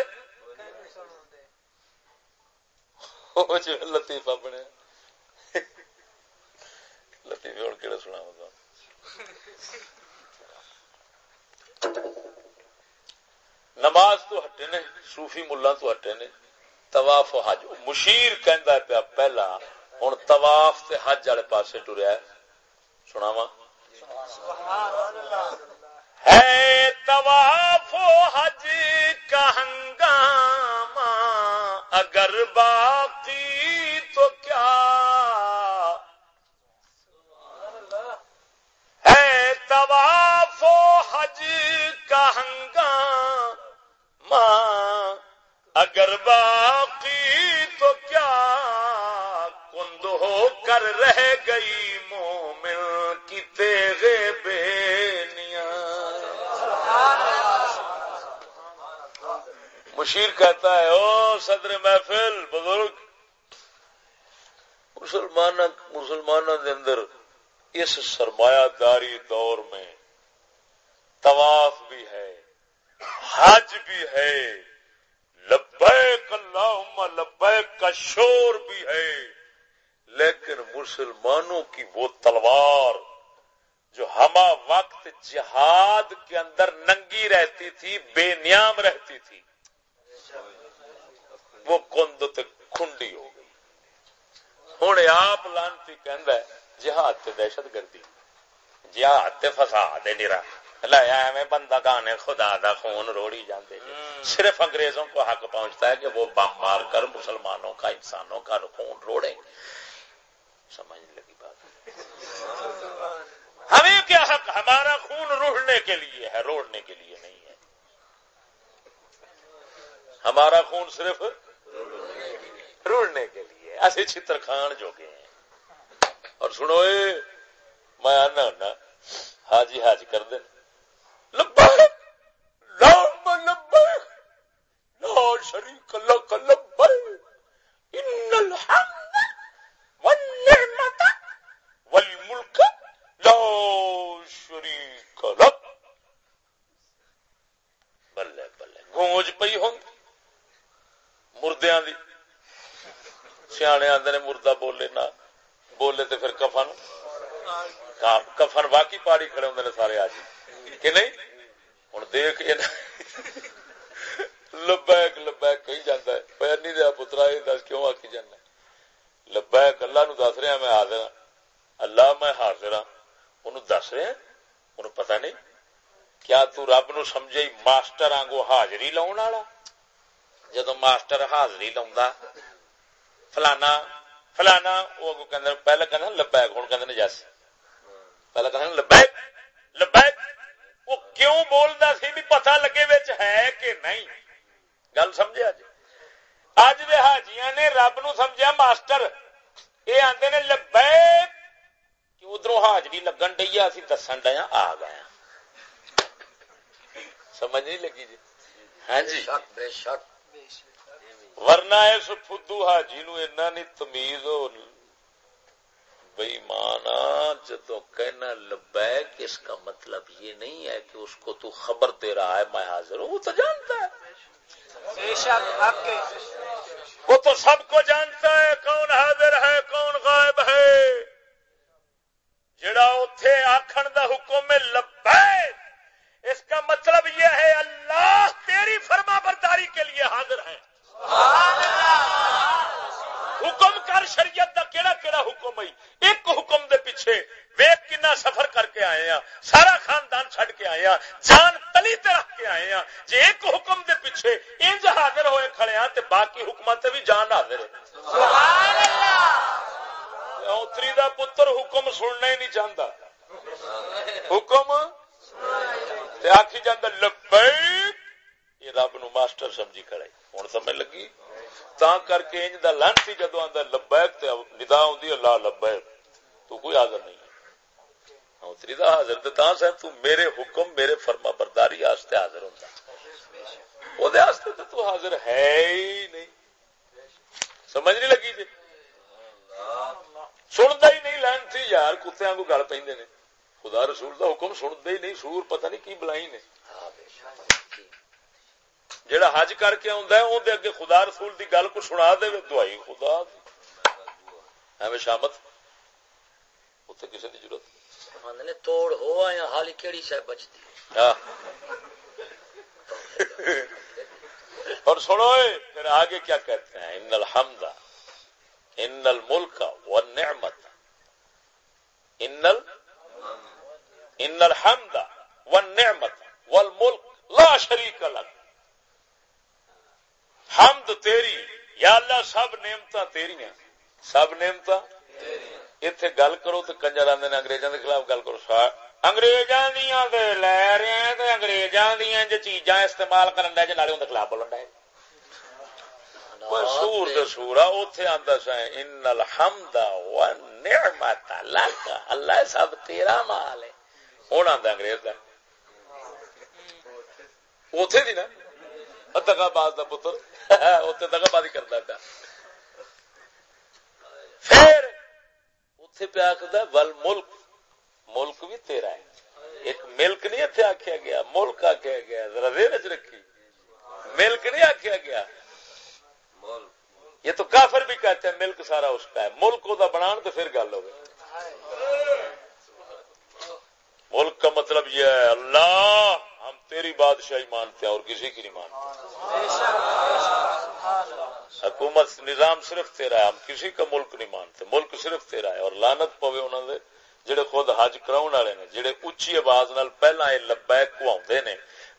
A: لطیفہ بنے۔ لطیفے ہوں کہڑے سنا ہوگا نماز تو ہٹے نے، صوفی ملا تو ہٹے نے۔ طواف و حج۔ مشیر کہندا پیا، پہلا ہن طواف تے حج والے پاسے ٹریا سنا وا ہے طواف و حج کا ہنگامہ، اگر باقی تو کیا؟ ہے طواف و حج کا ہنگامہ، اگر باقی تو کیا؟ کند ہو کر رہ گئی مومن کی تیغے بینیاں۔ مشیر کہتا ہے، او صدر محفل، بزرگ مسلمان مسلمانوں کے اندر اس سرمایہ داری دور میں طواف بھی ہے، حج بھی ہے، لبیک اللہم، لبیک کا شور بھی ہے، لیکن مسلمانوں کی وہ تلوار جو ہما وقت جہاد کے اندر ننگی رہتی تھی بے نیام رہتی تھی وہ کند کھنڈی ہو گئی۔ ہوں آپ لانتی کہ جہاد تے دہشت گردی جہاد تے فساد ہے نرا۔ لایا میں بندہ گانے خدا دا خون روڑی جاندے صرف انگریزوں کو حق پہنچتا ہے کہ وہ بم مار کر مسلمانوں کا انسانوں کا خون روڑے۔ سمجھ لگی بات۔ ہمیں کیا حق؟ ہمارا خون روڑنے کے لیے ہے، روڑنے کے لیے نہیں ہے۔ ہمارا خون صرف روڑنے کے لیے ایسے چتر خان جو گئے ہیں۔ اور سنو میں آنا ہونا، حاجی حاج کر دیں۔ لبیک لام لبیک لا شریک لک لبیک ان الحمد والنعمت والملک لا شریک لک بلے بلے، گونج پئی ہوں۔ مردیاں دی۔ سیانے آدھے نے مردہ بولے نہ بولے تو پھر کفن۔ ہاں، کفن واقعی پاڑی کھڑے ہوں سارے آج۔ کہ نہیں؟ ہوں دیکھ لبیک لبیک کہی جانا ہے۔ پہنی دیا پترا، یہ دس کیوں آکی جانا لبیک، اللہ نو دس رہا میں حاضر ہاں۔ اللہ میں حاضر ہاں۔ انہوں دس رہا انہوں پتہ نہیں کیا تو رب نو سمجھے ماسٹر آنگو حاضری لاؤ والا جدو ماسٹر حاضری لا فلانا فلانا وہ پہلے کہ لبیک ہوں کہ جس پہلے کہ لبیک لبیک وہ کیوں بولتا سی بھی پتا لگے بچ ہے کہ نہیں گل سمجھا جی اج دے حاجیاں نے رب نو سمجھا ماسٹر یہ آتے نے لبیک ادھر حاجری لگن ڈی اسی دسن ڈیا آ گیا سمجھ نہیں لگی جی؟ ہاں جی۔ بے شک ورنہ اس فدو حاجی نو اینا نہیں تمیز ہو بئی مانا جدو کہنا لبیک اس کا مطلب یہ نہیں ہے کہ اس کو تو خبر دے رہا ہے میں حاضر ہوں وہ تو جانتا ہے۔ وہ تو سب کو جانتا ہے کون حاضر ہے کون غائب ہے۔ جڑا اتے آخر دا حکم میں لبیک! اس کا مطلب یہ ہے اللہ تیری فرما برداری کے لیے حاضر ہے۔ حکم کر شریعت دا کیڑا کیڑا حکم ہے۔ ایک حکم دے پیچھے ویک کنا سفر کر کے آئے ہیں سارا خاندان چھڈ کے آئے ہیں جان تلی تے رکھ کے آئے ہیں جی ایک حکم دے پیچھے انج حاضر ہوئے کھڑے ہیں تے باقی حکمت بھی جان حاضر ہے۔ سبحان اللہ! اوتری دا پتر حکم سننا ہی نہیں چاہتا۔ حکم؟ تے آکھی جاندا، لبیک! یہ رب نو ماسٹر سمجھی کھڑے ہوں سمجھ لگی؟ تا کر کے انج دا لانتی جدو آندا، لبیک تے ندا ہوندی ہے، لا لبیک۔ تو کوئی حاضر نہیں اتری دا حاضر تے تاں سے تو میرے حکم، میرے فرما برداری واسطے حاضر ہوندا۔ او دے واسطے تے تو حاضر ہے ہی نہیں۔ سمجھ نہیں لگی جی؟ سندا ہی نہیں لانتی یار کتےاں کو گل نے خدا رسول دا حکم سندا ہی نہیں سور پتہ نہیں کی بلائی نے جڑا حج کر کے آدھا اندر اگے خدا رسول دی گل کو سنا دے دعائی خدا ایویں شامت اتنے کسی کی ضرورت توڑ ہو آیا حالی کیڑی شہ بچتی۔ اور سنو پھر آگے کیا کہتے ہیں ان الحمد ان الملک والنعمت ان ال ان الحمد والنعمت والملک لا شریک لک حمد تیری یا اللہ سب نعمت تیری سب نعمت اتنے گل کرو تو کنجر آدھے اگریزوں کے خلاف گل کرو اگریزاں دیا لے رہے ہیں اگریزاں دیا جو چیزاں استعمال کرن ڈے جی ان کے خلاف بولن ڈے سور دسورا اتے آتا سا ان الحمد و نعمت لک اللہ سب تیرا مال ہے۔ ہوں آتا انگریز کا اتے دی نا۔ دگا باز کا پتر۔ (laughs) اتنے دگا بازی کرتا پیا۔ پھر اتے پیا آخر ول ملک ملک بھی تیرا ہے۔ ایک ملک نہیں اتنے آخیا گیا، ملک آخیا گیا، ذرا دیر چ رکھی۔ ملک نہیں آخیا گیا۔ یہ تو کافر بھی کہتے ہیں ملک سارا اس کا ہے۔ ملک وہ بنا تو پھر گل ہو ملک کا مطلب یہ ہے، اللہ ہم تیری بادشاہی مانتے ہیں اور کسی کی نہیں مانتے۔ حکومت نظام صرف تیرا ہے، ہم کسی کا ملک نہیں مانتے۔ ملک صرف تیرا ہے اور لانت پوے انہوں نے جڑے خود حج کراؤن والے نے، جڑے اچھی آواز نال پہلا یہ لبیک کواندے نے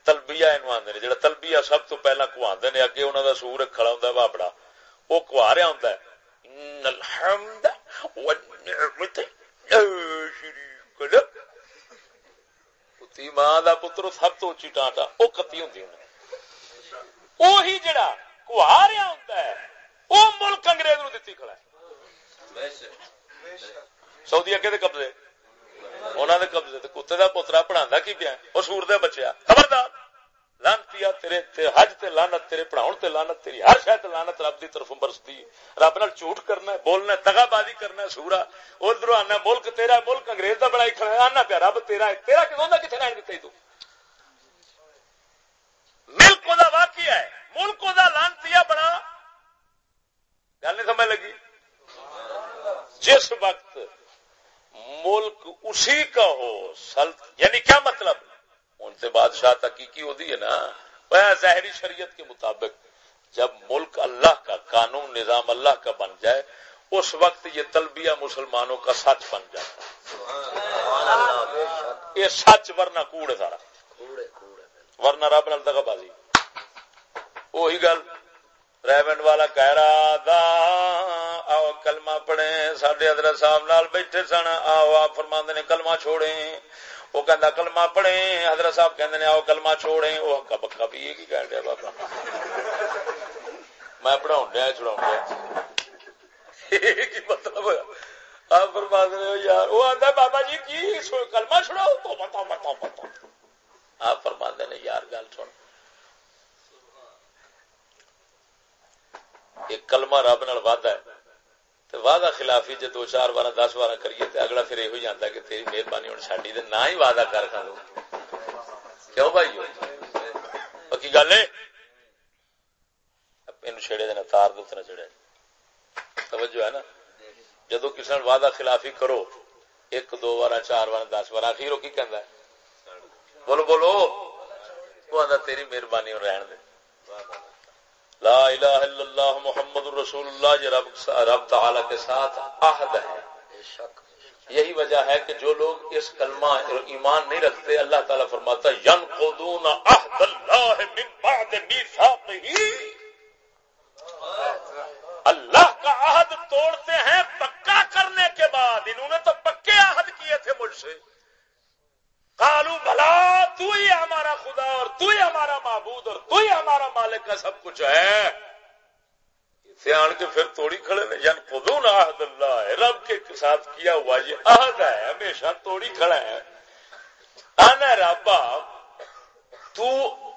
A: تلبیہ اینو آندے نے جڑا تلبیہ سب تو پہلا کواندے نے اگے انہاں دا سور کھڑا ہوندا ہے بابڑا او کوا رہا ہوندا ہے ان الحمد والنعمت شریک لک ماں دا پتر سب تو اچھی ٹانٹا او کتی ہوندی ہے اوہی جڑا کوا رہا ہوندا ہے او ملک انگریز نو دتی کھڑا ہے سعودی اگے دے قبضے انہوں نے قبضے کتے کا پوترا پڑھا کی پیا وہ سور دے بچیا خبردار لانتی تیرے حج تے لانت تیرے پڑھاؤ تے لانت تیری ہر شاید لانت رب دی طرف برستی رب نال جھوٹ کرنا ہے بولنا دگا بازی کرنا ہے سورا ادھر آنا ملک تیرا ملک انگریز کا بڑا کھڑا آنا پیا رب تیرا ہے تیرا کتوں کتنے لین دیتا تو ملک دا واقعہ ہے ملک دا لانتی بڑا گل نہیں سمجھ لگی جس وقت ملک اسی کا ہو، سلط یعنی کیا مطلب؟ ان سے بادشاہ تحقیقی ہوتی ہے نا؟ ظاہری شریعت کے مطابق، جب ملک اللہ کا، قانون، نظام اللہ کا بن جائے، اس وقت یہ تلبیہ مسلمانوں کا سچ بن جاتا یہ سچ ورنہ کوڑ سارا۔ ورنہ رب نال دگا بازی۔ وہی گل، ریونڈ والا کہہ رہا آؤ کلمہ پڑھے سڈے حضرت صاحب نال بیٹھے سن آؤ آپ فرما نے کلمہ چھوڑے وہ کہندا کلمہ پڑھے حضرت صاحب کہندے نے آؤ کلمہ چھوڑے وہ ہکا بکا بھی یہ کی کہہ دیا بابا۔ میں پڑھاؤں دیا چھڑاؤں دیا۔ کی مطلب آپ فرما دے یار، وہ آتا بابا جی کی کلمہ چھڑاؤ تو بتاؤ بتاؤ بتاؤ آپ فرما دے یار، گل سن۔ ایک کلمہ رب نال وعدہ ہے۔ تو وعدہ خلافی جی دو چار بار دس بار کریے تو اگلا پھر یہ جانا کہ تیری مہربانی ہوں چاڑی دے، نہ ہی وعدہ کر کھا لو۔ کیوں بھائی پکی گل ہے؟ چڑے دینا تار دے نہ چڑھے۔ توجہ ہے نا؟ جدو کسی نے وعدہ خلافی کرو، ایک، دو بار چار بار دس بار آخر وہ کی کہہ بولو بولو۔ وہ آدھا تیری مہربانی رہن دے۔ لا الہ الا اللہ محمد رسول اللہ یہ رب رب تعالی کے ساتھ عہد ہے۔ یہی وجہ ہے کہ جو لوگ اس کلمہ ایمان نہیں رکھتے اللہ تعالیٰ فرماتا ینقضون عہد اللہ من بعد میثاقہ اللہ کا عہد توڑتے ہیں پکا کرنے کے بعد انہوں نے تو پکے عہد کیے تھے مجھ سے۔ کالو بھلا تو ہی ہمارا خدا اور تو ہی ہمارا معبود اور تو ہی ہمارا مالک کا سب کچھ ہے۔ آن کے پھر توڑی کھڑے نے یعنی خدون عہد اللہ ہے، رب کے ساتھ کیا ہوا، یہ عہد ہے، ہمیشہ توڑی کھڑا ہے۔ آنا ربا، تو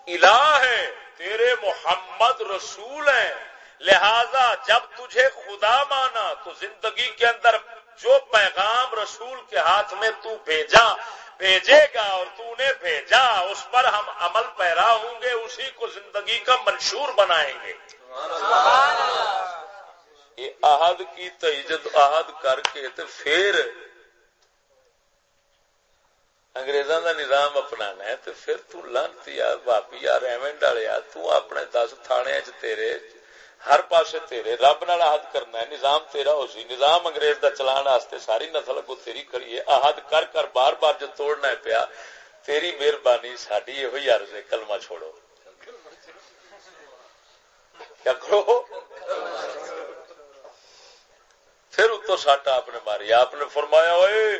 A: الہ ہے، تیرے محمد رسول ہیں۔ لہذا جب تجھے خدا مانا، تو زندگی کے اندر جو پیغام رسول کے ہاتھ میں تو بھیجا بھیجے گا اور تو نے بھیجا، اس پر ہم عمل پیرا ہوں گے، اسی کو زندگی کا منشور بنائیں گے۔ یہ عہد کی تجد عہد کر کے تو پھر انگریزاں دا نظام اپنانا ہے تو پھر تو لانتی یا باپی یا ریمنڈ والے تو اپنے دس تھانے چ تیرے ہر پاسے تیرے، رب نال عہد کرنا ہے، نظام تیرا ہو سی۔ نظام انگریز دا چلان واسطے ساری نسل کو تیری کریے عہد کر کر بار بار جو توڑنا ہے پیا، تیری مہربانی ساری یہ عرض ہے، کلمہ چھوڑو۔ کیا کرو؟ پھر اتو ساٹا آپ نے ماری آپ نے فرمایا ہوئے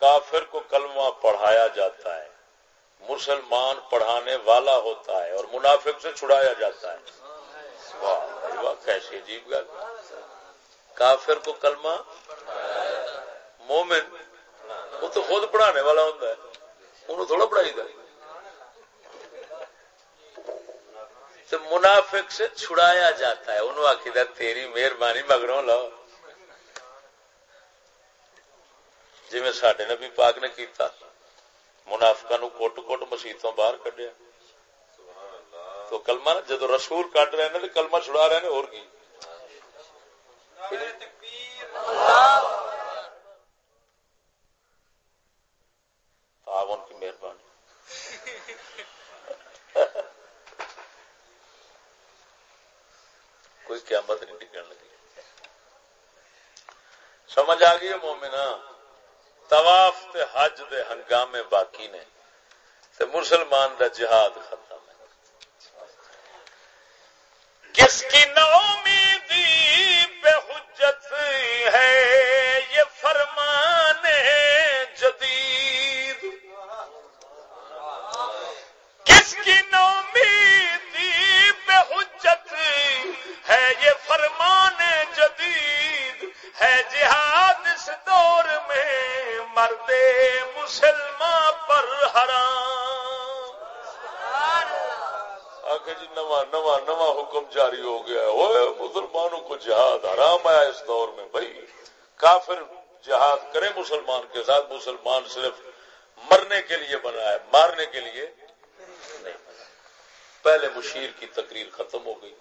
A: کافر کو کلمہ پڑھایا جاتا ہے۔ مسلمان پڑھانے والا ہوتا ہے اور منافق سے چھڑایا جاتا ہے۔ واہ واہ، کیسی عجیب گل۔ کافر کو کلمہ مومن، وہ تو خود پڑھانے والا ہوتا ہے۔ انہوں تھوڑا پڑھائی گا تو منافق سے چھڑایا جاتا ہے۔ انہوں آخر تیری مہربانی مگروں لو جی میں سڈے نبی پاک نے کیتا۔ منافقا نو کوٹ کوٹ مسیتوں باہر کڈیا تو کلمہ جدو رسول کٹ رہے ہیں تو کلمہ چھڑا رہے ہیں اور کی مہربانی کوئی قیامت نہیں ٹکن لگی
B: سمجھ آ گئی مومنا طواف تے حج دے ہنگامے باقی نے تے مسلمان دا جہاد ختم ہے۔
A: کس کی نو امیدی پہ حجت ہے یہ فرمان جدید؟ کس کی نو امیدی پہ حجت ہے یہ فرمان جدید؟ ہے جہاد اس دور میں، مرد مسلمان پر حرام۔
B: آخر جی نواں نواں نواں حکم جاری ہو گیا ہے۔ مسلمانوں کو جہاد حرام آیا اس دور میں، بھائی۔ کافر جہاد کرے مسلمان کے ساتھ، مسلمان صرف مرنے کے لیے بنا ہے، مارنے کے لیے نہیں پہلے مشیر کی تقریر ختم ہو گئی۔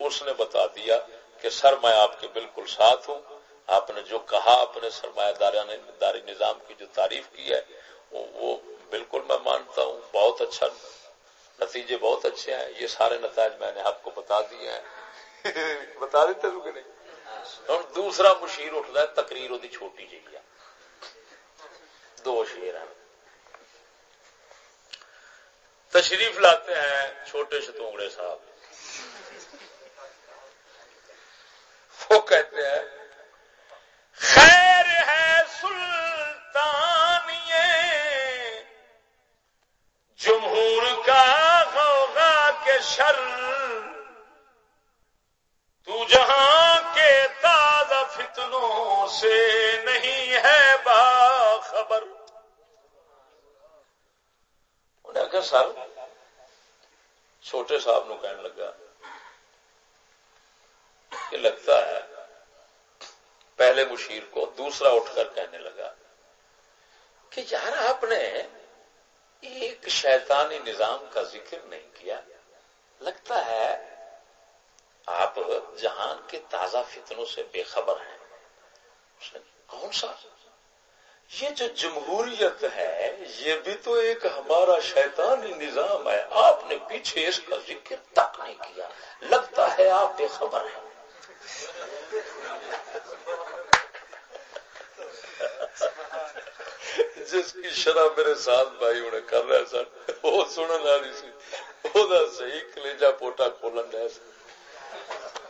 B: اس نے بتا دیا کہ سر میں آپ کے بالکل ساتھ ہوں۔ آپ نے جو کہا اپنے سرمایہ داری نظام کی جو تعریف کی ہے، وہ بالکل میں مانتا ہوں۔ بہت اچھا نتیجے بہت اچھے ہیں۔ یہ سارے نتائج میں نے آپ کو بتا دیے ہیں۔ (laughs) بتا دیتے کہ نہیں؟ ہوں دوسرا مشیر اٹھتا ہے، تقریر وہ چھوٹی جی ہے دو شیر ہیں۔ تشریف لاتے ہیں چھوٹے شتونگڑے صاحب۔ وہ کہتے ہیں
A: جمہور کا غوغا کے شر۔ تو جہاں کے تازہ فتنوں سے نہیں ہے باخبر۔
B: انہیں کہ سر، چھوٹے صاحب نو کہنے لگا کہ لگتا ہے پہلے مشیر کو دوسرا اٹھ کر کہنے لگا کہ یار آپ نے ایک شیطانی نظام کا ذکر نہیں کیا۔ لگتا ہے آپ جہان کے تازہ فتنوں سے بے خبر ہیں۔ کون سا؟ یہ جو جمہوریت ہے، یہ بھی تو ایک ہمارا شیطانی نظام ہے۔ آپ نے پیچھے اس کا ذکر تک نہیں کیا۔ لگتا ہے آپ بے خبر ہیں۔ جس کی شرح میرے ساتھ بھائی انہیں کر رہے سن، وہ سننے والی سی۔ وہ صحیح کلیجا پوٹا کھولن رہے سن۔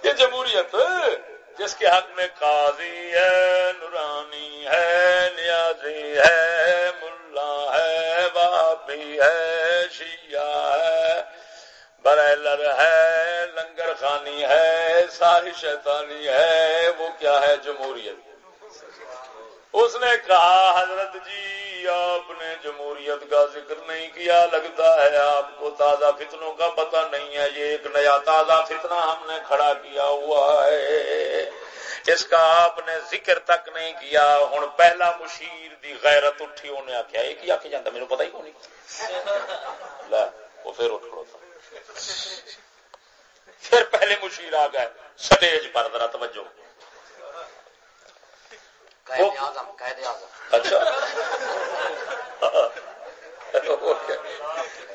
B: یہ جمہوریت
A: جس کے حق میں قاضی ہے، نورانی ہے، نیازی ہے، ملا ہے بابی ہے، شیعہ ہے۔ برائلر ہے لنگر خانی ہے ساری شیطانی ہے۔ وہ کیا ہے جمہوریت؟ اس نے کہا، حضرت جی آپ نے جمہوریت کا ذکر نہیں کیا، لگتا ہے آپ کو تازہ فتنوں کا پتہ نہیں ہے۔ یہ ایک نیا تازہ فتنہ ہم نے کھڑا کیا ہوا ہے۔ اس کا آپ نے ذکر تک نہیں کیا۔ ہوں پہلا مشیر دی غیرت اٹھی انہیں آخیا یہ کی آخی جانا میرے پتا ہی کون وہ پھر اٹھ کھڑوتا پھر پہلے مشیر آ گئے۔ سٹیج پر ذرا توجہ۔ اچھا۔ ہاں۔ ہاں۔ ہاں۔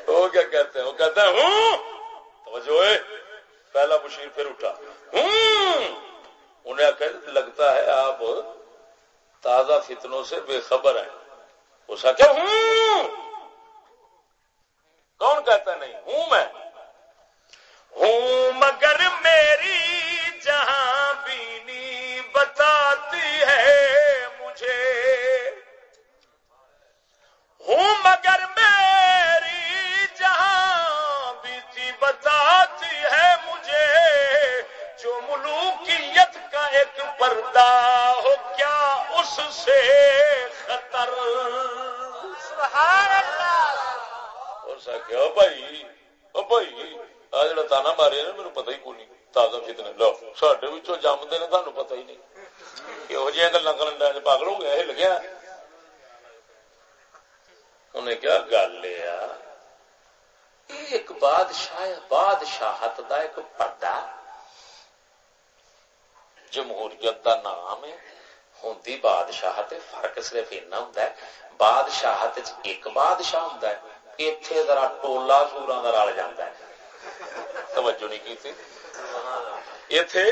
A: وہ کیا کہتے ہیں، وہ کہتے ہیں، ہوں۔ توجہ پہلا مشیر پھر اٹھا۔ ہوں۔ انہیں کہ لگتا ہے آپ تازہ فتنوں سے بے خبر ہیں۔ اس کا کیا ہوں۔ کون کہتا نہیں، ہوں میں۔ ہوں مگر میری جہاں بینی مگر میری جہاں بیتی بتاتی ہے مجھے، جو ملوکیت کا ایک پردہ ہو، کیا اس سے خطر؟ سبحان اللہ! اور کیا، بھائی، او بھائی، آ جڑا تانا مارے نا میرے پتا ہی کو نہیں، تازہ فتنے لو، ساڈے سڈے جمتے نے تمہیں پتا ہی نہیں۔ یہو جہاں گلا کرن پاگل ہو گیا یہ لگیا انہیں کیا گل لیا ایک بادشاہ بادشاہت دا ایک پردہ۔ جمہوریت دا نام ہے ہوں بادشاہت فرق صرف اینا ہوں بادشاہت ایک بادشاہ ہوں اتے ذرا ٹولا سورا کا رل جا توجہ نہیں کی اتے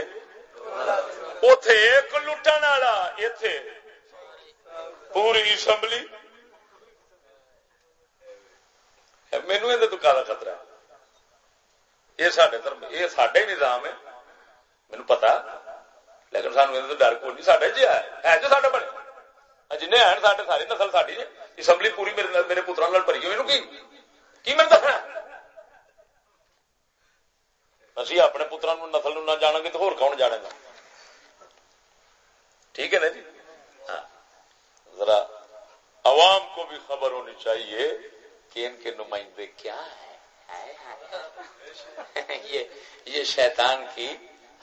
A: اتے ایک لٹن والا اتے پوری اسمبلی۔ مینو یہ تو کالا خطرہ یہ سڈے دھرم یہ سڈا ہی نظام ہے۔ مینو پتا لیکن سانو یہ ڈر کو نہیں سڈے جی ہے۔ جو سڈے بڑے جن ہیں سارے ساری نسل ساری اسمبلی پوری میرے میرے پترا بھری ہوئی کی میں دسنا اسی اپنے پترا نسل نہ جانا گے تو ہو کون جانے گا؟ ٹھیک ہے نا جی؟ ہاں۔ ذرا عوام کو بھی خبر ہونی چاہیے۔ کہ ان کے نمائندے کیا ہیں؟ یہ شیطان کی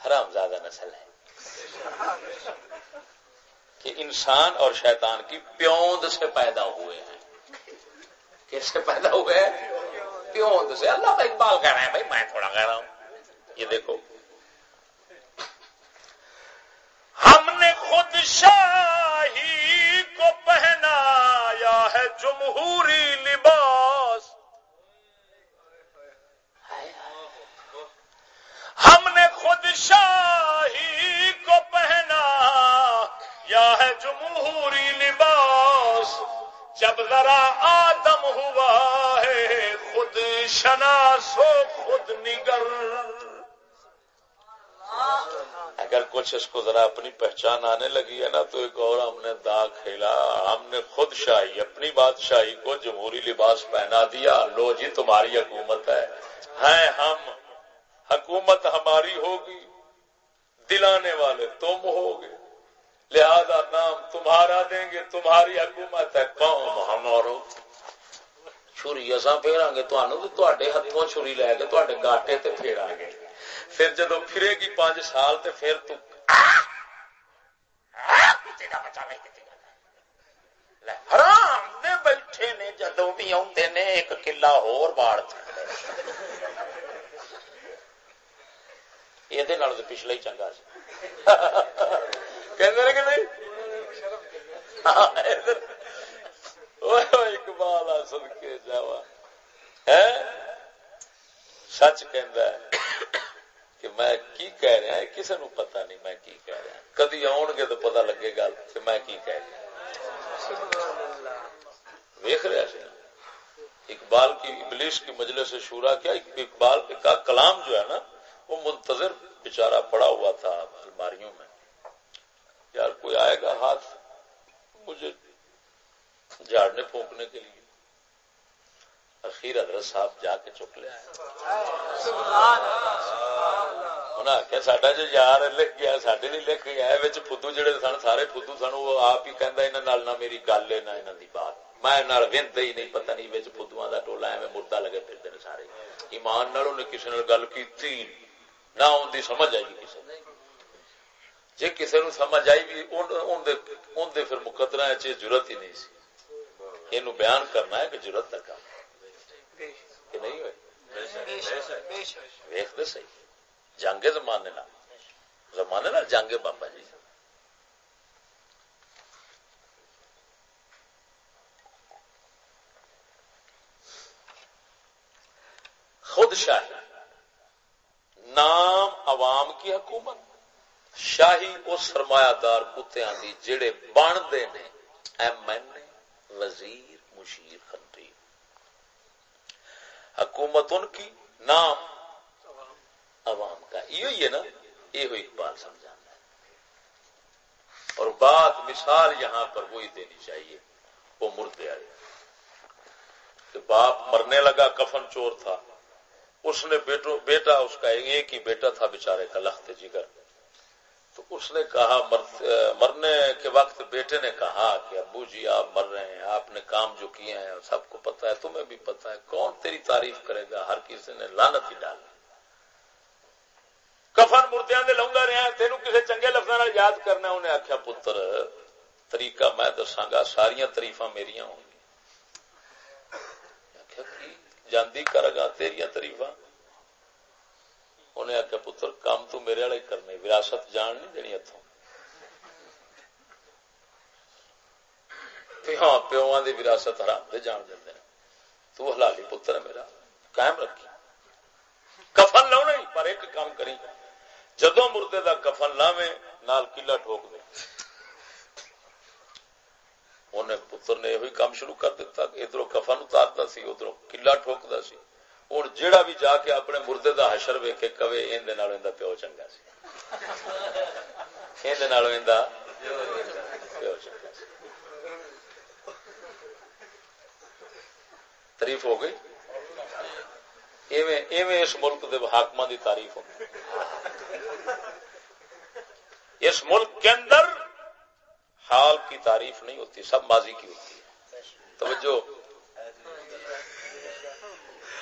A: حرام زیادہ نسل ہے۔ کہ انسان اور شیطان کی پیوند سے پیدا ہوئے ہیں۔ کیسے پیدا ہوئے ہیں؟ پیوند سے۔ اللہ کا اقبال کہہ رہے ہیں، بھائی میں تھوڑا کہہ رہا ہوں۔ یہ دیکھو۔ ہم نے خود شاہی کو پہنایا ہے جمہوری لباس ہم نے خود شاہی کو پہنا۔ یا ہے جمہوری لباس۔ جب ذرا آدم ہوا ہے، خود شناسو، خود نگر۔ اگر کچھ اس کو ذرا اپنی پہچان آنے لگی ہے نا، تو ایک اور ہم نے داغ کھیلا۔ ہم نے خود شاہی، اپنی بادشاہی کو جمہوری لباس پہنا دیا۔ لو جی تمہاری حکومت ہے۔ ہیں ہم۔ حکومت ہماری ہوگی دلانے والے تم ہوگے۔ لہذا نام تمہارا دیں گے تمہاری حکومت ہے قوم۔ ہمارو چھری اصا پھیرا گے تو ہاتھوں چھری لے کے گاٹے تے پھیرا گے۔ پھر جدو پھرے گی پانچ سال تے پھر تو حرام دے بیٹھے نے جدو بھی آتے نے ایک کلا ہور یہ پچھلے ہی چنگا کہ نہیں اقبال کے جاوا سچ کہ کہ میں کی کہہ رہا ہے نو نہیں میں کی کہہ رہا کدی آن گے تو پتا لگے گا کہ میں کی کہہ رہا ویخ رہا سی اقبال کی ابلیس کی مجلس سے شورا کیا اقبال کا کلام جو ہے نا وہ منتظر بےچارا پڑا ہوا تھا الماریوں میں۔ یار کوئی آئے گا ہاتھ مجھے جھاڑنے پھونکنے کے لیے؟ اخیر حضرت صاحب جا کے چک لیا آخیا ساڈا جو یار لکھ گیا سڈے نہیں لکھ گیا فدو جڑے سن، سارے فدو سن، وہ آپ ہی کہہ نہ میری گل ہے، نہ یہاں کی بات۔ میں ونت ہی نہیں پتا نہیں فدو کا ٹولا ایویں مردہ لگے پھرتے ہیں سارے۔ ایمان نال انہیں کسی گل کی نہ ان کی سمجھ آئی کسی جی کسی نو سمجھ آئی بھی اندر پھر مقدرہ ضرورت ہی نہیں سی۔ یہ بیان کرنا ہے کہ ضرورت کا کام کہ نہیں ہوئے؟ ویخ صحیح۔ جنگ زمانے زمانے نہ جنگ بابا جی۔ خود شاہی نام عوام کی حکومت۔ شاہی وہ سرمایہ دار کتے آدھی جڑے بنتے ہیں۔ ایم این اے، وزیر، مشیر خطری حکومت ان کی، نام عوام کا۔ یہ ہے نا یہ اقبال سمجھانا اور بات مثال یہاں پر وہی دینی چاہیے، وہ مردے آئے کہ باپ مرنے لگا، کفن چور تھا۔ اس نے بیٹو بیٹا اس کا ایک ہی بیٹا تھا بےچارے کا لخت جگر۔ تو اس نے کہا مرنے کے وقت بیٹے نے کہا کہ ابو جی آپ مر رہے ہیں، آپ نے کام جو کیے ہیں، سب کو پتا ہے، تمہیں بھی پتا ہے، کون تیری تعریف کرے گا؟ ہر کسی نے لانت ہی ڈالی کفن مردیا دے لاؤں رہا تین کسی چنگے لفظ یاد کرنا انہیں آخیا پتر، طریقہ میں دساگا ساریا تریفا میرا ہو جاندی، کر گا تیریا تریفا انہیں آخیا پتر، کام تو میرے والے کرنے، وراثت جان نہیں دینی اتوں ہاں پیو کی وراثت حرام دے جان دیں تو حلالی پتر ہے میرا، قائم رکھی۔ کفن لاؤنا ہی، پر ایک کام کری۔ جدو مردے دا کفن لاوے نال کلا ٹھوک دے۔ انہیں پتر نے یہ کام شروع کر دیتا ادھر کفن اتارتا سی ادھر کلا ٹھوکتا سی ہوں جہاں بھی جا کے اپنے مردے کا حشر ویکے کبے اندر پیو چنگا سی پیو چنگا سی تعریف ہو گئی اس ملک کے حاقم کی تعریف ہو گئی اس ملک کے اندر حال کی تعریف نہیں ہوتی، سب ماضی کی ہوتی ہے۔ توجہ۔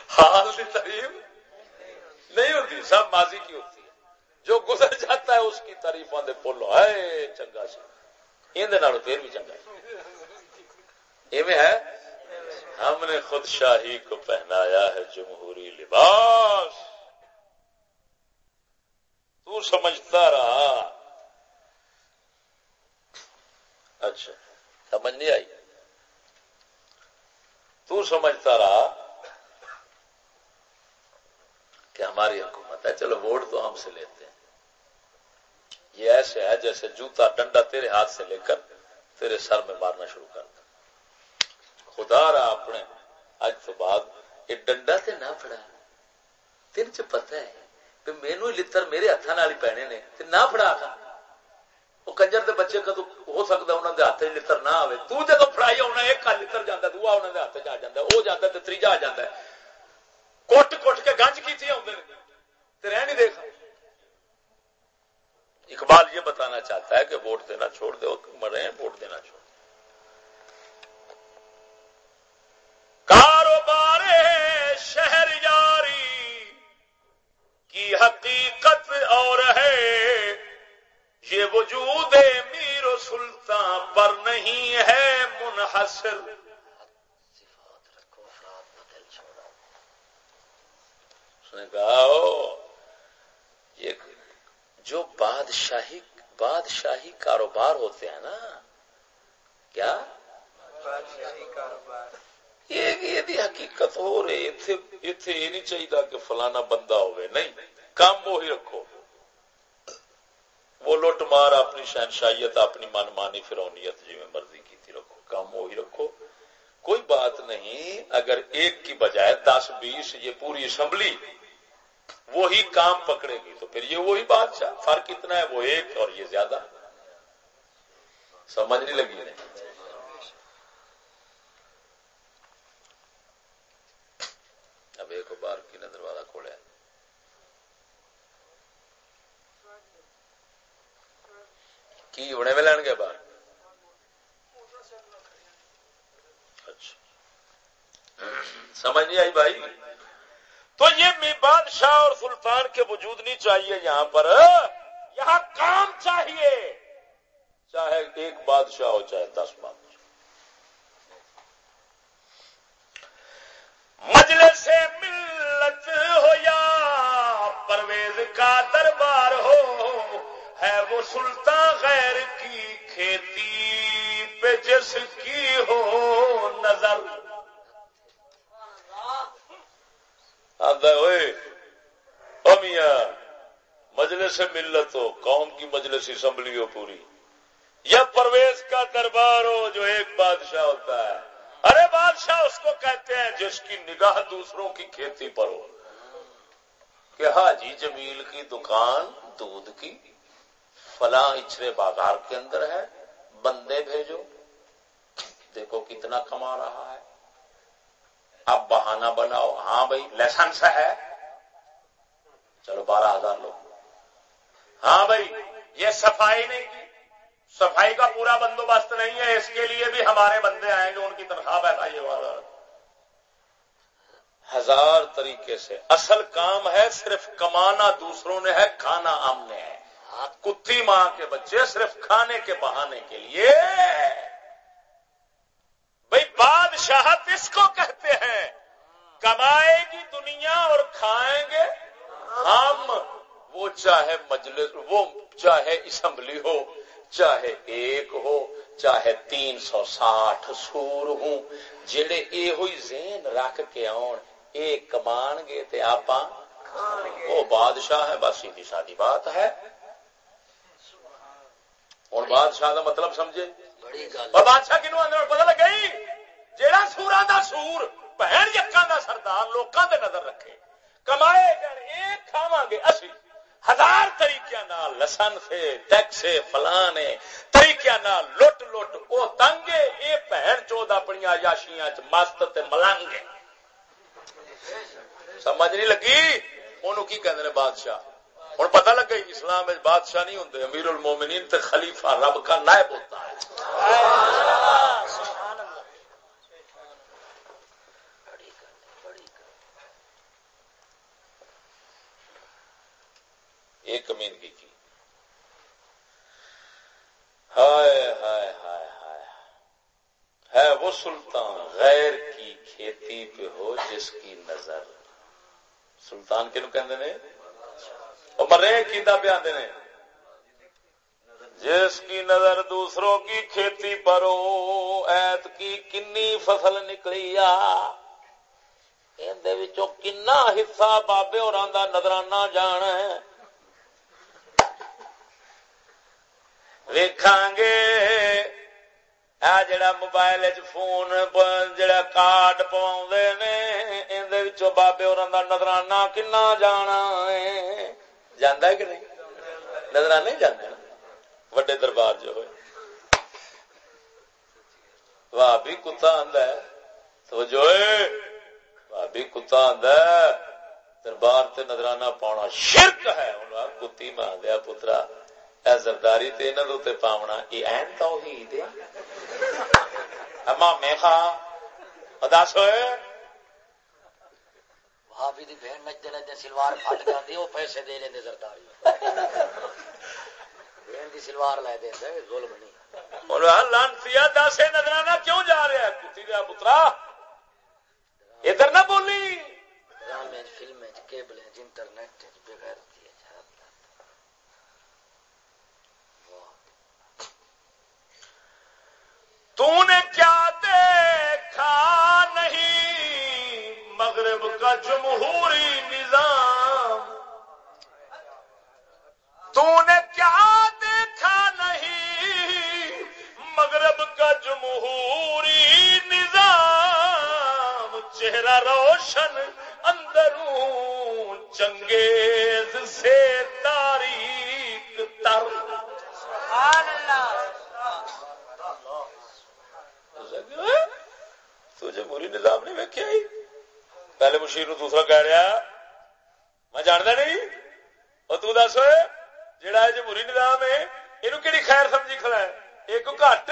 A: حال کی تعریف نہیں ہوتی، سب ماضی کی ہوتی ہے۔ جو گزر جاتا ہے، اس کی تعریف آدھے بولو ہے چنگا سا یہ پھر بھی چنگا ہے؟ ہم نے خود شاہی کو پہنایا ہے جمہوری لباس۔ تو سمجھتا رہا۔ اچھا سمجھ نہیں آئی۔ تو سمجھتا رہا کہ ہماری حکومت ہے۔ چلو ووٹ تو ہم سے لیتے ہیں۔ یہ ایسے ہے جیسے جوتا ڈنڈا تیرے ہاتھ سے لے کر تیرے سر میں مارنا شروع کر دیں خدا رہا اپنے۔ اج تو بعد یہ ڈنڈا تے نہ پڑا تین چ پتا ہے کہ مینو لتر میرے ہاتھ ہی پینے نے نہ پڑا تھا وہ کنجر دے بچے کا تو ہو سکتا انہوں نے ہاتھ لتر نہ آئے تو جب فرائی ہونا ایک لتر جانا دوا انہوں نے ہاتھ آ جاتا وہ جانا تو تیجا آ جاتا ہے کٹ کٹ کے گنج کی رہ نہیں دیکھا اقبال یہ بتانا چاہتا ہے کہ ووٹ دینا چھوڑ دے مرے ہیں ووٹ دینا چھوڑ کاروبار شہر یاری کی حقیقت اور ہے یہ وجود میر و سلطان پر نہیں ہے منحصر۔ نے کہا یہ جو بادشاہی بادشاہی کاروبار ہوتے ہیں نا کیا؟ بادشاہی کاروبار۔ یہ حقیقت ہو رہی اتنے یہ نہیں چاہیے کہ فلانا بندہ ہوئے نہیں۔ کام وہی رکھو۔ وہ لٹ مار اپنی شہنشاہیت، اپنی من مانی فرونیت جی میں مرضی کی تھی رکھو کام وہی رکھو۔ کوئی بات نہیں، اگر ایک کی بجائے دس، بیس، یہ پوری اسمبلی وہی کام پکڑے گی، تو پھر یہ وہی بات فرق اتنا ہے، وہ ایک اور یہ زیادہ۔ سمجھ نہیں لگی نہیں اب ایک بار کی نے دروازہ کھولیا کی ہونے میں لین گے باہر؟ اچھا۔ سمجھ نہیں آئی بھائی؟ تو یہ بادشاہ اور سلطان کے وجود نہیں چاہیے یہاں پر۔ یہاں کام چاہیے۔ چاہے ایک بادشاہ ہو، چاہے دس بادشاہ۔ مجلے سے ملت ہو یا پرویز کا دربار ہو ہے وہ سلطان غیر کی کھیتی پہ جس کی ہو نظر۔ مجلس ملت ہو، قوم کی مجلس اسمبلی ہو پوری۔ یا پرویز کا دربار ہو، جو ایک بادشاہ ہوتا ہے۔ ارے بادشاہ، اس کو کہتے ہیں جس کی نگاہ دوسروں کی کھیتی پر ہو۔ کہ حاجی جمیل کی دکان، دودھ کی۔ فلاں اچھرے بازار کے اندر ہے، بندے بھیجو۔ دیکھو کتنا کما رہا ہے۔ اب بہانہ بناؤ۔ ہاں بھائی، لائسنس ہے۔ چلو بارہ ہزار لوگ ہاں بھائی، یہ صفائی نہیں کی۔ صفائی کا پورا بندوبست نہیں ہے۔ اس کے لیے بھی ہمارے بندے آئیں گے، ان کی تنخواہ بتائیے والا ہزار طریقے سے۔ اصل کام ہے صرف کمانا، دوسروں نے ہے کھانا ہم نے ہے کتی ماں کے بچے صرف کھانے کے بہانے کے لیے بھائی بادشاہت اس کو کہتے ہیں۔ کمائے گی دنیا اور کھائیں گے ہم۔ وہ چاہے مجلس، وہ چاہے اسمبلی ہو، چاہے ایک ہو، چاہے تین سو ساٹھ سور ہوں۔ جڑے یہ ہوئی زین رکھ کے آن ایک کمان گے تے آپ وہ بادشاہ ہے، بس سیدھی سادی بات ہے۔ ہوں بادشاہ کا مطلب سمجھے؟ اور بادشاہ کنو آدھے پتا لگا جہاں سورا دا سور، بہن یقان دا سردار لوگوں دے نظر رکھے۔ کمائے جان، ایک کھاوا گے اسی۔ ہزار طریقے لسن سے، ٹیکس فلان طریقے لٹ لٹ وہ تنگے یہ بہن چود اپنی یاشیاں چ مست تے ملنگ سمجھ نہیں لگی؟ انہوں کی کہتے ہیں بادشاہ؟ ہوں پتہ لگا اسلام بادشاہ نہیں ہوں امیر المومنین تے خلیفہ رب کا نائب ہوتا ہے۔ ایک کمینگی کی۔ ہائے ہائے ہائے ہائے۔ ہے وہ سلطان غیر کی کھیتی پہ ہو جس کی نظر۔ سلطان کنو کہ مرے کی پہ نے جس کی نظر دوسروں کی کھیتی پر ہو ایت کی کنی فصل نکلی آ۔ کنا حصہ بابے اور نظرانہ جان ہے۔ گے جڑا موبائل فون جڑا کارڈ نے بابے اور نظرانہ کنا جانا جانا ہے کہ نہیں؟ نظر نہیں جانا وڈے دربار جو ہوئے۔ بھابی کتا آندا بھابی کتا آندا دربار تے نظرانہ پاؤنا شرک ہے۔ کتی میں دیا پترا۔ اے زرداری تے پاونا اے عین توحید ہے۔ امام میں خان اداس ہوئے۔ بھابی دی بہن نچتے نچتے سلوار پھٹ جاتی وہ پیسے دے زرداری بہن دی سلوار لے ظلم نہیں۔ دس نظرانہ کیوں جا رہا ہے؟ کتی دیا پترا۔ ادھر نہ بولی۔ فلم کیبل انٹرنیٹ بغیر تو نے کیا دیکھا؟ مغرب کا جمہوری نظام تو نے کیا دیکھا نہیں؟ مغرب کا جمہوری نظام، چہرہ روشن اندروں چنگیز سے تاریخ تر۔ اللہ۔ تو جمہوری نظام نہیں ویکیا پہلے مشیر دوسرا کہہ رہا میں جانتا نہیں اور تو دس جہا جمہوری نظام ہے یہ کہڑی خیر سمجھی کھڑا ہے ایک گھٹ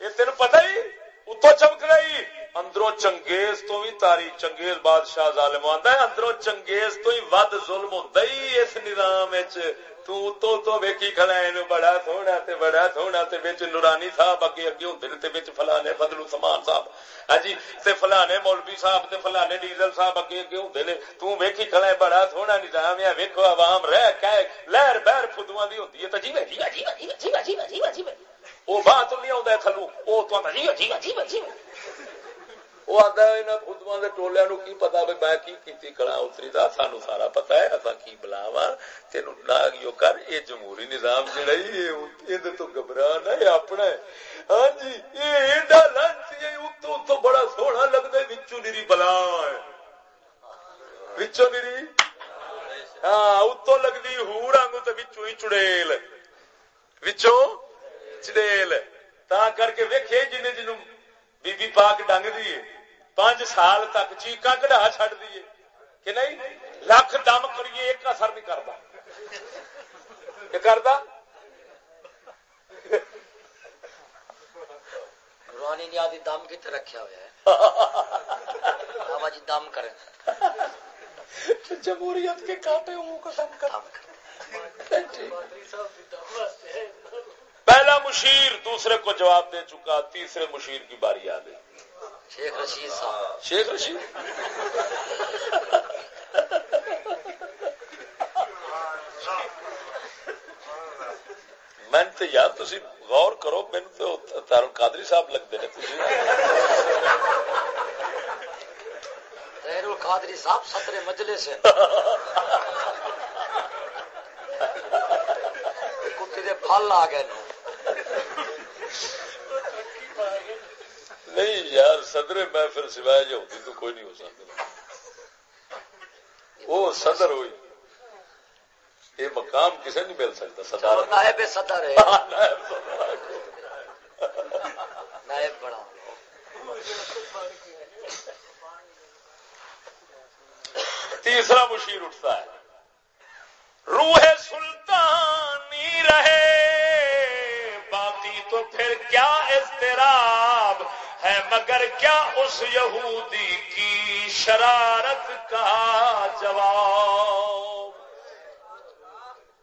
A: یہ تین پتہ ہی اتو چمک رہی اندروں چنگیز تو بھی تاری چنگیز بادشاہ ظالم آندا ہے اندروں چنگیز تو ہی ود ظلم ہوندا ہی اس نظام تو تو ویکھی کھڑا بڑا تھوڑا تے بڑا تھوڑا تے وچ نورانی صاحب اگے اگے ہوندے تے وچ فلانے فضلو سمان صاحب ہاں تے فلانے مولوی صاحب تے فلانے ڈیزل صاحب اگے اگے ہوندے نے تو ویکھی کھڑا بڑا تھوڑا نظام ہے ویکھو عوام رہ کے لہر بہر فدواں دی ہوندی ہے تے جی جی جی جی جی جی جی وہ بات نہیں آندا تھلو او تو جی جی جی جی وہ آتا ہے یہاں خودواں دے ٹولیاں نو کی پتا بھائی میں کی کیتی کڑا اتری دا سانو سارا پتا ہے اسا کی بلاوا تینو نا یو کر اے جمہوری نظام جڑا اے تو گھبرا نہ اے اپنا ہے ہاں جی اے اینڈا لانسی اے اوتھوں بڑا سونا لگتا ہے وچوں نری بلا وچوں نری ہاں اوتھوں لگدی ہور آنگو تے وچوں ہی چڑیل وچوں چڑیل تا کر کے ویکھے جنے جنوں بی بی پاک ڈنگ دی پانچ سال تک چیقا کڑا چڈ دیے کہ نہیں؟ لکھ دم کریے ایک اثر نہیں کرتا۔ کرتا؟ روحانی نیا دم کتنے رکھا ہوا ہے۔ بابا جی دم کریں۔ جمہوریت کے کاٹے منہ کو دم کر پہلا مشیر دوسرے کو جواب دے چکا تیسرے مشیر کی باری آ گئی۔ شیخ رشید صاحب۔ شیخ رشید؟ میں تو یار تھی غور کرو مین تو تارن قادری صاحب لگتے ہیں تیر قادری صاحب سترے مجلے سے کتی دے پھل آ گئے نہیں یار صدر محفل سوائے جو ہوتی تو کوئی نہیں ہو سکتا۔ وہ صدر ہوئی۔ یہ مقام کسے نہیں مل سکتا
C: نائب صدر ہے۔
A: ہاں، نائب
C: نائب بڑا۔
A: تیسرا مشیر اٹھتا ہے۔
D: روح سلطانی رہے باقی تو پھر کیا ہے مگر کیا اس یہودی کی شرارت کا جواب؟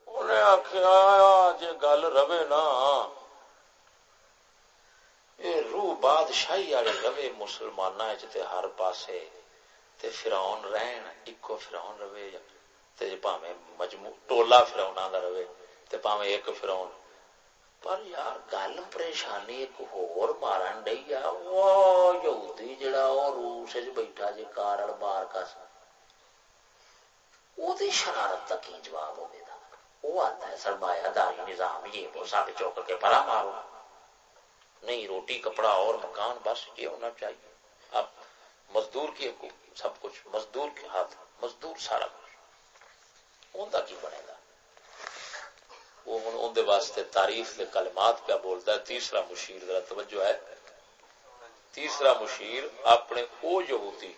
A: انہیں آخیا جی گل رہے نا یہ روح بادشاہی والے رہے مسلمان ہر پاسے تے فراؤن رہن ایکو فراؤن رہے، تے پاویں مجموع، ٹولا فراؤنا دا رہے، تے پاویں ایک فراؤن پر یار گل پریشانی ایک ہور مارن ڈئی آ یہودی جڑا او روس بیٹھا جے کارڑ بار کا او دی شرارت دا کی جواب ہوے دا وہ آتا ہے سرمایہ داری نظام یہ وہ سب چوک کے پرا مارو نہیں روٹی کپڑا اور مکان بس یہ ہونا چاہیے اب مزدور کی حقوق سب کچھ مزدور کے ہاتھ مزدور سارا کچھ ان کا کی بنے گا وہ ہوں اندر واسطے تعریف کے کلمات کیا بولتا ہے۔ تیسرا مشیر ذرا توجہ ہے۔ تیسرا مشیر اپنے او یہودی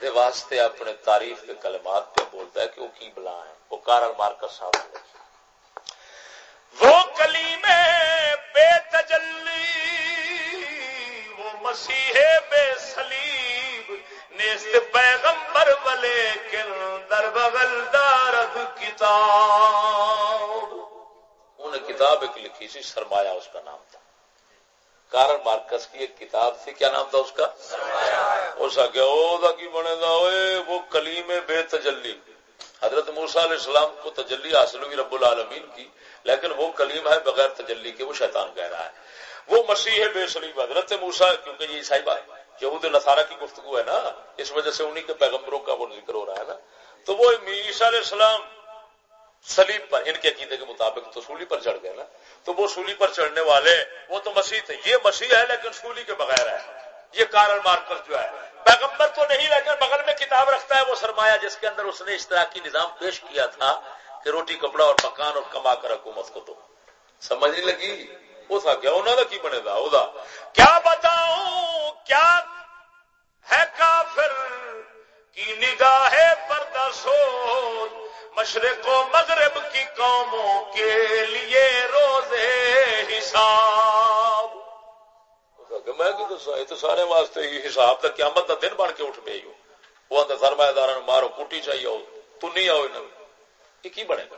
A: دے واسطے اپنے تعریف کے کلمات پہ بولتا ہے کہ وہ کی بلا ہے۔ وہ کارل مارکس صاحب
D: وہ کلی میں بے تجلی، وہ مسیح بے سلیب نیست پیغمبر ولے کن در بغل دارد کتاب۔
A: انہیں کتاب ایک لکھی سی سرمایہ اس کا نام تھا۔ کارل مارکس کی ایک کتاب تھی کیا نام تھا اس کا؟ اس آگے او کی بنے دا وہ کلیم بے تجلی۔ حضرت موسا علیہ السلام کو تجلی حاصل ہوئی رب العالمین کی لیکن وہ کلیم ہے بغیر تجلی کے وہ شیطان کہہ رہا ہے۔ وہ مسیح بے سلیم حضرت موسا کیونکہ یہ عیسائی بات یہود نصارہ کی گفتگو ہے نا، اس وجہ سے انہی کے پیغمبروں کا وہ ذکر ہو رہا ہے نا۔ تو وہ عیسیٰ علیہ السلام سلیم پر، ان کے عقیدے کے مطابق تو سولی پر چڑھ گئے نا۔ تو وہ سولی پر چڑھنے والے، وہ تو مسیح تھے۔ یہ مسیح ہے، لیکن سولی کے بغیر ہے۔ یہ کارل مارکر جو ہے، پیغمبر تو نہیں، لیکن بغل میں کتاب رکھتا ہے وہ سرمایہ، جس کے اندر اس نے اس طرح کی نظام پیش کیا تھا کہ روٹی کپڑا اور مکان اور کما کر حکومت کو دو۔ سمجھ نہیں لگی؟ وہ تھا کیا انہوں نے کی بنے گا وہ
D: کیا بتاؤں؟ کیا ہے کافر؟ کی نگاہ پردہ سوچ مشرق و مغرب کی قوموں کے لیے روزے حساب.
A: میں دسا یہ تو سارے واسطے ہی حساب تک قیامت کا دن بن کے اٹھ پی وہ آدھے سرمایہ دار مارو کٹی چاہیے تو نہیں آؤ یہ کی بنے گا؟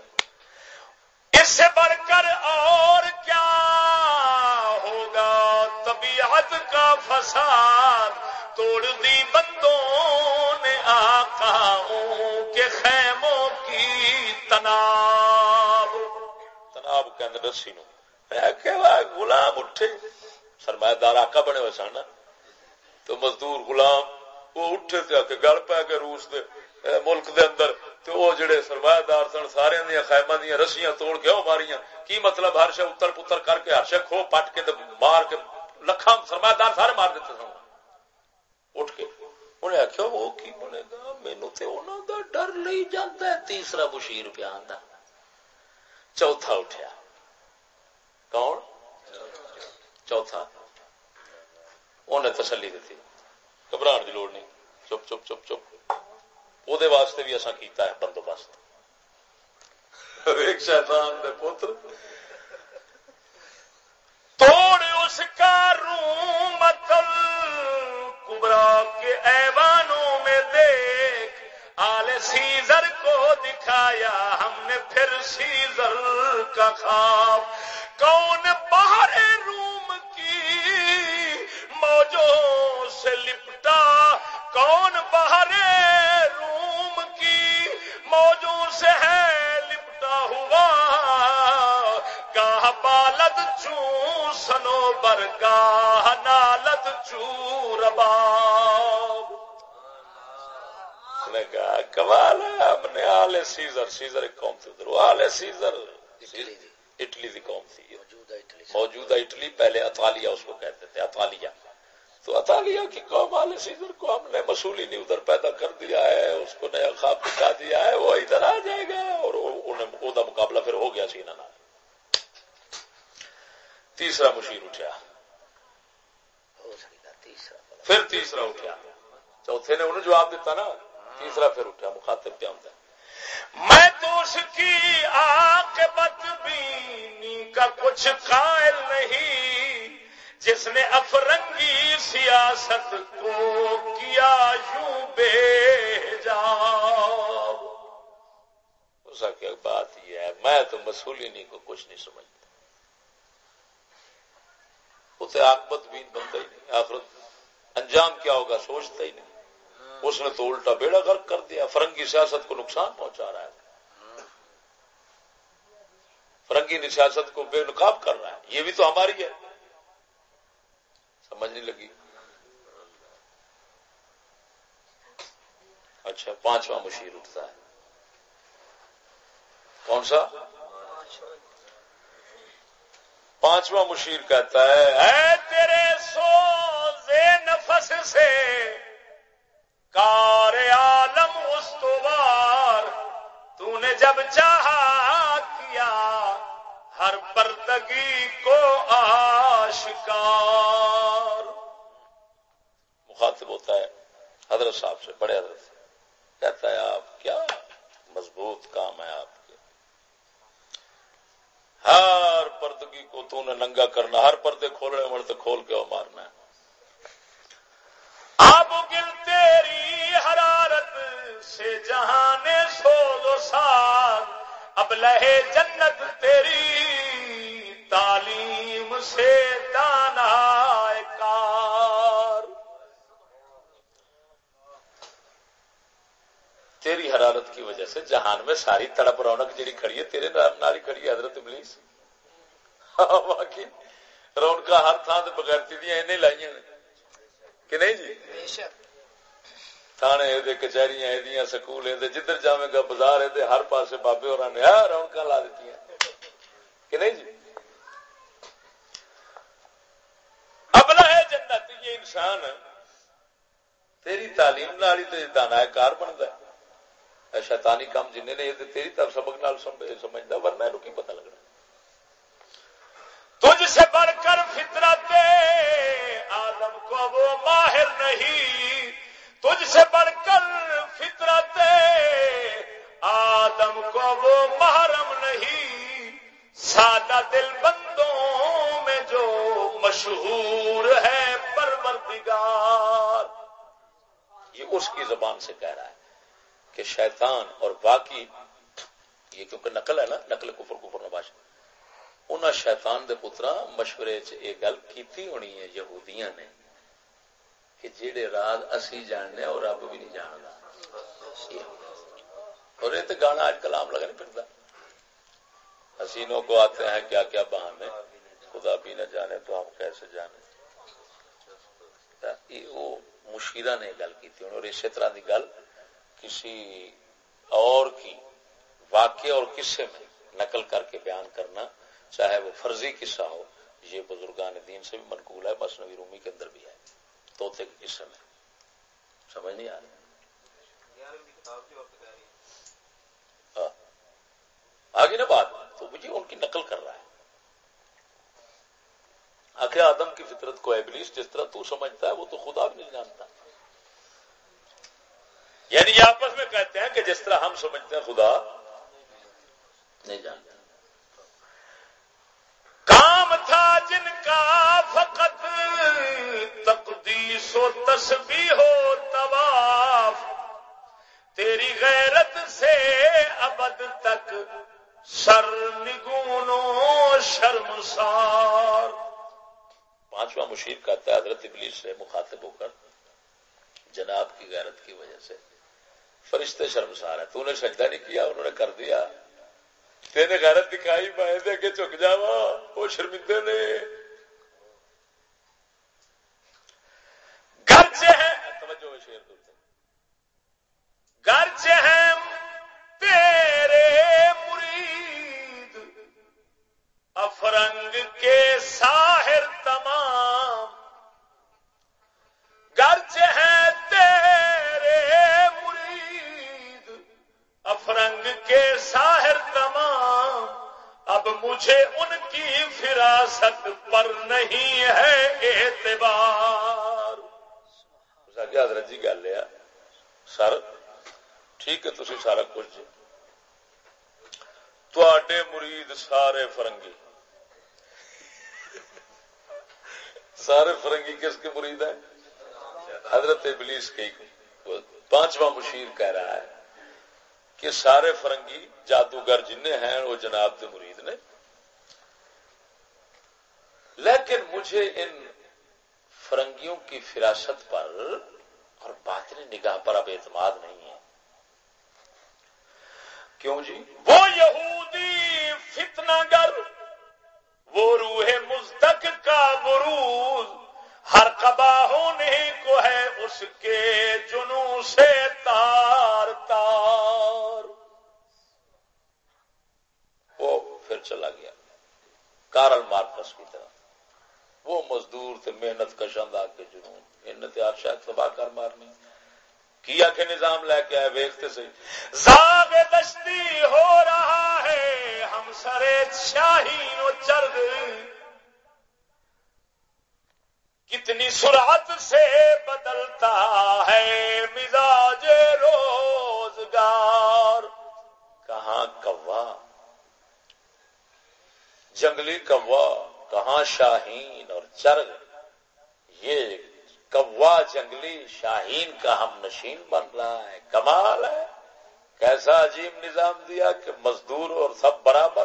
D: اس سے بڑھ کر اور کیا ہوگا؟ طبیعت کا فساد توڑ دی بندوں نے آقاؤں کے خیموں کی تناب۔
A: تناب کے اندر رسی نو۔ غلام اٹھے۔ سرمایہ دار آکا بنے ہوئے سن تو مزدور غلام، وہ اٹھے تھے کہ گل پی گئے روس دے ملک دے اندر تو وہ جڑے سرمایہ دار سن، سارے دیا خیمہ دیا رسیاں توڑ کے وہ ماریاں، کی مطلب ہر شے اتر پتر کر کے، ہر شے کھو پٹ کے مار کے لکھاں سرمایہ دار سارے مار دیتے سن۔ اٹھ کے انہیں آخیا وہ کی بنے گا؟ مینو تو انہوں کا ڈر نہیں جاتا ہے، تیسرا بشیر پیا چوتھا اٹھیا۔ کون؟ چوتھا۔ انہیں تسلی دیتی۔ گھبران کی لوڑ نہیں۔ چپ چپ چپ چپ۔ وہ واسطے بھی اصا کیتا ہے بندوبست ایک شیطان دے پتر
D: توڑ اس کا روم متل کبرا کے ایوانوں میں دیکھ آل سیزر کو دکھایا ہم نے پھر سیزر کا خواب کون چوں سنو نالد چوربا
A: نے کہا کمال ہے ہم نے آل سیزر سیزر ایک قوم سے آل سیزر اٹلی کی قوم تھی۔
C: موجودہ اٹلی
A: موجودہ اٹلی پہلے اطالیہ اس کو کہتے تھے اطالیہ۔ تو اطالیہ کی قوم والے سیزر کو ہم نے مسولی نہیں ادھر پیدا کر دیا ہے اس کو نیا خواب دکھا دیا ہے وہ ادھر آ جائے گا۔ اور انہیں مقابلہ پھر ہو گیا سینا نہ تیسرا مشیر اٹھا پھر تیسرا اٹھا چوتھے نے انہیں جواب دیتا نا تیسرا پھر اٹھا مخاطب کیا ہوتا ہے۔
D: میں تو اس کی بینی کا کچھ قائل نہیں جس نے افرنگی سیاست کو کیا یوں بے جا
A: کیا بات یہ ہے میں تو مسولینی کو کچھ نہیں سمجھتا۔ اسے آکبت بھی بنتا ہی نہیں، آخرت انجام کیا ہوگا سوچتا ہی نہیں۔ اس نے تو الٹا بیڑا غرق کر دیا، فرنگی سیاست کو نقصان پہنچا رہا ہے۔ فرنگی سیاست کو بے نقاب کر رہا ہے۔ یہ بھی تو ہماری ہے۔ سمجھنے لگی۔ اچھا پانچواں مشیر اٹھتا ہے۔ کون سا؟ پانچواں مشیر کہتا ہے،
D: اے تیرے سو نفس سے کار عالم استوار تو نے جب چاہا کیا ہر پردگی کو آشکار۔
A: مخاطب ہوتا ہے، حضرت صاحب سے، بڑے حضرت سے کہتا ہے، آپ کیا مضبوط کام ہے آپ۔ ہر پردگی کو تو نے ننگا کرنا، ہر پردے کھولنے والے کھول کے وہ مارنا ہے۔
D: اب گل تیری حرارت سے جہان سو دو سال، اب لہے جنت تیری تعلیم سے دانا
A: تیری حرارت کی وجہ سے جہان میں ساری تڑپ رونق جیڑی کھڑی ہے تیرے نام ناری کھڑی ہے حضرت ابلیس۔ باقی رونق ہر تھان سے بغیر دیا انہیں لائیاں کہ نہیں جی؟ تھانے کچہری سکول جدھر جائے گا بازار ہر پاسے بابے اور رونق لا دیتی کہ نہیں جی؟ ابلا ہے جنت یہ انسان تیری تعلیم نال ہی دانا کار بنتا ہے۔ شیطانی کام جن نے یہ تیری طرف سبق نال سمجھتا، ورنہ کی پتہ لگنا؟
D: تجھ سے بڑھ کر فطرت آدم کو وہ ماہر نہیں۔ تجھ سے بڑھ کر فطرت آدم کو وہ محرم نہیں۔ سادہ دل بندوں میں جو مشہور ہے، پروردگار۔
A: یہ اس کی زبان سے کہہ رہا ہے۔ کہ شیطان اور باقی یہ کیونکہ نقل ہے نا، نقل کفر کفر نباش۔ انہوں شیطان دے پترا مشورے چ گل کیتی ہونی ہے، یہودیاں نے، کہ جہے راز اسی جاننے اور رب بھی نہیں جانتا اور یہ تو گانا آج کلام لگا نہیں پڑتا حسینوں کو آتے ہیں، کیا کیا بہانے۔ خدا بھی نہ جانے تو ہم کیسے جانے۔ وہ مشیرہ نے گل کی تھی اور اسی طرح کی گل کسی اور کی واقع اور قصے میں نقل کر کے بیان کرنا، چاہے وہ فرضی قصہ ہو، یہ بزرگان دین سے بھی منقول ہے، بس نبی رومی کے اندر بھی ہے۔ توتے کے قصے میں۔ سمجھ نہیں آ رہی؟ ہاں۔ آگے نا بات، تو مجھے ان کی نقل کر رہا ہے۔ آخر آدم کی فطرت کو ابلیس جس طرح تو سمجھتا ہے، وہ تو خدا بھی نہیں جانتا۔ یعنی یہ آپس میں کہتے ہیں کہ جس طرح ہم سمجھتے ہیں خدا نہیں جانتا۔
D: کام تھا جن کا فقط تقدیس و تسبیح ہو طواف، تیری غیرت سے ابد تک سر نگونو شرمسار
A: پانچواں مشیر کہتا ہے، حضرت ابلیس سے مخاطب ہو کر جناب کی غیرت کی وجہ سے فرشتے شرمسار ہے تو نے سجدہ نہیں کیا، انہوں نے کر دیا۔ تین غیرت دکھائی، میں دے کے چک جا وہ شرمندے نے۔
D: گرچہ ہیں، توجہ شیر گرچہ ہیں، تیرے مرید۔
A: مجھے ان کی فراست پر نہیں ہے اعتبار۔
D: کیا حضرت جی گل ہے۔ سر، ٹھیک ہے تھی سارا کچھ۔ تے مرید سارے فرنگی۔ سارے فرنگی کس کے مرید ہیں؟ حضرت ابلیس کی پانچواں مشیر کہہ رہا ہے کہ سارے فرنگی جادوگر جن ہیں، وہ جناب کے مرید نے۔ لیکن مجھے ان فرنگیوں کی فراست پر اور باطنی نگاہ پر اب اعتماد نہیں ہے۔ کیوں جی؟
A: وہ یہودی فتنہ گر وہ روح مزدک کا بروز، ہر کبا ہونے کو ہے اس کے جنو سے تار تار۔
D: وہ پھر چلا گیا، کارل مارکس کی طرح وہ مزدور تھے محنت کشند آ کے جنون۔ انتہار شاید تباہ کر مارنی۔ کیا کہ نظام لے کے آئے؟ ویختے سے
A: زاغ دشتی ہو رہا ہے، ہم سرے شاہین و چرد۔ کتنی سرعت سے بدلتا ہے مزاج روزگار۔
D: کہاں کوا؟ جنگلی کوا۔ کہاں شاہین اور چرگ؟ یہ کوا جنگلی شاہین کا ہم نشین بن رہا ہے، کمال ہے۔ کیسا عجیب نظام دیا کہ مزدور اور سب برابر۔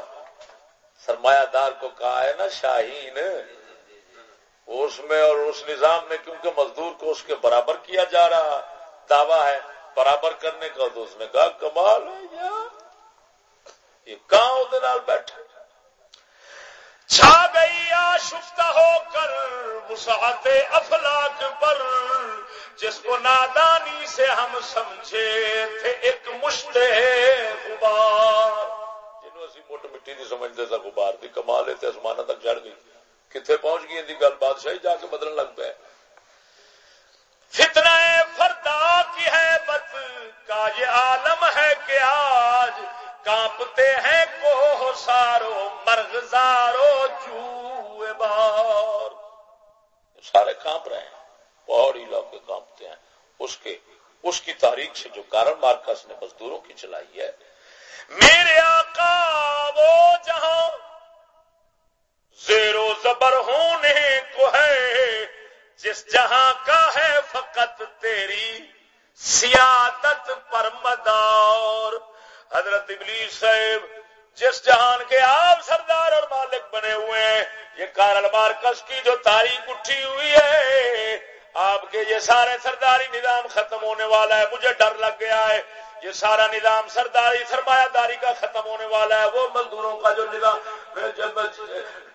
D: سرمایہ دار کو کہا ہے نا شاہین، اس میں اور اس نظام میں کیونکہ مزدور کو اس کے برابر کیا جا رہا، دعویٰ ہے برابر کرنے کا، تو اس نے کہا کمال ہے یار۔ یہ کہاں بیٹھے
A: چھا گئی آشفتہ ہو کر وسعت افلاق پر، جس کو نادانی سے ہم سمجھے تھے ایک مشت غبار۔
D: جنہوں اسی موٹ مٹی نہیں سمجھتے تھا غبار دی کمال ہے آسمانہ تک چڑھ گئی۔ کتنے پہنچ گئی ان گل؟ بادشاہی جا کے بدلنے لگ پہ
A: فتنہ فردا کی ہے بت، کا یہ عالم ہے کہ آج کانپتے ہیں کو سارو مرغزارو چوئے بار۔
D: سارے کانپ رہے ہیں، پہاڑی علاقے کانپتے ہیں۔ اس کے، اس کی تاریخ سے جو کارن مارکس نے مزدوروں کی چلائی ہے،
A: میرے آقا وہ جہاں زیر و زبر ہونے کو ہے، جس جہاں کا ہے فقط تیری سیادت پر مدار۔ حضرت ابلیس صاحب، جس جہان کے آپ سردار اور مالک بنے ہوئے ہیں، یہ کارل مارکس کی جو تاریخ اٹھی ہوئی ہے، آپ کے یہ سارے سرداری نظام ختم ہونے والا ہے، مجھے ڈر لگ گیا ہے۔ یہ سارا نظام سرداری سرمایہ داری کا ختم ہونے والا ہے، وہ مزدوروں کا جو نظام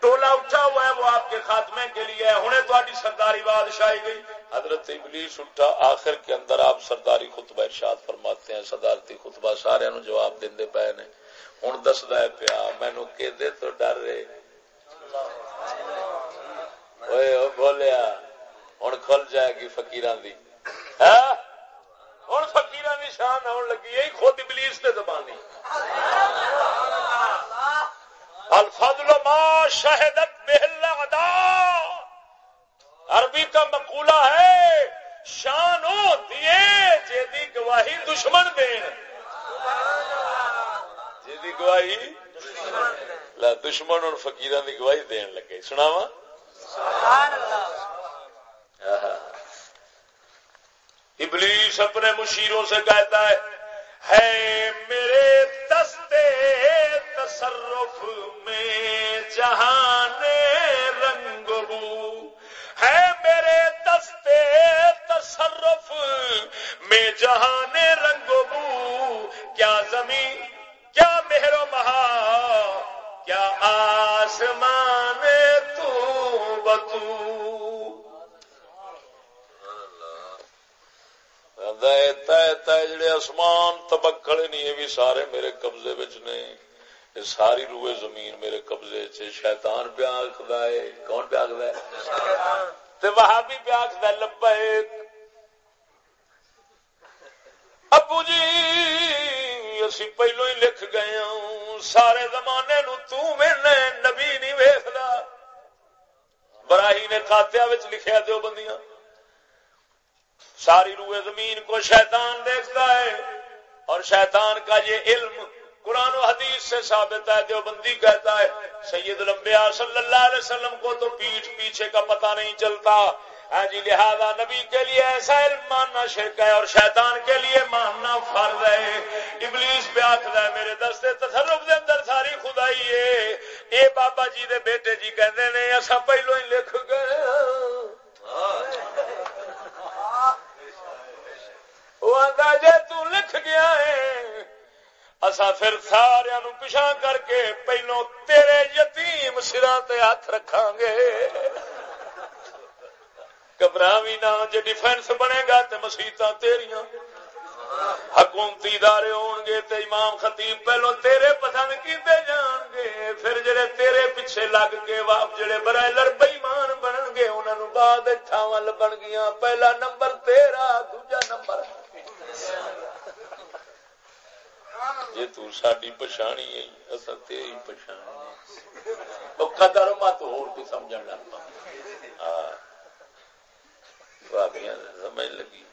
A: ٹولا اٹھا ہوا ہے، وہ آپ کے خاتمے کے لیے ہے۔ ہوں تاری سرداری بادشاہی گئی۔
D: حضرت ابلیس اٹھا، آخر کے اندر آپ سرداری خطبہ ارشاد فرماتے ہیں، صدارتی خطبہ سارے نو جواب دے پے نے۔ ہوں دستا ہے پیا مینو کہ تو ڈر رہے۔ بولیا ہوں کھل جائے گی فکیران دی۔
A: ہوں فکیر کی شان آن لگی، یہی خود ابلیس نے زبانی الفضل ما شہدت بہل ادا عربی کا مقولہ ہے شان ہو دیے جی گواہی دشمن دین۔
D: جی گواہی؟ دشمن اور فقیران کی گواہی دین لگے۔ سناوا
A: ابلیس اپنے مشیروں سے کہتا ہے ہے میرے دستے تصرف میں جہان رنگ بو۔ تصرف میں جہان رنگ بو کیا زمین کیا مہر و مہا کیا آسمان تو بتو۔
D: جڑے آسمان تبکڑے نہیں یہ بھی سارے میرے قبضے نے۔ یہ ساری روئے زمین میرے قبضے چ شیطان پیا آخد کون پیا آخد
A: وہاں بھی پیا آخد لبا ابو جی اسی پہلو ہی لکھ گئے ہوں سارے زمانے نو نبی نہیں ویخلا براہی نے خاتیا لکھیا دو بندیاں ساری روئے زمین کو شیطان دیکھتا ہے اور شیطان کا یہ علم قرآن و حدیث سے ثابت ہے دیوبندی کہتا ہے سید الانبیاء صلی اللہ علیہ وسلم کو تو پیٹھ پیچھے کا پتہ نہیں چلتا ہاں جی لہذا نبی کے لیے ایسا علم ماننا شرک ہے اور شیطان کے لیے ماننا فرض ہے۔ ابلیس پہ آخر ہے، میرے دستے تصرف دے اندر ساری خدائی ہے۔ اے بابا جی دے بیٹے جی کہتے ہیں ایسا پہلو ہی لکھ گئے ہاں۔ وہ آتا جی تو لکھ گیا ہے۔ اصا پھر سارا پچھا کر کے پہلو تیرے یتیم سرا ہاتھ رکھا گے۔ گھبرا بھی نہ جی ڈیفینس بنے گا تو مسیت تیریاں۔ حکومتی ادارے ہون گے تے امام خطیب پہلو تیرے پسند کیتے جان گے۔ پھر جڑے تیرے پیچھے لگ کے واپ جڑے برائلر بئیمان بنن گے انہوں نے بعد تھاواں لبن گیا پہلا نمبر تیرا، دوجا نمبر۔ جی تاری پچھانی ہے اصل تیری پچھانی قدر مت ہور ہو سمجھ لگ ہاں سمجھ لگی۔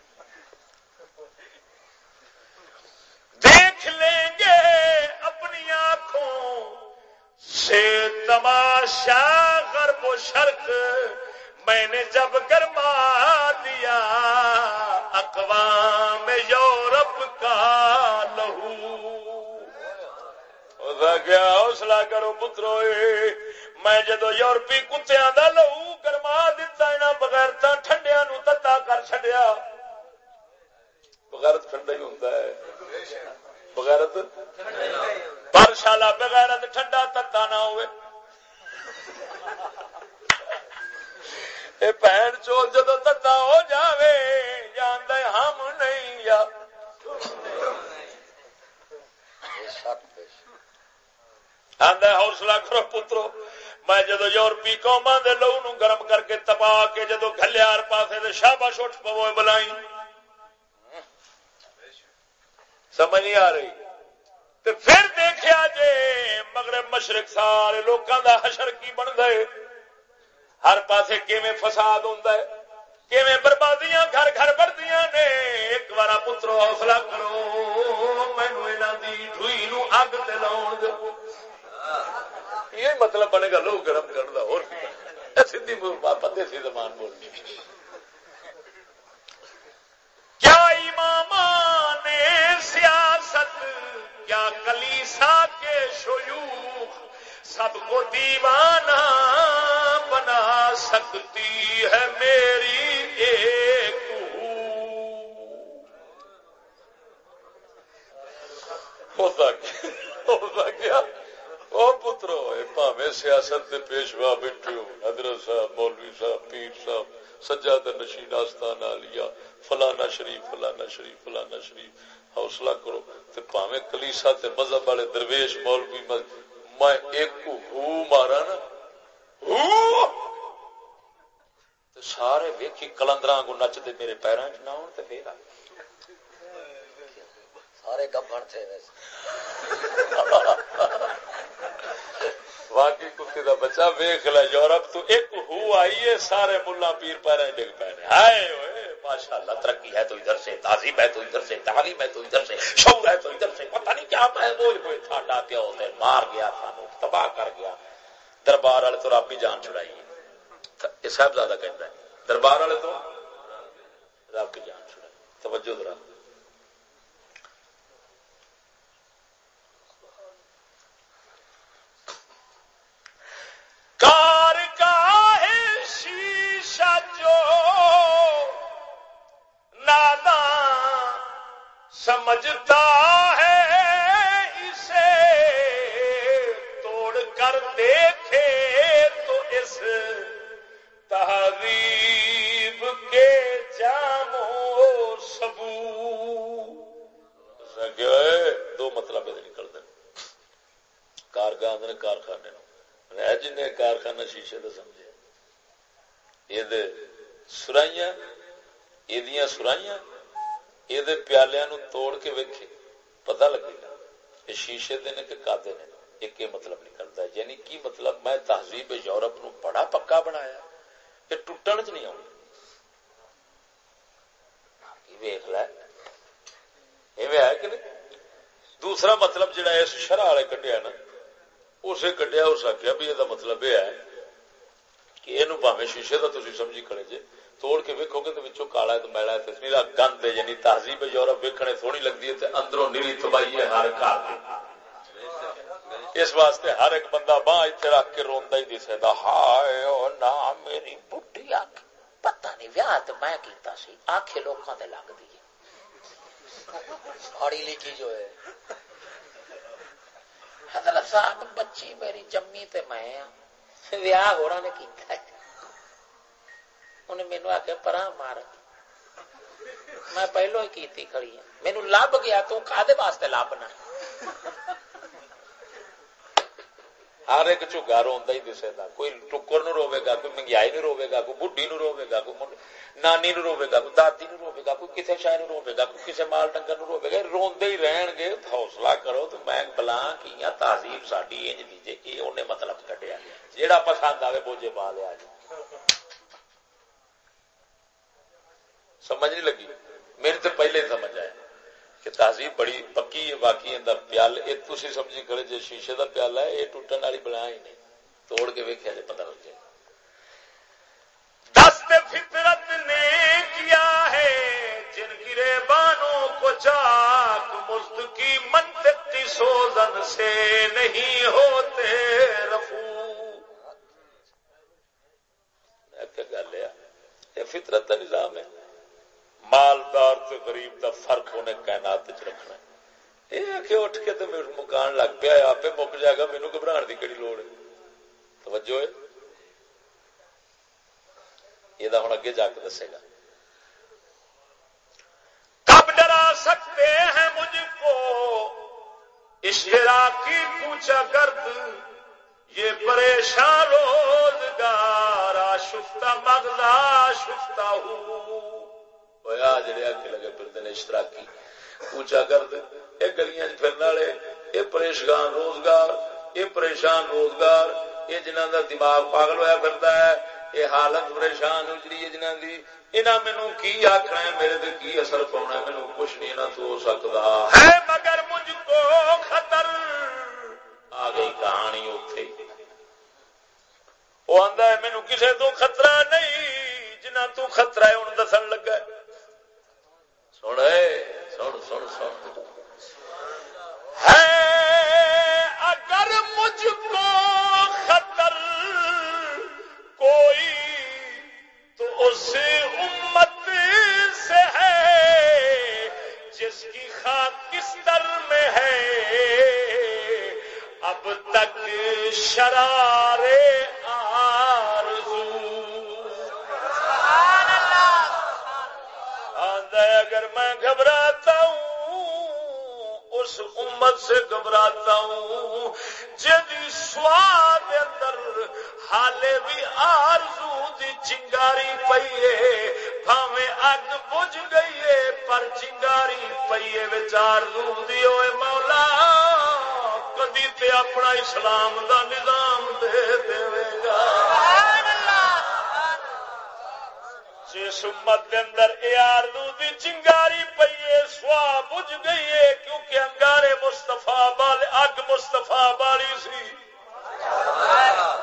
A: دیکھ لیں گے اپنی آنکھوں سے تماشا، غرب و شرق۔ میں نے جب گرما دیا اقوام یورپ کا لہو۔ گیا حوصلہ کرو پترو میں جدو یورپی کتیا کا لہو گرما دتا یہاں بغیر ٹھنڈیا نو تتا کر چڈیا بغیر ٹھنڈا ہی ہوں بغیرت؟ پر شالا بغیرت ٹھنڈا تتا نہ ہوئے۔ بہن چو جدو تتا ہو جاوے جان ہم نہیں یا۔ حوصلہ کرو پترو۔ میں جدو یورپی قوما دے لو نو گرم کر کے تپا کے جدو گلیا پاسے شاباش اٹھ پو بلائی سمجھ نہیں آ رہی۔ تو پھر دیکھا جے مگر مشرق سارے لوگوں دا حشر کی بن گئے ہر پاسے کیویں فساد ہوتا ہے۔ کیویں بربادیاں گھر گھر بڑھدیاں نے۔ ایک بار پترو حوصلہ کرو۔ مینو یہاں کی ڈوئی نو اگ تے لاؤ دو یہ مطلب بنے گا لوگ گرم کرنا اور سی پتے سی زمان بولنی۔ کیا امام نے سیاست، کیا کلیسا کے شیوخ سب کو دیوانہ بنا سکتی ہے میری ایک ہوتا کیا؟ پترو پاوے سیاست کے پیشوا ہو حضرت صاحب مولوی صاحب پیر صاحب سجاد نشین آستان لیا فلانا شریف فلانا شریف فلانا شریف حوصلہ کرو۔ تے پاوے کلیسا تے مذہب والے درویش مولوی میں ایک ہو مارا نا۔ سارے ویکھی کلندر کو نچتے میرے پیروں چ نہ ہو پھر سارے گبڑ تھے (laughs) واقعی کتے دا بچہ ویخ لا یورپ تو ایک ہو آئی ہے، سارے ملا پیر پیرے ڈگ پے ہائے ماشاء اللہ ترقی ہے تو ادھر سے، تعظیم ہے تو ادھر سے، تعلیم ہے تو ادھر سے، شعور ہے تو ادھر سے۔ پتہ نہیں کیا میں ہوئے ہوئے تھا پیا ہوتے مار گیا سانو تباہ کر گیا۔ دربار والے تو رب ہی جان چھڑائی یہ صاحب زیادہ کہتا ہے، دربار والے تو رب کی جان چھڑائی توجہ درا سمجھتا ہے اسے، توڑ کر دیکھے تو اس تہذیب کے جامو سبو۔ دو مطلب یہ نکلتے۔ کارخانے کارخانے جن کارخانہ شیشے تو سمجھے۔ یہ سرائیاں یہ سرائیاں۔ یہ پیالیا نو توڑ کے ویکھے پتہ لگے گا یہ شیشے دے نے کہ کادے نے
E: ایک یہ مطلب نکلتا ہے یعنی کی مطلب میں تہذیب یورپ نو بڑا پکا بنایا یہ ٹوٹن چ نہیں آؤں ویخ لے ہے کہ نہیں دوسرا مطلب جڑا اس شرح والے کڈیا نا اسے کڈیا اس آخیا بھی یہ مطلب یہ ہے کہ یہ شیشے کا تھی سمجھی کھڑے جی توڑ کے ویکو گے تو کالا ہے تو میلا نیلا گند ہے یعنی تہذیب یورپ ویکنے تھوڑی لگتی ہے اندروں نیری تباہی ہے ہر گھر اس واسطے ہر ایک بندہ باہ اتنے رکھ کے روا ہی دسے دا ہائے او نا، میری بڈی آخ پتہ نہیں ویاہ تو میں کیتا سی۔ آخے لوگوں تے لگ دی
C: پڑھی لکھی جو ہے۔
E: حضرت صاحب، بچی میری جمی تے میں ہاں۔ ویاہ ہونا نے کیتا ہے۔ انہیں مینو آ کے پرا مار میں پہلو ہی کیتی کھڑی ہوں مینو لب گیا تو کھادے واسطے لبنا ہر ایک چوگا روا ہی دسے گا کوئی ٹکر نو روے گا کوئی مہنگائی نو روے گا کوئی بڈی نو روے گا کوئی نانی نو روے گا کوئی دادی نو روے گا کوئی کسی شہر نو روے گا کوئی کسی مال ڈنگر نو روے گا روندے ہی رہن گے حوصلہ کرو تو میں بلا کی تہذیب ساری انج دیجیے یہ انہیں مطلب کٹیا جیڑا پسند آئے بوجھے پا لیا جی سمجھ نہیں لگی۔ میری تو پہلے ہی سمجھ آیا کہ تہذیب بڑی پکی ہے باقی اندر پیال یہ تھی سمجھی کرے جی شیشے کا پیالہ ہے یہ ٹوٹن والی بنا ہی نہیں۔ توڑ کے ویکیا جی پتا لگ جائے۔
A: دست فطرت نے کیا ہے جن گرے بانوں کو چاک مفت کی منطق کی سوزن سے نہیں ہوتے رفو۔
E: گل ہے؟ فطرت کا نظام ہے۔ مالدار تے غریب دا فرق انہیں کائنات چ رکھنا یہ کہ اٹھ کے تو مکان لگ پیا آپ مک جائے گا مینو گھبرا کی کہڑی لوڑ ہے۔ توجہ ہے؟ یہ ہوں اگے جا کے دسے گا۔
A: کب ڈرا سکتے ہیں مجھ کو؟ اشرا کی پوچھا گرد، یہ پریشان روزگار، آشفتہ مغزہ شفتہ ہوں
E: جڑے آگے لگے پھرتے ہیں اشتراکی اونچا کرد یہ گلیاں پھرنے والے یہ پریشان روزگار یہ پریشان روزگار یہ جنہ دا دماغ پاگل ہوا پھرتا ہے یہ حالت پریشان اجڑی ہے جنہ دی انہاں مینو کی آخنا ہے میرے تے کی اثر پاؤنا ہے مینو کچھ نہیں نہ تو ہو سکتا
A: ہے مگر مجھ کو خطر
E: آ گئی کہانی اتے
A: وہ آندا ہے مینو کسے تو خطرہ نہیں جنہ تو خطرہ ہے ان دسن لگا ہے
E: سن سن سن سن۔
A: ہے، اگر مجھ کو خطر کوئی، تو اس امت سے ہے، جس کی خاک کس در میں ہے۔ اب تک شرارے اگر میں گھبراتا ہوں، اس امت سے گھبراتا ہوں۔ جدی سواد اندر حالے بھی آرزو دی چنگاری پئیے بھاوے اگ بج گئی ہے پر چنگاری پئیے وچار دی۔ ہوئے مولا، کدی تے اپنا اسلام دا نظام دے دے گا۔ جس امت کے اندر اے آردو دی چنگاری پئی پیے سوا بج گئی ہے، کیونکہ انگارے مستفا بال اگ مستفا بالی سی۔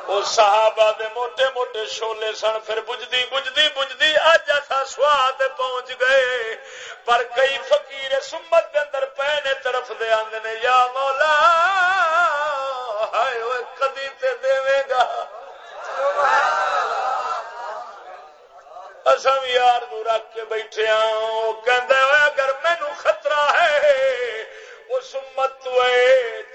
A: وہ صحابہ دے موٹے موٹے شولے سن، پھر بجدی بجدی بجدی اج ایسا سواد پہنچ گئے۔ پر کئی فقیر سمت کے اندر پہنے طرف دے آندے نے، یا مولا، ہائے کدی تے دے گا۔ اصل یار نو رکھ کے بیٹھے ہوں اگر مینو خطرہ ہے، اس سمت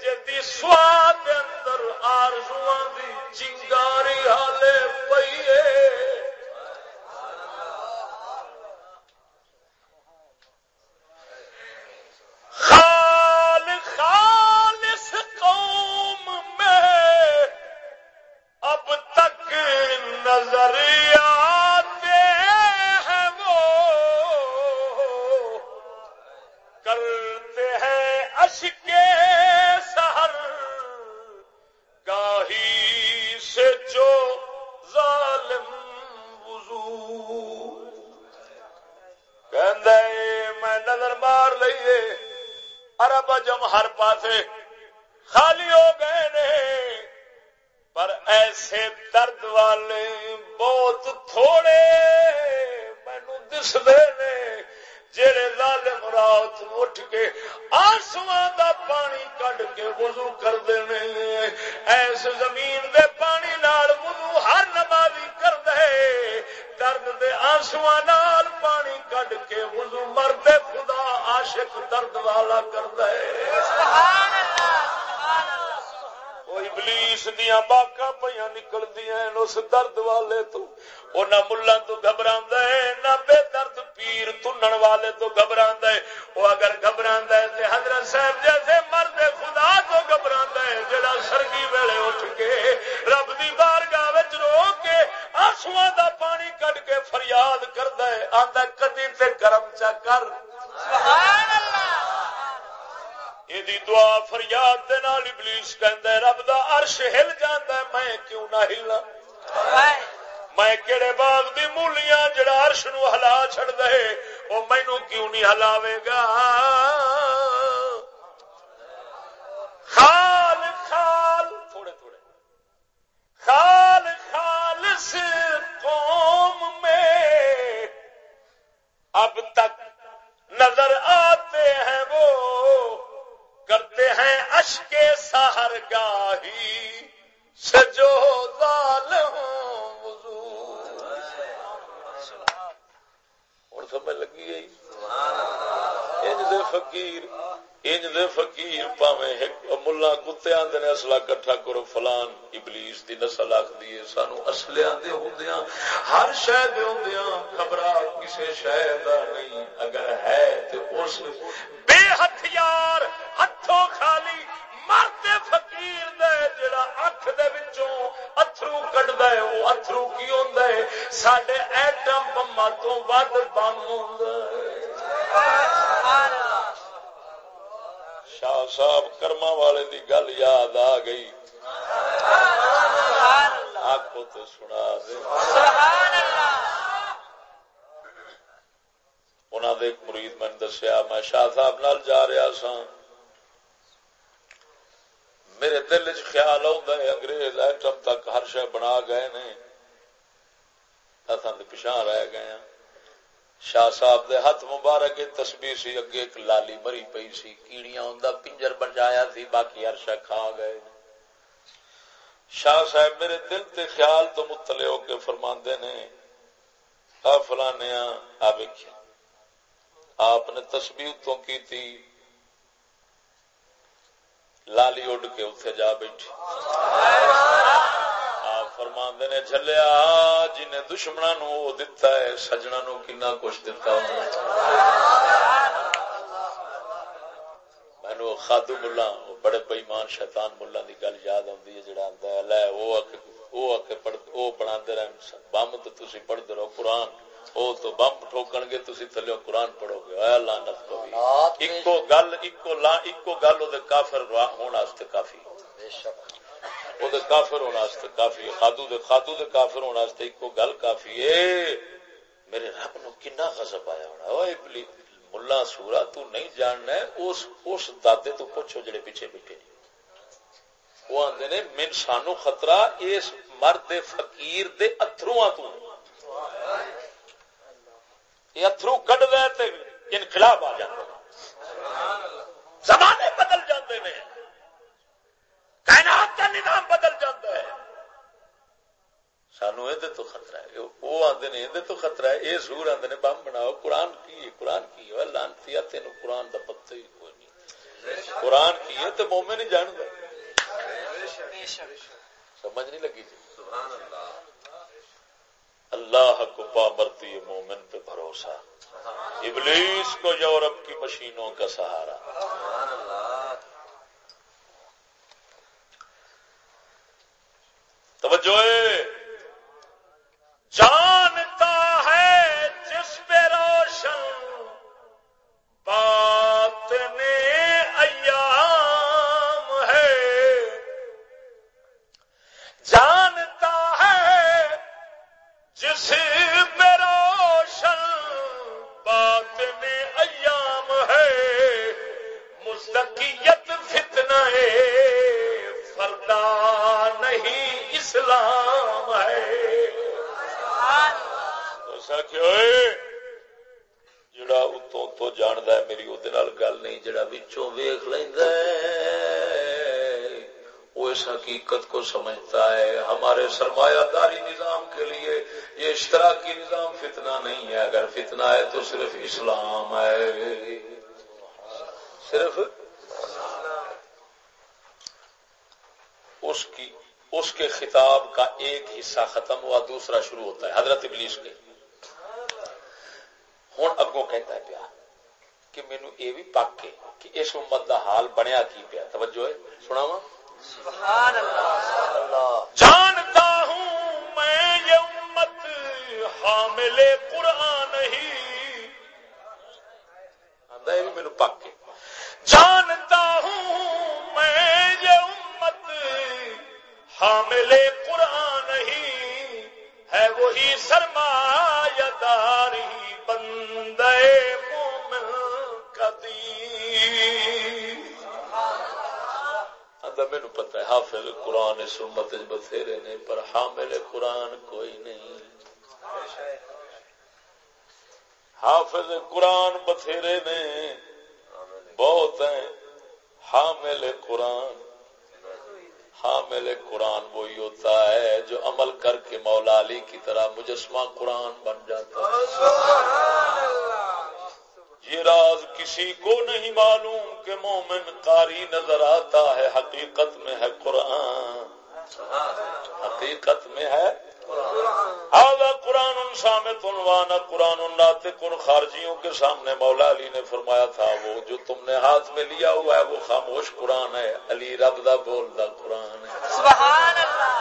A: جی سواد اندر آرزو دی چنگاری حالے پیے میں نظر مار لیے ارب اجم ہر پاسے خالی ہو گئے نے۔ پر ایسے درد والے بہت تھوڑے مینو دستے نے جڑے ظالم رات اٹھ کے آسو دا پانی کڈ کے وضو کرتے ہیں ایس زمین دے پانی نال درد دے آسمان نال پانی کڈ کے وضو مرد خدا عاشق درد والا کر دے سبحان اللہ ابلیس دیا باقا پہ نکل دیا اس درد والے تو۔ وہ نہ ملا تو گھبرا نہ بے درد پیر تنن والے تو گھبرا وہ اگر گھبرا تو حضرت صاحب جیسے مرد خدا تو گھبرا جڑا سرگی ویلے اٹھ کے رب دی بارگاہ وچ رو کے آسو دا پانی کٹ کے فریاد کرد آدھا کدی تے کرم چا کر؟ سبحان اللہ! یہ دعا فریاد دے نال ابلیس کہندا ہے، رب دا عرش ہل جاندا ہے، میں کیوں نہ ہلنا؟ میں کہڑے باغ دی مولیاں جڑا عرش نو ہلا چھڑ دے او مینوں کیوں نہیں ہلاوے گا؟ خال خالص قوم میں اب تک نظر آتے ہیں وہ، کرتے ہیں اشک سہر گاہی سجو دال ہوں سمجھ لگی گئی انج دے فقیر انج دے فقیر پاویں ملا کتے آندے نے اصلا کٹھا کرو، فلان ابلیس دی نسل آخدی ہے، سانو اصلے آندے ہوندیاں، ہر شے دے ہوندیاں خبرا کسے شے دا نہیں، اگر ہے تے اس بے ہتھیار ہاتھوں خالی مرد فقیر دے، جڑا اکھ دے وچوں اتھرو کڈدا ہے، او اتھرو کی ہوندا ہے؟ ساڈے ایٹم بماں تو ود بم ہوندا ہے۔ سبحان اللہ۔ شاہ صاحب کرما والے دی گل یاد آ گئی۔ آخو تو سنا دے۔ انہوں نے ایک مرید میں دسیا، میں شاہ صاحب نال جا رہا سا میرے دل چ خیال آتا ہے، انگریز ایٹم تک ہر شہ بنا گئے نے۔ اصل پچھا رہ گئے ہیں شاہ صاحب دے ہاتھ مبارک تسبیح سی، اگے ایک لالی مری پئی سی، کیڑیاں ہوں پنجر بنجایا سی، باقی ہر شہ کھا گئے۔ شاہ صاحب میرے دل تے خیال تو متلے ہو کے فرماندے نے، آ فلانے آ ویکھیا آپ نے تسبیح تو کی تھی لالی اڈ کے اتنے جا بیٹھی۔ آپ فرما نے چلیا جنہیں دشمنا نو دتا ہے سجنا نو کنا کچھ دتا مینو خادو ملا بڑے بئیمان شیطان ملا دی گل یاد آتی ہے جڑا آتا ہے لے وہ بنا رہے بم تو تھی پڑھتے رہو قرآن وہ تو بم ٹھوکن گے تھی تھلو قرآن پڑھو گے پوی ایکو گل ایکو لا ایکو گل وہ کافر ہونے کافی۔ وہ کافر ہونے کافی خادو دے خادو دے کافر ہونے ایکو گل کافی ہے۔ میرے رب نو کنا غضب آیا ہونا۔ ملا سورا تو نہیں جاننا اس اس دادے تو پوچھو جڑے پیچھے بیٹھے وہ آدھے نے، من سانو خطرہ، اس مرد فقیر دے اترواں تو۔ یہ اترو کٹ دے تے انقلاب آ جاتے زمانے بدل جاتے ہیں کائنات نظام بدل جاتا ہے۔ سانو یہ تو خطرہ ہے۔ وہ آتے نے یہ تو خطرہ ہے۔ یہ سور آتے نے بم بناؤ۔ قرآن کی ہے، قرآن کی ہے۔ لانتی تین قرآن کا پتہ ہی کوئی نہیں۔ قرآن کی ہے تو مومے نہیں جان گا۔ سمجھ نہیں لگی جی؟ اللہ اللہ کو پابرتی مومن پہ بھروسہ۔ ابلیس کو یورپ کی مشینوں کا سہارا۔ توجہ جانتا جڑا اتوں تو جاند ہے، میری وہ گل نہیں، جڑا بچوں ویخ لینا وہ اس حقیقت کو سمجھتا ہے۔ ہمارے سرمایہ داری نظام کے لیے یہ اشتراکی نظام فتنہ نہیں ہے۔ اگر فتنہ ہے تو صرف اسلام ہے۔ صرف اس کی، اس کے خطاب کا ایک حصہ ختم ہوا، دوسرا شروع ہوتا ہے۔ حضرت ابلیس کے۔ ہوں اگوں کہتا ہے پیا کہ مینو یہ بھی پک کے کہ اس امت دا حال بنیا کی پیا توجہ ہے سنا وا جانتا ہوں میں یہ امت حامل قرآن ہی میرے پک جانتا ہوں میں یہ امت حامل قرآن ہی ہے وہی سرمایہ داری بندے مومن کدی پتا ہے، حافظ قرآن سمت بتھیرے نے، پر حامل قرآن کوئی نہیں۔ حافظ قرآن بتھیرے نے، بہت ہیں۔ حامل قرآن۔ حامل قرآن وہی ہوتا ہے جو عمل کر کے مولا علی کی طرح مجسمہ قرآن بن جاتا ہے۔ یہ راز کسی کو نہیں معلوم کہ مومن قاری نظر آتا ہے حقیقت میں ہے قرآن۔ حقیقت میں ہے قرآن سامت عنوان قرآن ناطق ان خارجیوں کے سامنے مولا علی نے فرمایا تھا وہ جو تم نے ہاتھ میں لیا ہوا ہے وہ خاموش قرآن ہے۔ علی رب دا بول دا قرآن ہے۔ سبحان اللہ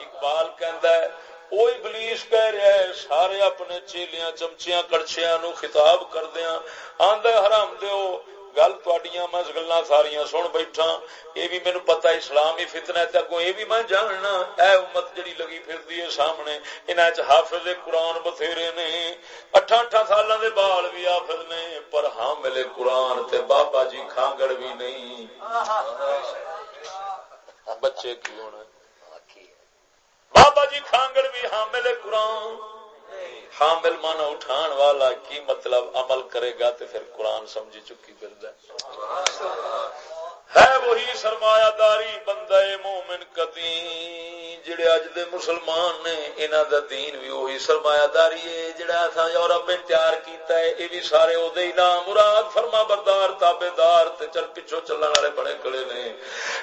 A: اقبال کہندا ہے وہ ابلیس کہہ رہا ہے سارے اپنے چیلیاں چمچیاں کڑچیاں نو خطاب کردیا آدھا حرام دیو۔ گل تڈیاں میں گلا ساریا سن بیٹھا، یہ بھی مینو پتا اسلام ہی فتنا ہے اگوں یہ بھی میں جاننا، اے امت جڑی لگی پھرتی ہے سامنے انہیں حافظ قرآن بتھیرے نے اٹھا اٹھا سال دے بال بھی حافظ نے، پر ہاں ملے قرآن تے بابا جی کھانگڑ بھی نہیں۔ بچے کی ہونا بابا جی کھانگڑ بھی حامل قرآن۔ حامل مانا اٹھان والا کی مطلب عمل کرے گا تو پھر قرآن سمجھی چکی پھر ہے۔ وہی سرمایہ داری بندہ مومن کدی جڑے اج دے مسلمان نے، انہاں دا دین بھی وہی سرمایہ داری ہے، جڑا تھا یورپ میں تیار کیتا ہے اے بھی سارے او دے نام مراد فرما بردار تابعدار تے چل پیچھے چلن والے بڑے کڑے نے۔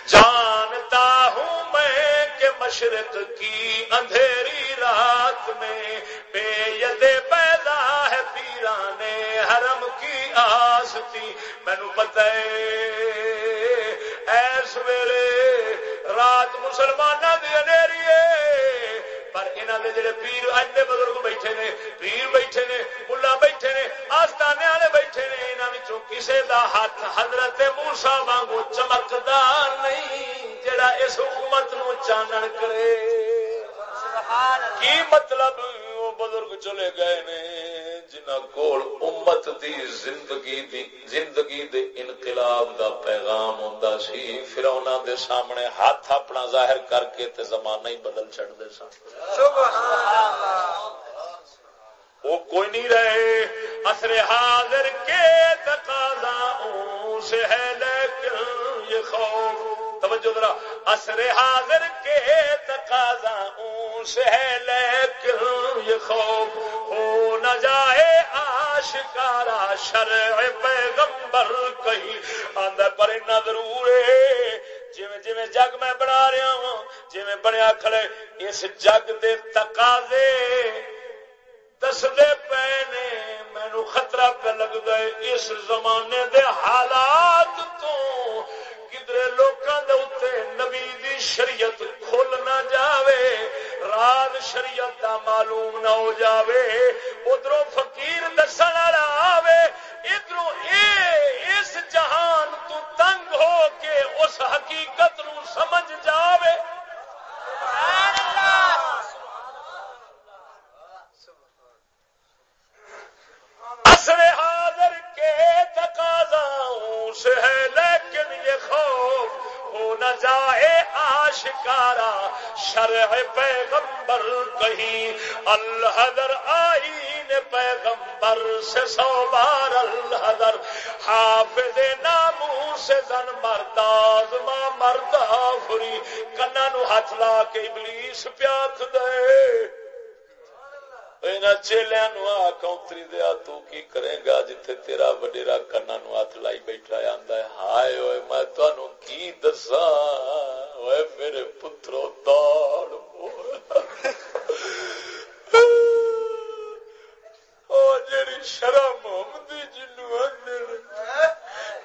A: جانتا ہوں میں کہ مشرق کی اندھیری رات میں بے ید پیدا ہے پیران حرم کی آس تھی مینو پتہ ہے ایس ویلے رات مسلمان دی اندھیری پر انہوں نے جڑے پیر اجنے بزرگ بیٹھے نے پیر بیٹھے نے ملا بیٹھے نے آستانے والے بیٹھے نے انہوں کسے دا ہاتھ حضرت موسا وانگو چمکدار نہیں جڑا اس حکومت نو چانن کرے۔ کی مطلب؟ بزرگ چلے گئے نے جنہ کول امت دی زندگی دی، زندگی دے انقلاب دا پیغام ہوندا سی پھر انہاں دے سامنے ہاتھ اپنا ظاہر کر کے تے زمانہ ہی بدل چھڑ دے سن۔ سبحان اللہ وہ کوئی نہیں رہے، اثر حاضر کے تقاضا سے ہے، لیکن یہ خوف، توجہ ذرا، اثر حاضر کے تقاضا سے ہے لیکن ہاں یہ خوف، ہو نہ جائے آشکارا شرع پیغمبر کہیں۔ آندہ پر نہ ضرور جویں جویں جگ میں بنا رہا ہوں، جویں بنیا کھڑے اس جگ دے تقاضے دسدے پے نے۔ مینو خطرہ پہ لگ گئے اس زمانے دے حالات تو۔ کدرے لوکاں دے اوتے نبی دی شریعت کھل نہ جاوے راز شریعت دا معلوم نہ ہو جاوے، ادھروں فقیر دسن والا آوے، ادھروں اے اس جہان تو تنگ ہو کے اس حقیقت نو سمجھ جاوے۔ سبحان اللہ۔ حاضر تقاضاؤں سے ہے، لیکن یہ خوف ہو نہ جائے آشکارا۔ شرح پیغمبر کہیں، الحدر آئین پیغمبر سے سو بار الحدر۔ حافظ نامو سے زن مرداز ماں مردا فری کنا نو ہاتھ لا کے ابلیس پیاکھ دے۔ چیلیا نو آتری دیا تو کی کرے گا جتھے تیرا وڈیرا کنا نو ہاتھ لائی بیٹھا آندا ہے ہائے اوئے میں تانوں کی دساں اوئے میرے پترو داڑ او شرم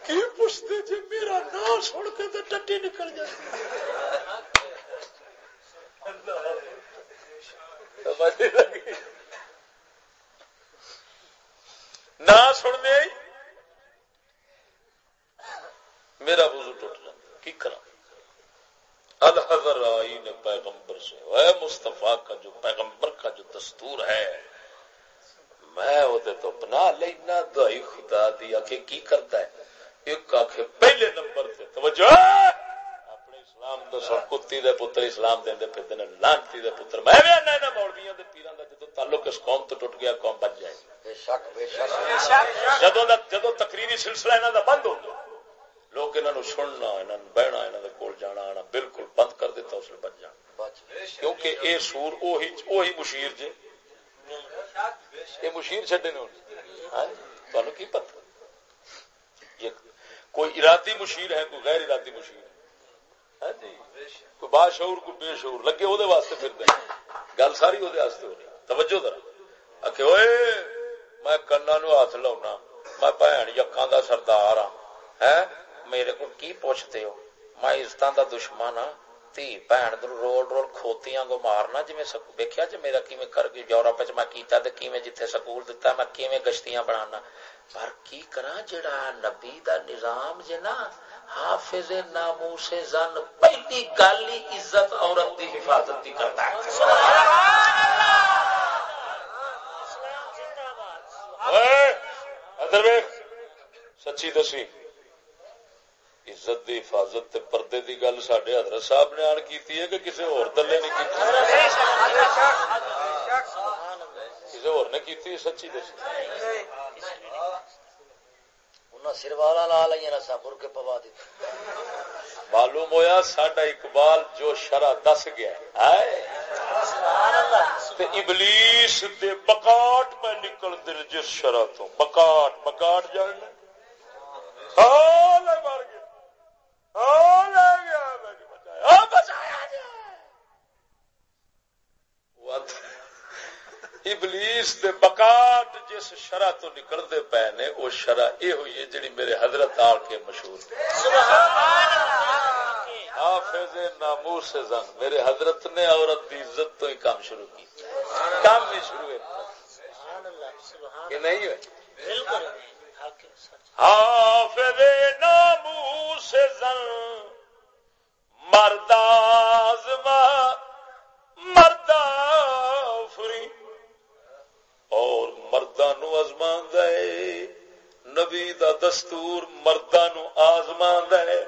A: کی پوچھتے جی میرا نام سن کے تو ٹٹی نکل جاتی لگی نہ سننے آئی؟ میرا وضو ٹوٹ جاتا کی کرا الحضر آئی نے پیغمبر سے۔ وہ مستفا کا جو پیغمبر کا جو دستور ہے، میں وہ تو بنا لینا دائی خدا دیا کہ کی کرتا ہے؟ ایک آخ پہلے نمبر سے، توجہ! اسلام کتی دے پتر اسلام دے پھر لانتی دے پتر۔ میں مولویاں پیران کا جدو تعلق اس قوم تو ٹوٹ گیا قوم بچ جائے۔ گی جدو تقریری سلسلہ انہوں کا بند ہو گیا لوگ انہوں سننا انہوں بہنا انہوں کول جانا آنا بالکل بند کر دیتا اس بچ جانا۔ کیونکہ اے سور وہی مشیر جے۔ یہ مشیر چڈے نے ہاں جی، تمہیں کی پتا کوئی ارادی مشیر ہے کوئی غیر ارادی مشیر۔ ہے کوئی باشعور کوئی بے شعور لگے وہ واسطے پھر دیں گل ساری وہ ہو رہی توجہ ذرا۔ آ میں کنا نو ہاتھ لاؤنا۔ میں بھن یقا دا سردار ہاں۔ ہے میرے کو کی پوچھتے ہو؟ میں عزت دا دشمن ہاں۔ تھی بھن رول رول کھوتیاں کو مارنا۔ جی میں ویکیا جی میرا کی کر کے یورپ میں کیتا تے کی جتھے سکول دتا، میں کی گشتیاں بنانا؟ پر کی کرا جڑا نبی دا نظام جے نا حافظ نامو سے زن پہلی گالی عزت عورت دی حفاظت دی کرتا ہے۔ سچی دسی۔ عزت دی حفاظت تے پردے دی گل سڈے حضرت صاحب نے آن کی کہ کسی اور دلے نے کی کسی اور نے کی سچی دسی۔
C: سر والا لا لیا نسا مر کے پوا دی۔
A: معلوم ہویا ساڈا اقبال جو شرع دس گیا ابلیس دے بکاٹ پہ نکل دل جس شرح تو۔ بکاٹ بکاٹ جان مر گیا۔ ابلیس دے بکاٹ جس شرح تو نکلتے پے نے وہ شرح یہ ہوئی ہے جڑی میرے حضرت آ کے مشہور حافظ نامو سے زن میرے حضرت نے عورت کی عزت تو ہی کام شروع کی۔ کام نہیں شروع ہے کہ نہیں ہے حافظ نامو سے زن مرداز مردا مردہ نو دے نبی دا دستور مردہ نو آزمان دے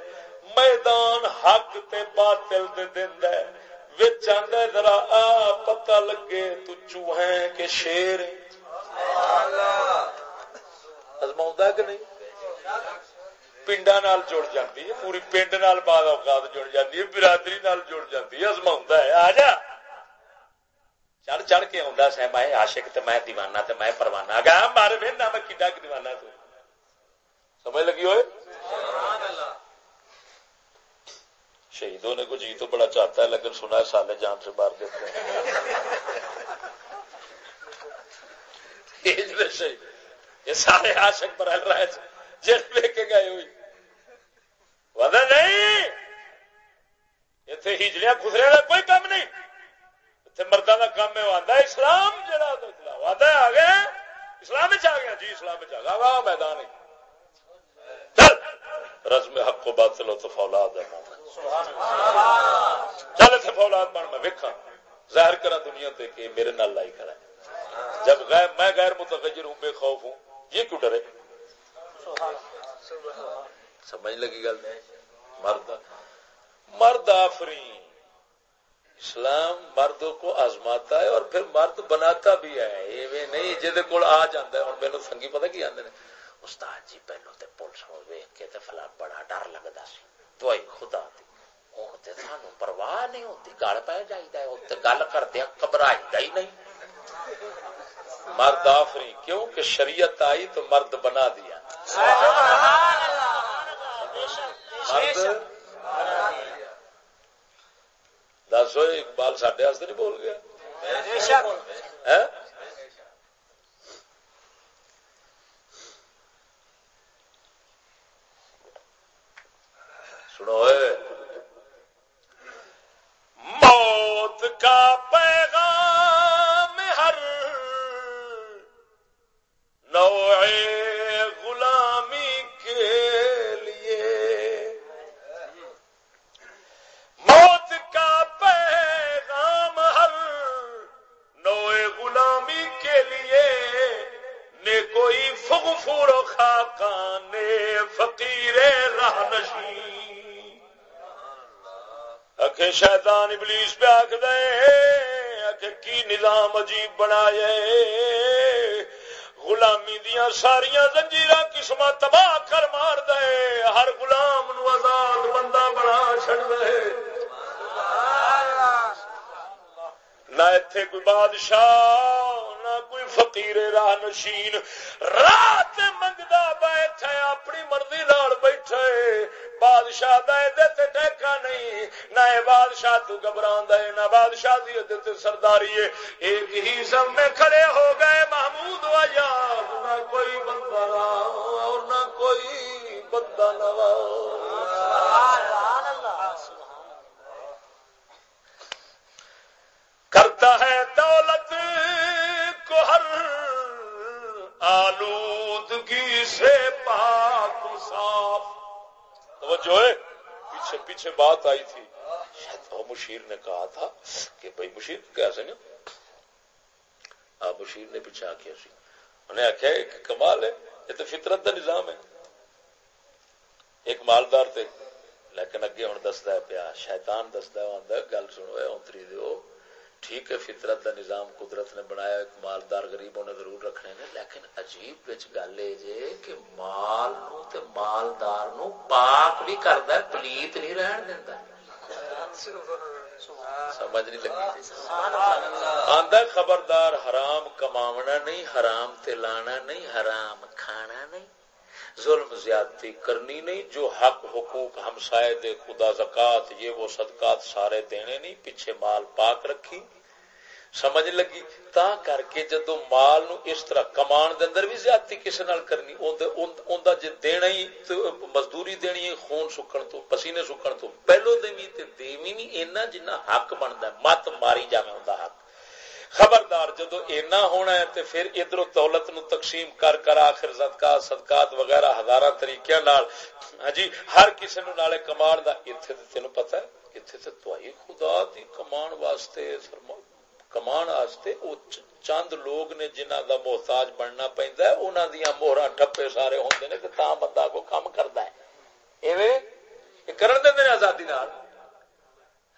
A: میدان حق تے باطل دے دن ہے۔ وچ آندا ذرا آ، پتہ لگے، تو چوہے کے شیر۔ ازماؤں کہ نہیں؟ پنڈا نال جڑ جاتی ہے، پوری پنڈ نال بعد اوقات جڑ جاتی ہے، برادری نال جڑ جاتی ہے ازما ہے۔ آ جا۔ چڑھ چڑھ کے آتا سا میں آشک تے میں دیوانہ تے میں پروانہ گا مارے پھر میں کڈا دیوانہ تو سمجھ لگی ہوئے شہیدوں نے کچھ جی تو بڑا چاہتا ہے لیکن سنا ہے سالے جان سے مار دیتے ہیں یہ سارے آشک پر ہل رہے جیل لے کے گئے ہوئی ودا نہیں اتنے ہجڑیاں خسرے کا کوئی کام نہیں اتنے مردہ کا کام ہے وہ آتا اسلام جہاں اسلام آتا ہے آ گیا اسلام آ گیا جی اسلام آ گیا واہ میدان چل رزم حق کو باطل ہو تو فولاد ہے چل اتنے فولاد بن میں ویکا ظاہر کرا دنیا تے کہ میرے نال لائی کرا جب غیر میں غیر متغیر ہوں بے خوف ہوں یہ کیوں ڈرے سمجھ لگی گل مرد مرد آفری اسلام مرد کو آزماتا ہے اور پھر مرد بناتا بھی ہے۔ نہیں جہد کول آ جانا ہے ہوں میرے سنگی پتا کی آدھے استاد جی پہلو تے پولیس ویک کے تے فلاں بڑا ڈر لگتا سی۔ دوائی خدا دی۔ ہوں تو سانو پرواہ نہیں ہوتی گل پہ جائیے گل کردیا گھبرائی ہی نہیں۔ مرد آفری کیوں کہ شریعت آئی تو مرد بنا دیا۔ مرد دس ہوئے اقبال سڈے نہیں بول گیا دی ہے ایک ہی سب میں کھڑے ہو گئے محمود یاد۔ نہ کوئی بندہ اور نہ کوئی بندہ نواز کرتا ہے دولت کو ہر آلودگی سے پاک صاف۔ توجہ ہے، پیچھے پیچھے بات آئی تھی۔ شاید مشیر نے کہا تھا کہ بھائی مشیر کیا سنگ آپ مشیر نے پیچھے آ سی۔ انہیں آخیا ایک کمال ہے، یہ تو فطرت کا نظام ہے۔ ایک مالدار تھے لیکن اگے ہوں دستا ہے، پیا شیطان دستا ہے گل سنو اتری دو ٹھیک ہے، فطرت کا نظام قدرت نے بنایا، ایک مالدار غریب انہیں ضرور رکھنے نے۔ لیکن عجیب گل ہے جی کہ مال نو تے مالدار نو پاک بھی کرتا پلیت نہیں رہن دینا سمجھ نہیں لگی آدھا خبردار، حرام کماونا نہیں، حرام تے لانا نہیں، حرام کھانا نہیں۔ ظلم زیادتی کرنی نہیں، جو حق، حقوق، ہمسائے دے، خدا زکات، یہ وہ صدقات سارے دینے نہیں، پیچھے مال پاک رکھی۔ سمجھ لگی تا کر کے جدو مال نو اس طرح کمان دے اندر بھی زیادتی کسی نال کرنی اوندا جے دینا ہی مزدوری دینی ہے خون سکن تو پسینے سکن تو پہلو دیوی تے دیوی نہیں اینا جنہ حق بندا ہے مت ماری جاویں اوندا حق خبردار جدو اینا ہونا ہے تے پھر ادھر دولت نو تقسیم کر کر آخر صدقات صدقات وغیرہ ہزارہ طریقے نال ہاں جی ہر کسی نو نالے کمان دا ایتھے تے تینو پتہ ہے ایتھے تے توائی خدا دی کمان واسطے کمان واسطے او چند لوگ نے جنہ دا محتاج بننا پیندا ہے، انہاں دیاں مہراں ٹھپے سارے ہوندے نے کہ تاں بندہ کو کام کردا ہے۔ ایویں یہ کرن دیندے نے آزادی نال۔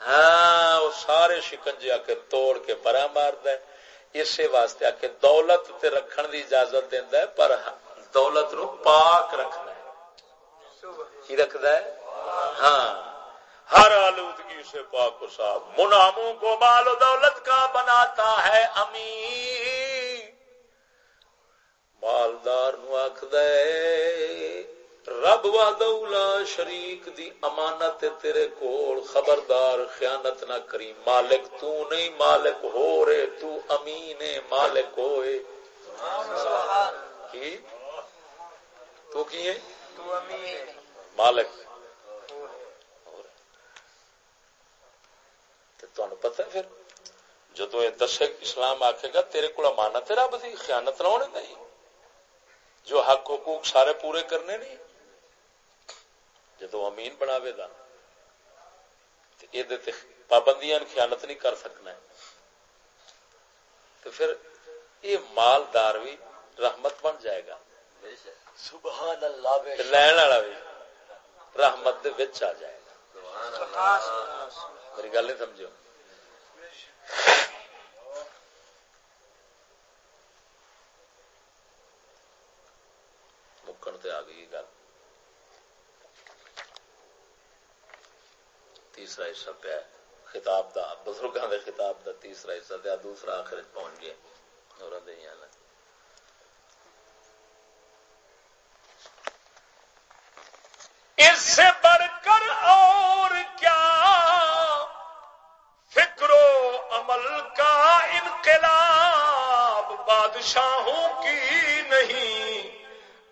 A: ہاں وہ سارے شکنجے آ کے توڑ کے برا مارد اسی واسطے آ کے دولت تے رکھن دی اجازت دینا ہے، پر دولت نو پاک رکھنا ہے۔ کی رکھد ہے؟ ہاں۔ ہر آلودگی سے پاک و صاف۔ مناموں کو مال و دولت کا بناتا ہے امین۔ مالدار نو آخد رب وا دولا شریک دی امانت تیرے کول۔ خبردار خیانت نہ کری۔ مالک تو نہیں مالک ہو رے تو امین مالک ہوئے۔ کی؟ تو کی ہے۔ مالک۔ پتہ پھر جدو یہ دسے اسلام آکھے گا تیرے کو امانت ہے رب دی خیانت نہ ہونے نہیں جو حق حقوق سارے پورے کرنے نہیں جدو امین بنا پابندیاں خیالت نہیں کر سکنا تو پھر یہ مالدار بھی رحمت بن جائے گا
C: سبحان اللہ
A: لین والا بھی
E: رحمت آ جائے گا میری گل نہیں سمجھو مکن تے آ گئی گل تیسرا حصہ پیا خطاب دا، بزرگاں دے خطاب دا تیسرا حصہ دیا دوسرا آخر پہنچ گیا اور
A: اس سے بڑھ کر اور کیا؟ فکر و عمل کا انقلاب بادشاہوں کی نہیں۔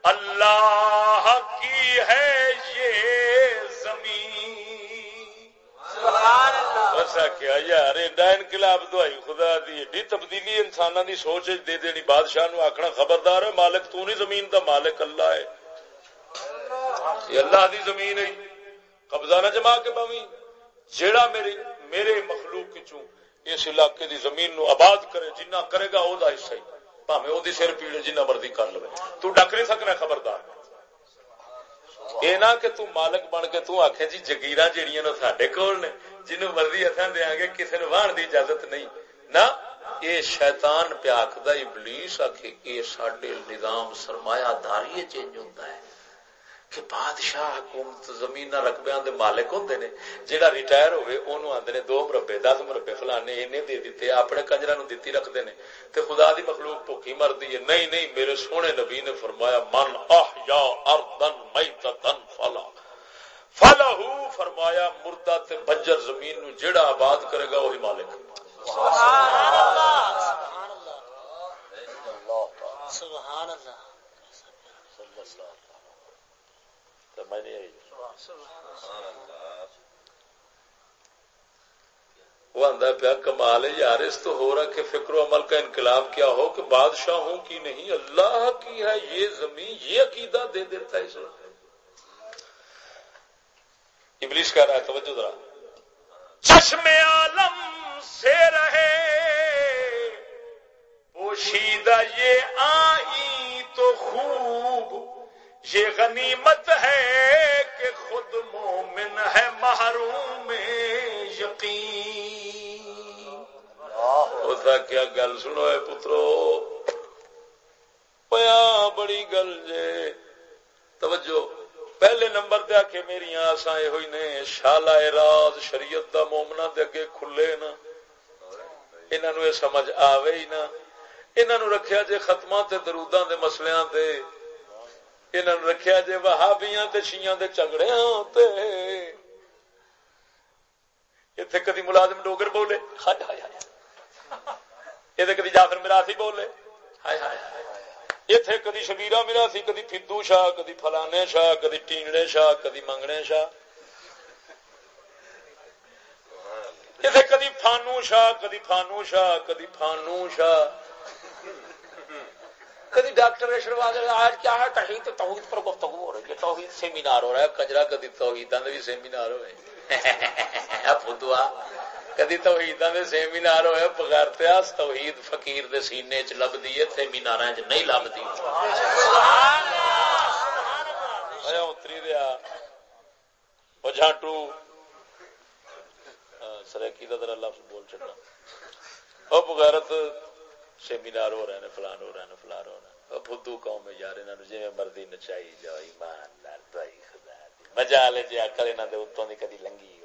A: اللہ کی ہے یہ زمین۔ کیا، یار ایڈا انقلاب دوائی، خدا دی، ایڈی تبدیلی انسان دی سوچ دے دینی، بادشاہ نو آخنا خبردار ہے، مالک تو نہیں زمین دا مالک اللہ ہے۔ یہ اللہ دی زمین ہے۔ قبضہ نہ جما کے پاوی جیڑا میرے میرے مخلوق چوں اس علاقے دی زمین نو آباد کرے، جنہ کرے گا او دا حصہ ہی۔ پاوے او دی سر پیڑے جنہ مرضی کر لو تو ڈک نہیں سکنا خبردار۔ یہ نہ کہ تو مالک بن کے تو آخ جی جگیرا جہیا سڈے کول نے جنوب مرضی اتنا دیا گے کسی نے واہن کی اجازت نہیں۔ نہ یہ شیطان پیا آخد ابلیس آخ یہ سڈے نظام سرمایہ داری چینج ہوتا ہے۔ کہ بادشاہ حکومت زمین رقبے دے مالک ہوں نے جہاں ریٹائر ہوئے انہوں آدھے نے، دو مربے، دس مربے فلانے انہیں دے دیتے اپنے کنجرا نو دیتی رکھتے ہیں تے خدا دی مخلوق بھوکی مرਦੀ ہے، نہیں نہیں، میرے سونے نبی نے فرمایا، من احیا اردن میتتن فلا فلہو فرمایا مردہ تے بجر زمین نو جڑا آباد کرے گا وہی مالک۔ سبحان اللہ۔ سبحان اللہ۔ سبحان اللہ وہ آدھا پیا کمال یار اس تو ہو رہا کہ فکر و عمل کا انقلاب کیا ہو کہ بادشاہوں کی نہیں اللہ کی ہے یہ زمین یہ عقیدہ دے دیتا ہے اس ابلیس کہہ رہا ہے توجہ ذرا۔ چشم عالم سے رہے پوشیدہ یہ آئی تو خوب۔ یہ غنیمت ہے کہ خود مومن ہے محروم یقین۔ ہوتا کیا گل سنو ہے پترو؟ پیا بڑی گل جے۔ توجہ۔ پہلے نمبر دے کے میری آسا یہ ہوئی نے شالا راز شریعت دا مومنا دے اگے کھلے نا۔ انہوں یہ سمجھ آوے ہی نا۔ انہوں رکھیا جے ختمہ تے دروداں دے مسلیاں دے۔ انہوں نے رکھا جی وہابیاں تے شیعاں دے شیاں چگڑے اتنے کدی ملازم ڈوگر بولے، ہائے ہائے ہائے۔ یہ کدی جافر مراسی بولے، ہائے ہائے ہائے۔ اتنے کدی شبیرا مراسی کدی فدو شاہ کدی فلانے شاہ کدی ٹینگڑے شاہ کدی منگنے شاہ اتنے کدی فانو شاہ کدی فانو شاہ کدی فانو شاہ کدی ڈاکٹر آج کیا ہے توحید توحید پر گفتگو ہو رہی ہے توحید سیمینار ہو رہا ہے کجرا کدی توحید بھی سیمینار ہوئے فدوا کدی توحید سیمینار ہوئے بغیر توحید فقیر دے سینے چ لبدی ہے سیمینار چ نہیں لبدی۔ اتری دیا وہ جھانٹو۔ سرکی کا ذرا لفظ بول چڑنا وہ بغیرت سیمینار ہو رہے ہیں فلان ہو رہے ہیں فلان ہو رہے ہیں۔ فدو قوم یار انہوں جی مرضی نچائی جاؤ ایمان دوائی خدا مزہ لے جی اکل انہوں نے اتوں کی کدی لنگی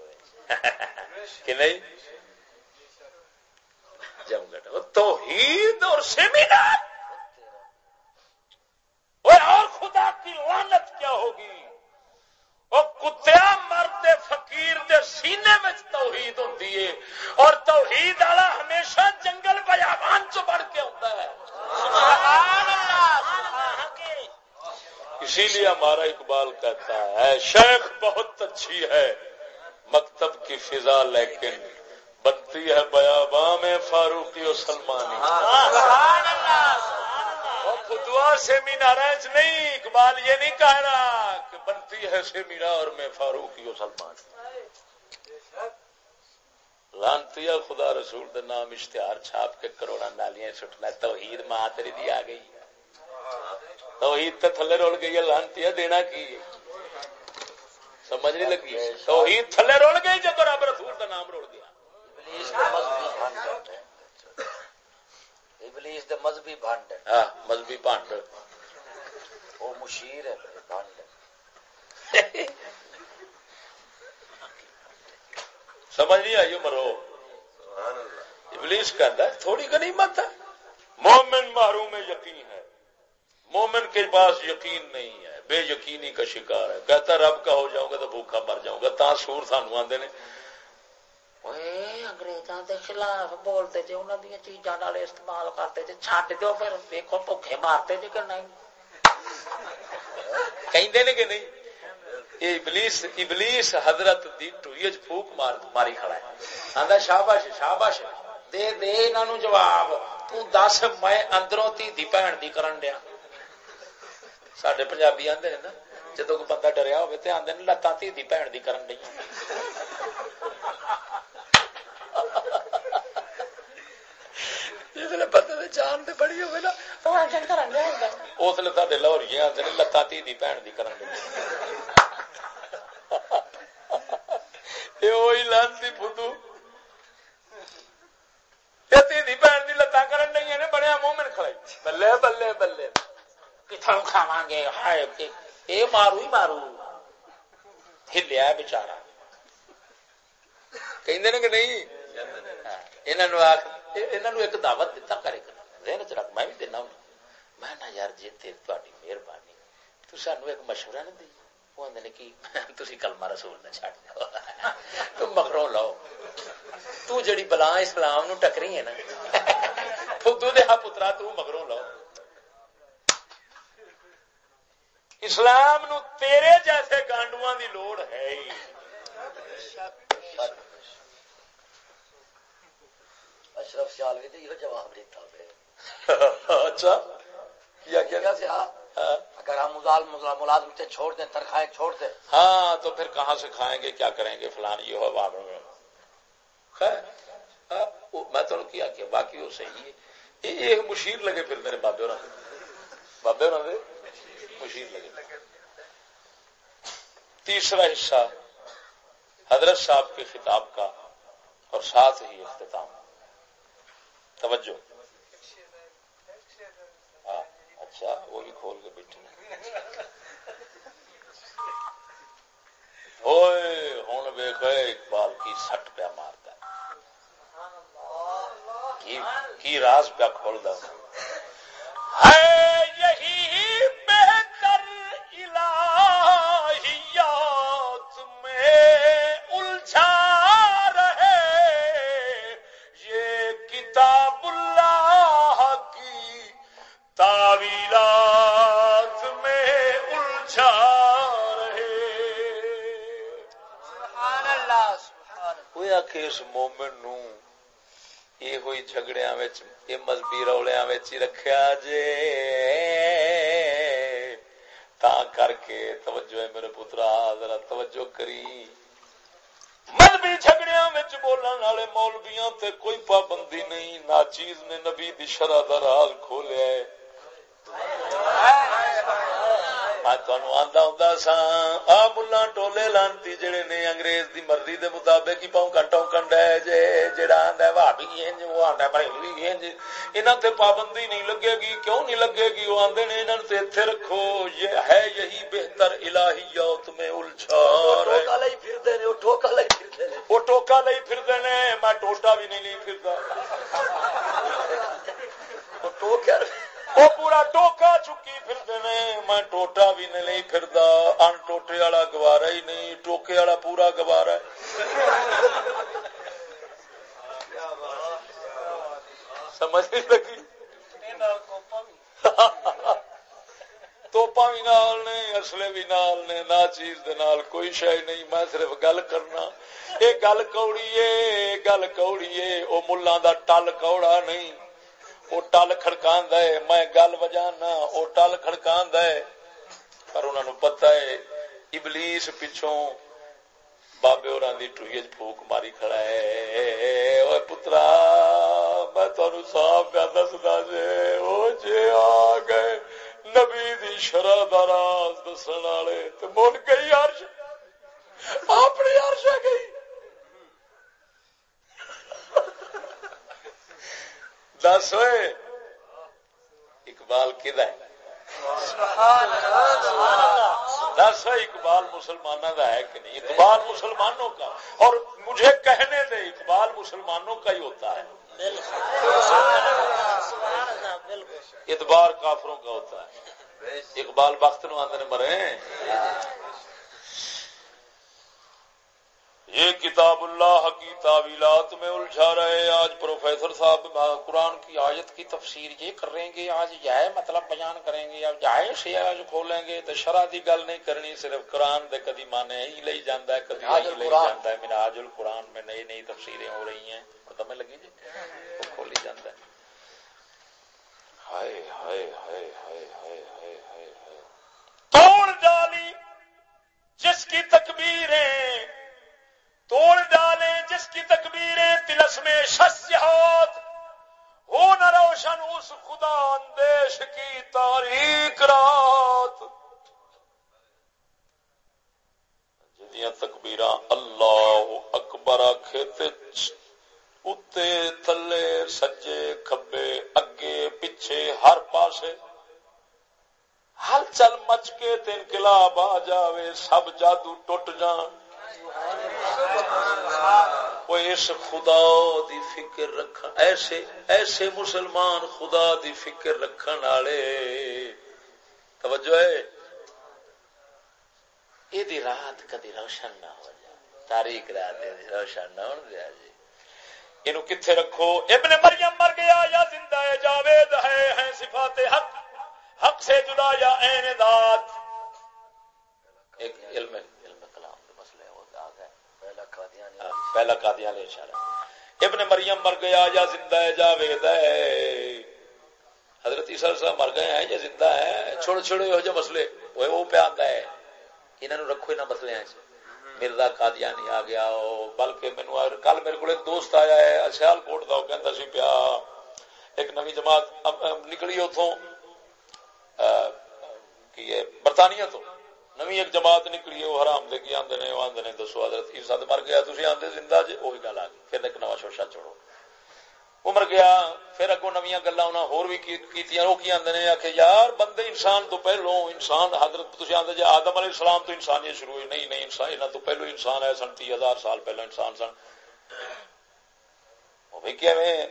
A: (laughs) کہ نہیں؟ جمگٹ توحید اور سیمینار! اور خدا کی لانت کیا ہوگی؟ وہ کتیا مرد فقیر دے سینے میں توحید ہوتی ہے؟ اور توحید والا ہمیشہ جنگل بیابان چ بڑھ کے ہوتا ہے؟ اسی لیے ہمارا اقبال کہتا ہے، شیخ بہت اچھی ہے۔ مکتب کی فضا لیکن بنتی ہے بیاباں میں فاروقی و سلمانی۔ خدوا سے مینار نہیں، اقبال یہ نہیں کہہ رہا کہ بنتی ہے سے مینار میں فاروقی و سلمان لانتی خدا رسول دے نام اشتہار چھاپ کے کروڑا نالیاں سٹنا توحید ماں دی آ گئی توحید تے تھلے رول گئی ہے، لانتی دینا کی سمجھ نہیں لگی۔ توحید تھلے رول گئی جب رب رسول کا نام رول گیا۔
C: ابلیس دے مذہبی بھانڈ
A: ہاں مذہبی بھانڈ
C: وہ مشیر ہے بھانڈ
A: سمجھ نہیں آئی مرو ابلیس کہتا ہے تھوڑی غنیمت ہے۔ مومن محروم یقین ہے۔ مومن کے پاس یقین نہیں ہے۔ بے یقینی کا شکار ہے۔ کہتا رب کا ہو جاؤں گا تو بھوکا مر جاؤں گا۔ تا سور سانو آدھے نے۔
C: انگریزوں کے خلاف بولتے جی انہوں دیا استعمال کرتے جی چڈ دو پھر۔ بھوکے مارتے جی کہ نہیں۔
A: کہ نہیں؟ یہ ابلیس ابلیس حضرت دی ٹوئی پھوک مار، ماری کھڑا ہے۔ آندا شاباش شاباش، دے دے انہاں جواب۔ تو دس میں اندروں تی دی بہن دی کرن دیا سڈے پنجابی آدھے نا جدو کوئی بندہ ڈریا ہوگا تو آدھے لتاں تھی دی بھن دی کرن دیا بندے جان تو بڑی ہوگی نا اس لیے سارے لاہوری آدھے لتاں تھی دی بھن دی کرن دیا وہی لانتی فدو بھن دی لتاں کرن دیا نے بڑے مومن کھڑے بلے بلے بلے کتوں کھاوا گے ہائے یہ مارو ہی مارو ہلیا بچارا کہ نہیں ایک دعوت دیتا کرے ذہن چ رکھ میں بھی دینا ہوں میں نہ یار جی تاری مہربانی تو سانو ایک مشورہ نہیں دی وہ آدھے کہ تھی کلمہ رسول نہ چڑ دو تم مکرو لو تو جڑی بلا اسلام نو ٹکری ہے نا فدو دیا پترا تو مگروں لو اسلام نو تیرے جیسے گانڈو دی لوڑ ہے ہی۔
C: اشرف سیالوی تو یہ جواب دیتا
A: اچھا۔ کیا کیا؟
C: ہاں۔ اگر ہم ملازم سے چھوڑ دیں تنخواہیں چھوڑ دیں۔
A: ہاں تو پھر کہاں سے کھائیں گے؟ کیا کریں گے؟ فلان یہ ہو باب خیر ہاں، میں تو کیا کہ باقی وہ صحیح ہے۔ یہ مشیر لگے پھر میرے بابے بابے اور مشیر لگے تیسرا حصہ حضرت صاحب کے خطاب کا اور ساتھ ہی اختتام۔ توجہ۔ ہاں اچھا وہ بھی کھول کے بیٹھے ہوں ویخ اقبال کی سٹ پیا مارتا کی راز پیا کھولتا ہے۔ کہ اس مومن نو یہ ہوئی جھگڑیا یہ مذہبی رولیا رکھا جے تا کر کے توجہ ہے میرے پترا ذرا توجہ کری مذہبی جھگڑیا بولن والے مولویاں تے کوئی پابندی نہیں نہ چیز نے نبی دی شرح دا راز کھولیا ہے ٹولے لانتی جڑے نے انگریز دی مرضی دے مطابق ہی پونکن ٹونکن ڈے جے جڑا آندا بھابی انج وہ آندا بھائی انج۔ انہاں تے پابندی نہیں لگے گی۔ کیوں نہیں لگے گی؟ وہ آندے نے انہاں تے ایتھے رکھو یہ ہے یہی بہتر الہیات میں الجھا ٹوکا لئی پھردے نے وہ ٹوکا لئی پھردے نے۔ وہ ٹوکا لئی پھردے نے میں ٹوٹا بھی نہیں لئی پھردا وہ ٹوکا وہ پورا ٹوکا چکی پھر میں ٹوٹا بھی نہیں پھردا ان ٹوٹے والا گوارا ہی نہیں ٹوکے والا پورا گوارا سمجھ نہیں لگی توپا بھی نال نے اصلے بھی نال نے نہ چیز دے نال کوئی شے نہیں میں صرف گل کرنا یہ گل کوڑی گل کوڑی وہ ملان دا ٹل کوڑا نہیں وہ ٹل کڑکا میں گل بجانا وہ ٹل کڑکا پر انہوں نے پتا ہے، ابلیس پچھوں بابے اور ٹوئی پھوک ماری کھڑا ہے۔ پترا، میں تمہیں صاف پیا دستا جی وہ جی آ گئے نبی دی شرح دراز دسن والے تو من گئی عرش۔ دس ہوئے۔ اقبال کدا ہے؟ دس اقبال مسلمانوں کا ہے کہ نہیں؟ اقبال مسلمانوں کا۔ اور مجھے کہنے دے، اقبال مسلمانوں کا ہی ہوتا ہے۔ اتبار کافروں کا ہوتا ہے۔ اقبال وقت نو آدھے مرے۔ یہ کتاب اللہ کی تعویلات میں الجھا رہے آج پروفیسر صاحب قرآن کی آیت کی تفسیر یہ کر رہیں گے آج جائے مطلب بیان کریں گے۔ اب جائے سے آج کھولیں گے تو شرح کی گل نہیں کرنی صرف قرآن دے کدی مانے ہی لے جانا ہے کدی لے جانا ہے۔ مناج القرآن میں نئی نئی تفسیریں ہو رہی ہیں۔ پتہ میں لگی جی وہ کھولی جانا ہے۔ ہائے ہائے ہائے ہائے ہائے ہائے ہائے توڑ ڈالی جس کی تکبیریں توڑ ڈالیں، جس کی تکبیریں تلس میں شسیات ہو نہ روشن اس خدا اندیش کی تاریخ رات۔ جدیاں تکبیر اللہ اکبر کھیتے اتے تھلے سجے کھبے اگے پیچھے ہر پاسے۔ ہل چل مچ کے انقلاب آ جاوے، سب جادو ٹوٹ جان۔ وہ اس خدا دی فکر رکھ ایسے ایسے مسلمان خدا دی فکر رکھن والے۔ توجہ ہے۔ یہ رات کدی روشن نہ ہو جائے۔ تاریخ رات روشن نہ ہو دیا جی۔ یہ کتنے رکھو؟ ابن مریم مر گیا یا زندہ ہے، جاوید ہے، ہیں صفات حق۔ حق سے جدا یا این ذات۔ ایک علم ہے۔ پہلا قادیان لے اشارہ ابن مریم مر گیا یا زندہ ہے جاوید ہے۔ حضرت عیسیٰ صاحب مر گئے ہیں یا زندہ ہے چھوڑ چھوڑے ہو جو مسئلے۔ وہ وہ پہ آتا ہے۔ انہوں نے رکھو نہ مسئلے ہیں مرزا قادیانی آ گیا بلکہ مینو کل میرے کو ایک دوست آیا ہے سیال کوٹ دا کہتا سی پیا، ایک نوی جماعت نکلی اتوں برطانیہ تو۔ نوی ایک جماعت نکلی وہ حرام دے کی آدھے نے آدھے نے دسو، حضرت عیسیٰ مر گیا تھی آدھے زندہ جی وہی گل آ گئی۔ پھر ایک نوا شوشا چھوڑو۔ وہ مر گیا، پھر اگوں نویاں گلا انہیں ہور بھی کیتیاں، وہ کی آدھے نے؟ آخے یار، بندے انسان تو پہلو انسان، حضرت تھی آدھے جی آدم علیہ السلام تو انسانیت شروع ہوئی۔ نہیں نہیں، انسان یہاں تو پہلو انسان ہے، سن تی ہزار سال پہلو انسان سن۔ وہ بھی کیا میں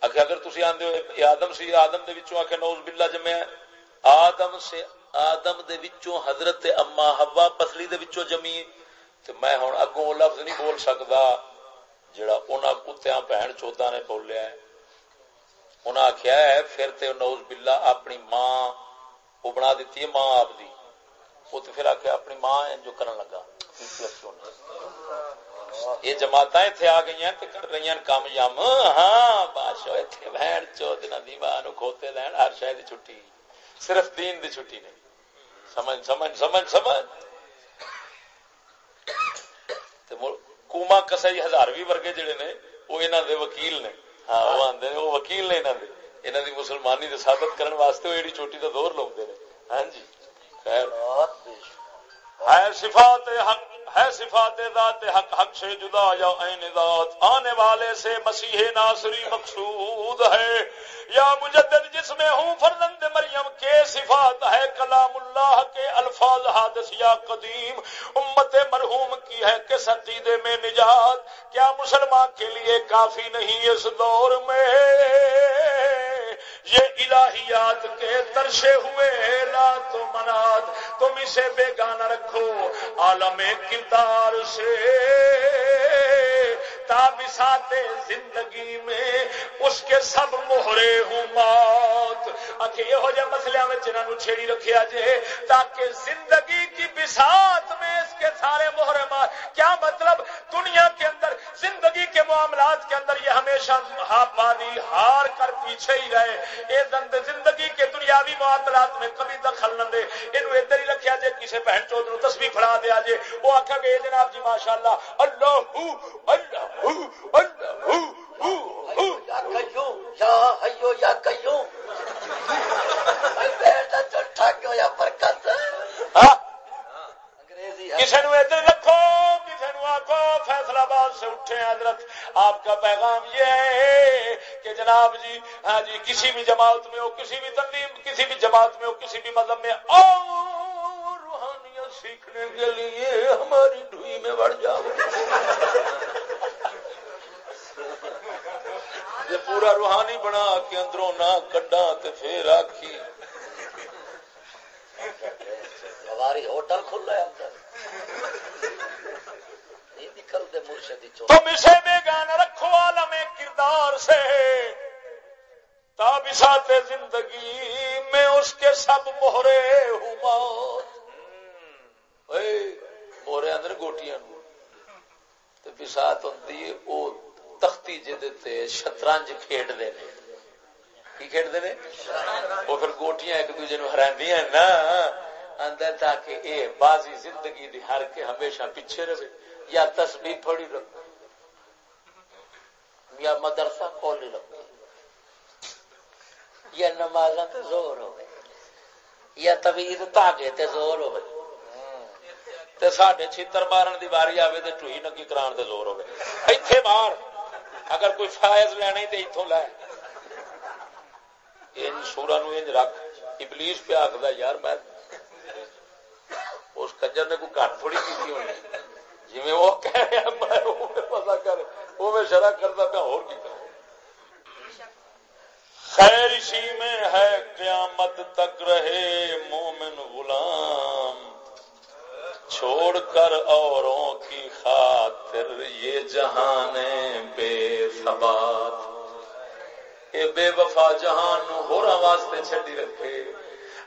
A: آخر اگر تھی آدھے ہو آدم سی، آدم دے آخر نوز بلا جمع آدم سے آدم دے وچوں حضرت اما ہوا پتلی دے وچوں جمی تے میں ہن اگوں لفظ نہیں بول سکدا جڑا انہاں کتیاں بہن چودا نے بولیا ہے۔ انہاں آکھیا ہے، پھر تے نوز باللہ اپنی ماں، وہ بنا دیتی ہے ماں آپ دی۔ وہ تے پھر آکھیا اپنی ماں جو کرن لگا۔ یہ جماعت اتنے آ گئی تے کر رہی ہیں کام یم ہاں بادشاہ اتنے بہن چو دن دی ماں کھوتے لین، ہر شاید چھٹی، صرف دین دی چھٹی نہیں۔ سمجھ سمجھ سمجھ سمجھ۔ کوما کسائی ہزاروی ورگے جڑے نے وہ انہوں دے وکیل نے۔ ہاں وہ آدھے وہ وکیل نے انہوں دے۔ انہوں دی مسلمانی دے ثابت کرنے واسطے وہ ایڈی چوٹی کا دور لاؤ ہاں جی خیر۔ ہے صفات حق ہے صفات ذات حق حق سے جدا یا عین ذات؟ آنے والے سے مسیح ناصری مقصود ہے۔ یا مجدد جس میں ہوں فرزند مریم کے صفات ہے، کلام اللہ کے الفاظ حادث یا قدیم۔ امت مرحوم کی ہے کس عقیدے میں نجات۔ کیا مسلمان کے لیے کافی نہیں اس دور میں؟ یہ الہیات کے ترشے ہوئے لا تو مناد تم اسے بے گانا رکھو، عالم کردار سے۔ تابسات زندگی میں، اس کے سب مہرے ہوں موت۔ اکھے یہ ہو جائے مسئلے میں جنہوں چھیڑی رکھیا جے تاکہ زندگی کی بسات میں اس کے سارے مہرے مار۔ کیا مطلب؟ دنیا کے اندر، زندگی کے معاملات کے اندر یہ ہمیشہ ہاں پانی ہار کر پیچھے ہی رہے۔ اے دند زندگی کے دنیاوی معاملات میں کبھی دخل نہ دے۔ یہ ادھر ہی رکھا جائے کسی بہن چوتھ نو تصویر پڑا دیا جے وہ آخا کہ جناب جی ماشاء اللہ اللہ اللہ کسی نو ادھر رکھو کسی نو آخو فیصلہ باد سے اٹھے حضرت۔ آپ کا پیغام یہ ہے کہ جناب جی ہاں جی کسی بھی جماعت میں ہو، کسی بھی تنظیم کسی بھی جماعت میں ہو، کسی بھی مذہب میں، اور روحانیت سیکھنے کے لیے ہماری ڈوئی میں بڑھ جاؤ۔ یہ پورا روحانی بنا کے اندروں نہ کڈا تو پھر آخی
C: ہماری ہوٹل کھل رہا ہے نکلتے مرشدی
A: تم اسے رکھو عالم کردار سے۔ تابسات زندگی میں اس کے سب مہرے ہوں۔ موت مہرے اندر گوٹیاں بسات ہوں تختی جی شطرنج کھیڈتے ہیں۔ کی وہ پھر گوٹیاں ایک دوجے نا تاکہ اے بازی زندگی دی ہر کے ہمیشہ پیچھے رہے۔ یا تسبیح پڑی رکھو یا مدرسہ کھولی رکھو یا نماز زور ہوئے۔ یا طویل تاگے تے زور ہوئے۔ تے ساڈے چھتر مارن دی باری آوے تے ٹوئی نکی کران تے زور ہوئے۔ ایتھے مار۔ اگر کوئی فائز لینا تے ایتھوں لے۔ سورا نو انج رکھ۔ ابلیس پہ آخدا یار میں اس کنجر نے کوئی گھٹ تھوڑی کی ہونی جی وہ کہہ رہا پتا کر وہ میں شرح کرتا پیا ہو خیر اسی میں ہے، قیامت تک رہے مومن غلام۔ چھوڑ کر اوروں کی خاطر یہ جہان بے ثبات۔ اے بے وفا جہان ہو واسطے چھڈی رکھے۔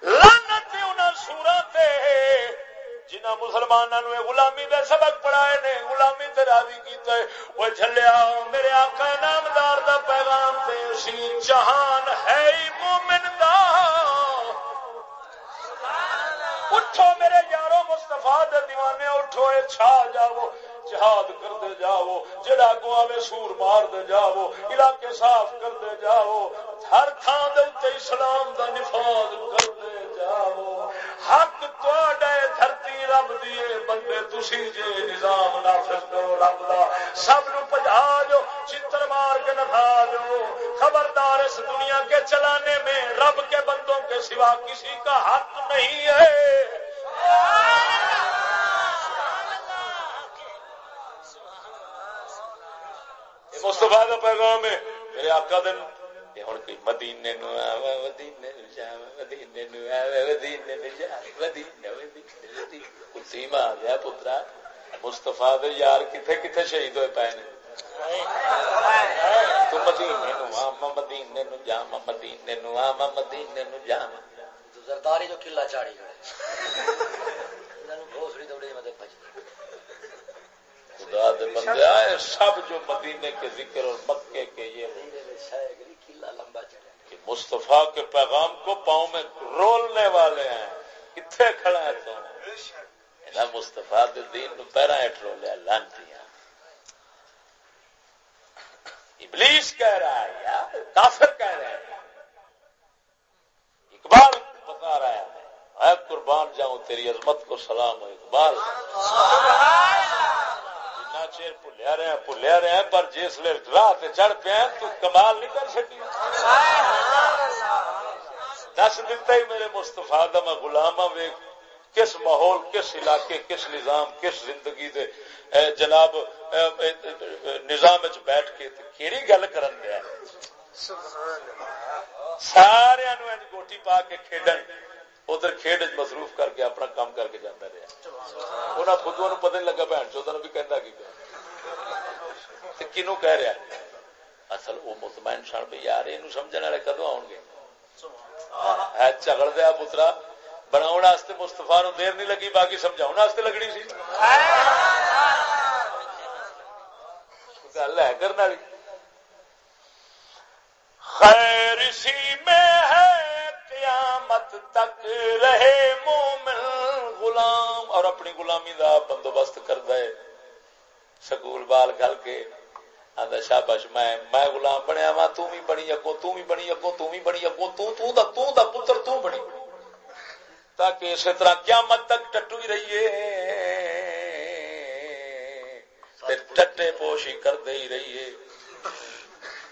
A: لعنت انہاں سورا تے۔ جنہ مسلمانوں نے غلامی دے سبق پڑھائے نے، غلامی تے راضی کیتا ہے۔ وہ جھلیا، میرے آقا نامدار دا پیغام تے اسی جہان ہے ہی مومن دا۔ اٹھو میرے یارو مستفا دے دیوانے، اٹھو اے چھا جاؤ۔ جہاد کر دے جاؤ، جڑا کو آوے سور مار دے جاؤ، علاقے صاف کر دے جاؤ، ہر تھان دے اسلام دا نفاذ کر دے جاؤ۔ حق تو دھرتی رب دیے بندے تسی جے نظام نافذ کرو رب دا۔ سب نو پجا جو، چتر مار کے نفا جو۔ خبردار اس دنیا کے چلانے میں، رب کے بندوں کے سوا کسی کا حق نہیں ہے۔ مستفا کا پیغام ہے میرے آقا دن ہوں کوئی مدینے نو مدینے نو مدینے نو مدینے نو مدینے مدینے گیا پترا مستفا دے یار کتنے کتنے شہید ہوئے پے نے تو مدینے نو آما مدینے نو جاوا مدینے نو آما مدینے نو جاوا
C: زرداری جو کلا چاڑی گئے
A: خدا دے بندے آئے، سب جو مدینے کے ذکر اور مکے کے یہ مصطفیٰ کے پیغام کو پاؤں میں رولنے والے ہیں کتنے کھڑا ہے تو؟ مستفا دین نو پیرا ہٹ رولیا لانتی ابلیس کہہ رہا ہے یا کافر کہہ رہا ہے۔ اقبال بتا رہا ہے میں قربان جاؤں، تیری عظمت کو سلام ہو، اقبال۔ چیر بھولیا رہے ہیں، بھولیا رہے ہیں، پر جس لے راہ چڑھ پیا تو کمال نہیں کر سکی دس دتا ہی میرے مستفا دا میں غلام ویگ کس ماحول، کس علاقے، کس نظام، کس زندگی دے جناب نظام بیٹھ کے کہڑی گل کرن دیا سارا گوٹی پا کے کھیڈن۔ ادھر کھیڈ مصروف کر کے اپنا کام کر کے جانا رہا۔ انہیں خود پتہ نہیں لگا بہن چودہ بھی کہہ کی کنو کہہ رہا اصل وہ مطمئن سن بھی یار یہ سمجھنے والے کدو آؤ گے؟ ہے چگڑ دیا پترا بنا مستفا نو دیر نہیں لگی، باقی سمجھاؤ لگنی سی۔ گل ہے کرنے والی۔ خیر اسی میں ہے۔ قیامت تک رہے مومن غلام اور اپنی غلامی دا بندوبست کرتا ہے سکول بال گل کے آدھا شابش میں میں غلام بنیا وا تو بھی بنی اگو تو بھی بنی اگو تو بھی بنی اگو تو تو دا تو دا پتر، تو بنی تاکہ اسی طرح قیامت تک ٹٹو ہی رہیے ٹٹے پوشی کر دے ہی رہیے۔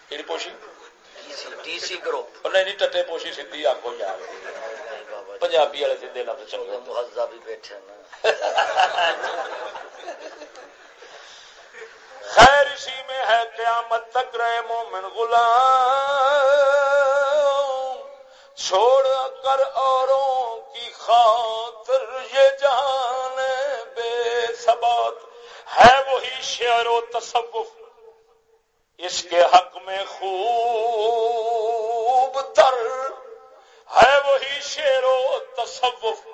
A: کہڑی پوشی؟
C: ٹی سی گروپ
A: نہیں ٹٹے پوشی سیدھی آگو یار پنجابی والے سیدے لفظ چلے
C: مہذا بھی بیٹھے نا
D: خیر اسی میں ہے قیامت تک رہے مومن غلام چھوڑ کر اوروں کی خاطر یہ جان بے ثبات ہے وہی شعر و تصوف اس کے حق میں خوب تر ہے وہی شعر و تصوف۔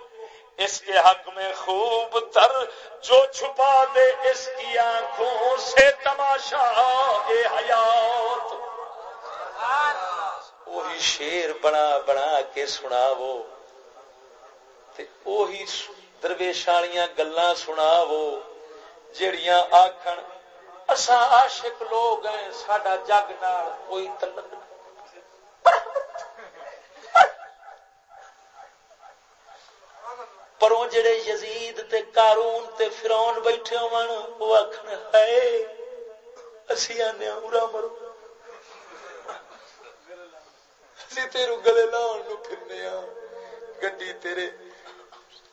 D: اس کے حق میں خوب تر جو چھپا دے اس کی آنکھوں سے تماشا اے حیات۔
A: وہی شیر بنا بنا کے سنا وہ درویشالیاں گلا سنا وہ جڑیاں آخر اصا عاشق لوگ ہیں سڈا جگ نال کوئی تلک پروں جڑے یزید تے کارون تے فرون بیٹھے ہون، وہ آخر ہے اسی آنے ارا مرو۔ اسی تیرو گلے لاؤن نو پھرنے ہاں گڈی تیرے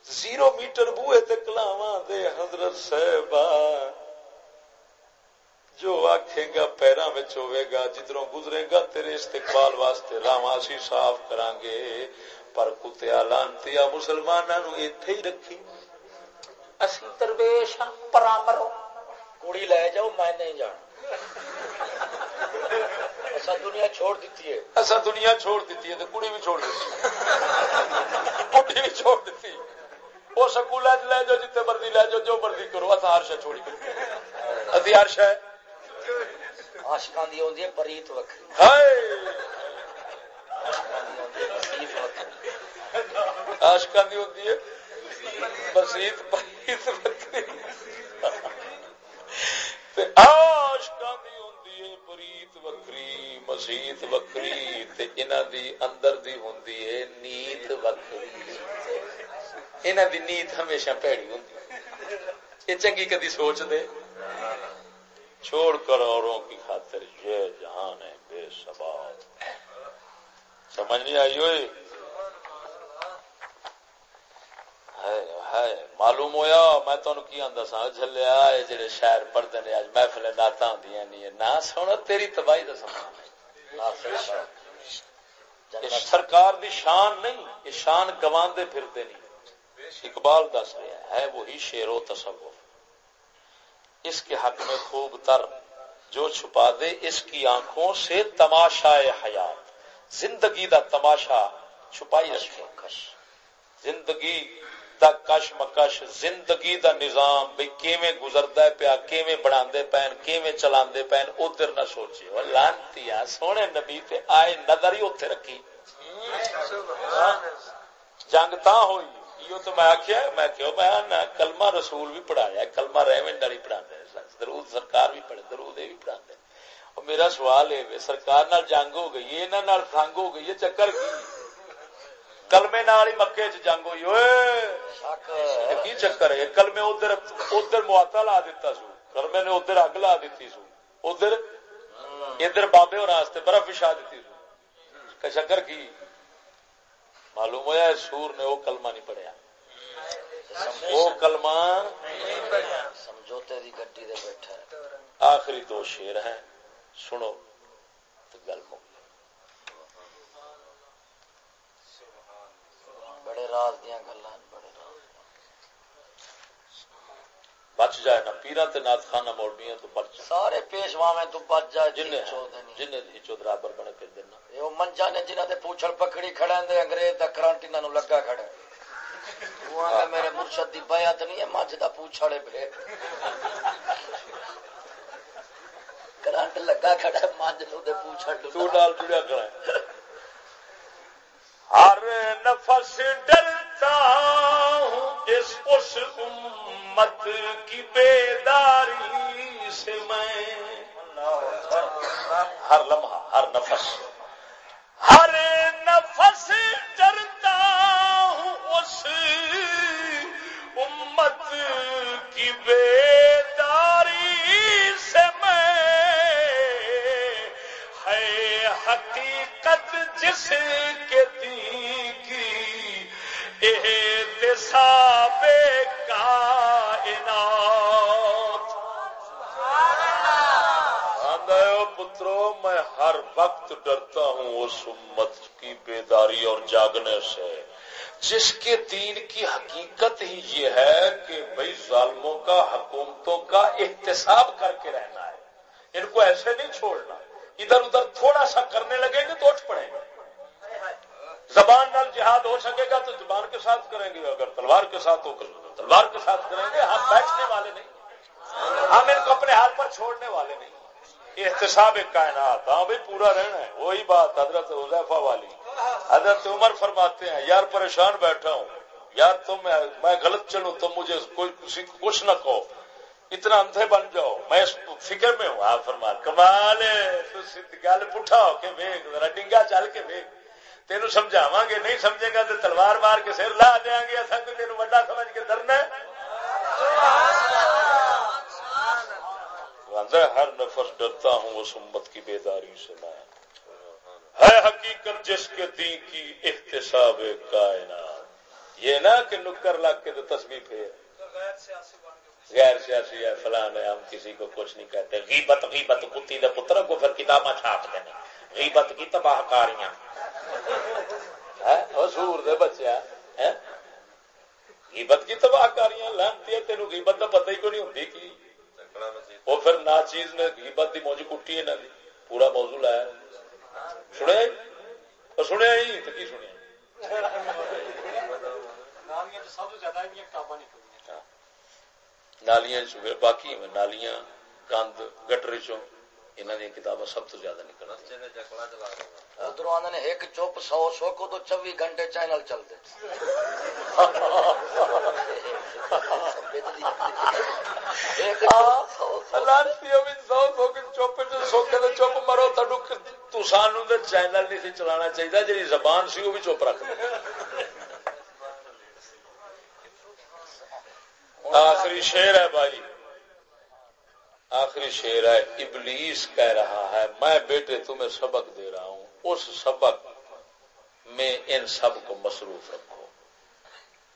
A: زیرو میٹر بوئے تے کلاواں دے حضرت صاحبہ۔ جو آکھے گا پیراں وچ ہوے گا جدروں گزرے گا تیرے استقبال واسطے راواں اسی صاف کران گے۔ پر کتیا لانتی مسلمانوں اتے ہی رکھی۔
C: اسی درویش پرامرو کڑی لے جاؤ میں نہیں جان اصا دنیا چھوڑ دیتی ہے۔
A: اصا دنیا چھوڑ دیتی ہے تو کڑی بھی چھوڑ دیتی کڑی بھی چھوڑ دیتی وہ سکول لے جاؤ جتنے مرضی لے جاؤ جو مرضی کرو اصا ہر شہ چھوڑی۔ ادی ہر شہ
C: آشکان دی ہوندی ہے پریت وکری ہائے!
A: آشکا دی ہوتی ہے مسیت پریت بکری آشکا دی ہوتی ہے پریت وکری مسیت وکری انہ دی اندر دی ہوتی ہے نیت وکری انہ دی نیت ہمیشہ پیڑی ہوتی یہ چنگی کدی سوچ دے؟ چھوڑ کر اوروں کی خاطر یہ جہان ہے، بے سباب سمجھ نہیں آئی ہوئی؟ معلوم ہویا، میں تمہیں کی آدھا سا جلیا جڑے شہر پڑھتے ہیں محفل نعت آدی نہیں نہ سن تیری تباہی کا سما سرکار دی شان نہیں یہ شان گواندے پھرتے نہیں اقبال دس رہا ہے وہی شیر و اس کے حق میں خوب تر جو چھپا دے، اس کی آنکھوں سے تماشا حیات۔ زندگی دا تماشا چھپائی رکھے۔ زندگی دا کش مکش، زندگی دا نظام، بھئی کیویں گزردا ہے پیا، کیویں بناندے پین، کیویں چلاندے پین، ادھر نہ سوچے۔ او لانتی سونے نبی تے آئے نظر ہی اوتھے رکھی۔ جنگ تا ہوئی۔ یہ تو میں آخیا میں کہو، میں نہ کلمہ رسول بھی پڑھایا، کلمہ رحمن ڈاری پڑھا درود سرکار بھی پڑھے، درود یہ بھی پڑھا اور میرا سوال ہے، سرکار نال جنگ ہو گئی ہے انہاں نال تنگ ہو گئی ہے چکر کی؟ کلمے نال ہی مکے چ جنگ ہوئی ہوئے کی چکر ہے؟ کلمے ادھر ادھر مواتا لا دیتا سو، کلمے نے ادھر اگ لا دیتی سو، ادھر ادھر بابے اور راستے برف بچھا دیتی سو۔ چکر کی؟ معلوم ہوا سور نے وہ کلمہ نہیں پڑھیا۔ وہ کلمہ
C: سمجھوتے دی گڈی دے بیٹھا
A: آخری دو شیر ہیں۔ سنو تو گل مک
C: بڑے راز دیا گلا بڑے راز
A: بچ جائے نہ پیرا نات خانہ مولویا تو بچ
C: سارے پیشوا میں تو بچ جائے
A: جن جن چودرابر بنے پھر دینا
C: یہ منجا نے جنہ دے پوچھڑ پکڑی کھڑے دے انگریز دا کرنٹ انہاں لگا کھڑا وہ میرے مرشد دی بیعت نہیں ہے مجھ دا پوچھڑے بے کرنٹ لگا کھڑا مجھ نو دے پوچھڑ
A: تو ڈال جڑیا کرا
D: ہر نفس ڈرتا ہوں اس اس امت کی بیداری سے میں۔
A: ہر لمحہ، ہر نفس۔
D: ہر نفس ڈرتا ہوں اس امت کی بیداری سے میں۔ ہے حقیقت
A: جس کے کائنات۔ پترو، میں ہر وقت ڈرتا ہوں اس امت کی بیداری اور جاگنے سے۔ جس کے دین کی حقیقت ہی یہ ہے کہ بھائی ظالموں کا، حکومتوں کا احتساب کر کے رہنا ہے۔ ان کو ایسے نہیں چھوڑنا۔ ادھر ادھر تھوڑا سا کرنے لگیں گے تو اٹھ پڑیں گے۔ زبان نال جہاد ہو سکے گا تو زبان کے ساتھ کریں گے، اگر تلوار کے ساتھ ہو کر تلوار کے ساتھ کریں گے ہم بیٹھنے والے نہیں۔ ہم ان کو اپنے حال پر چھوڑنے والے نہیں۔ احتساب ایک کائنات ہاں بھائی، پورا رہنا ہے۔ وہی بات حضرت حضیفہ والی۔ حضرت عمر فرماتے ہیں، یار پریشان بیٹھا ہوں۔ یار تم، میں غلط چلوں تم مجھے کوئی کسی کچھ نہ کہو۔ اتنا اندھے بن جاؤ۔ میں اس فکر میں ہوں، آپ فرما کمال گل پٹھا ہو کے ویگ، ذرا ڈنگا چل کے ویگ۔ تین سمجھاوا گے، نہیں سمجھے گا تو تلوار مار کے سر لا دیا گے اصل تو تین وڈا سمجھ کے درنا ہر نفس ڈرتا ہوں اس امت کی بیداری سے میں۔ ہے حقیقت جس کے دین کی احتساب کائنات۔ یہ نہ کہ نکر لگ کے تو تصویر پھر غیر سیاسی ہے، فلان ہے، ہم کسی کو کچھ نہیں کہتے۔ غیبت غیبت، کتی دے پتر کو پھر کتاباں چھاپ دینے غیبت کی تباہ کاریاں۔ سور دے بچے۔ غیبت کی تباہ کاریاں لانتی ہے تینوں غیبت کا پتہ ہی کو نہیں ہوتی کی۔ وہ پھر نا چیز نے غیبت دی موجی کٹی ہے نا پورا موضوع لایا۔ سنیا اور سنیا ہی تو کی سنیا؟ نالیاں باقی نالیاں کند گٹر چو سب تو زیادہ نکل
C: ادھر آدھے ایک چپ سو سو کو تو چوبی گھنٹے چینل چلتے
A: چپ مرو تانو چینل نہیں سی چلانا چاہیے جی زبان سی وہ بھی چپ رکھ آخری شیر ہے بھائی آخری شیر ہے، ابلیس کہہ رہا ہے، میں بیٹے تمہیں سبق دے رہا ہوں، اس سبق میں ان سب کو مصروف رکھو۔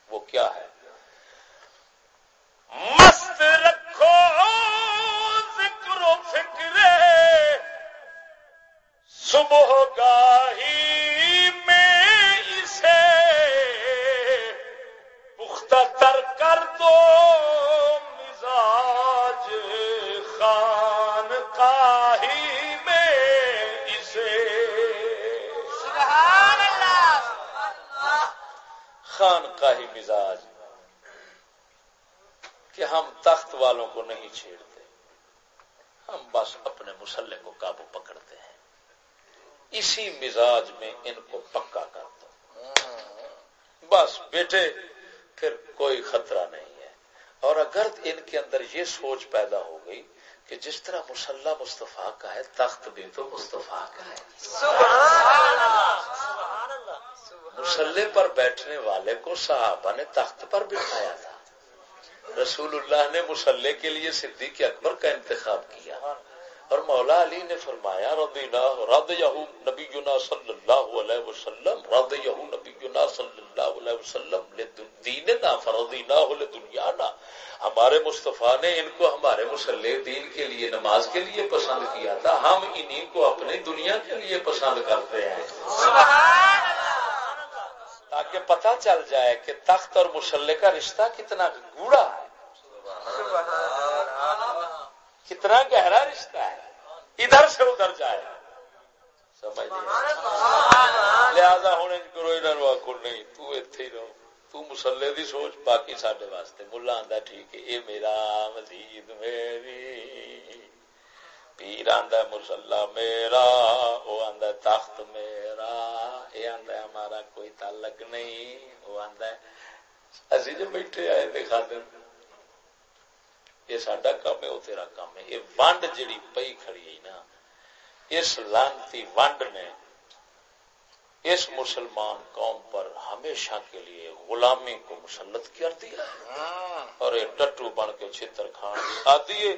A: وہ کیا ہے؟ مست رکھو ذکر و فکر۔ صبح گاہی میں اسے پختہ تر کر دو۔ خان کا ہی مزاج کہ ہم تخت والوں کو نہیں چھیڑتے، ہم بس اپنے مسلح کو قابو پکڑتے ہیں۔ اسی مزاج میں ان کو پکا کر دو بس بیٹے، پھر کوئی خطرہ نہیں ہے۔ اور اگر ان کے اندر یہ سوچ پیدا ہو گئی کہ جس طرح مسلح مصطفیٰ کا ہے، تخت بھی تو مصطفیٰ کا ہے۔ مسلح پر بیٹھنے والے کو صحابہ نے تخت پر بٹھایا تھا۔ رسول اللہ نے مسلح کے لیے صدیق اکبر کا انتخاب کیا۔ اور مولا علی نے فرمایا رد یہو نبی صلی اللہ علیہ وسلم رد یہو نبی صلی اللہ علیہ وسلم دین نہ دنیا نہ ہمارے مصطفیٰ نے ان کو ہمارے مسلح دین کے لیے، نماز کے لیے پسند کیا تھا۔ ہم انہیں کو اپنی دنیا کے لیے پسند کرتے ہیں۔ تاکہ پتہ چل جائے کہ تخت اور مسلح کا رشتہ کتنا گوڑا ہے۔ کتنا گہرا رشتہ ہے۔ ادھر سے ادھر جائے۔ سمجھ لہذا ہونے کرو ادھر نہیں، تو اتنے ہی رہو۔ تو مسلے دی سوچ باقی سڈے واسطے۔ ملا آدھا ٹھیک ہے یہ میرا مزید میری پیر آدھا مسلا میرا وہ آدھا تخت میرا۔ یہ آدھا ہمارا کوئی تعلق نہیں۔ وہ آدھا اسی جو بیٹھے آئے دکھا دیں یہ کام ہے وہ تیرا کام ہے۔ یہ ونڈ جڑی پئی کھڑی ہے نا اس لانتی ونڈ نے اس مسلمان قوم پر ہمیشہ کے لیے غلامی کو مسلط کر دیا اور یہ ٹٹو بن کے چھتر کھان آدھی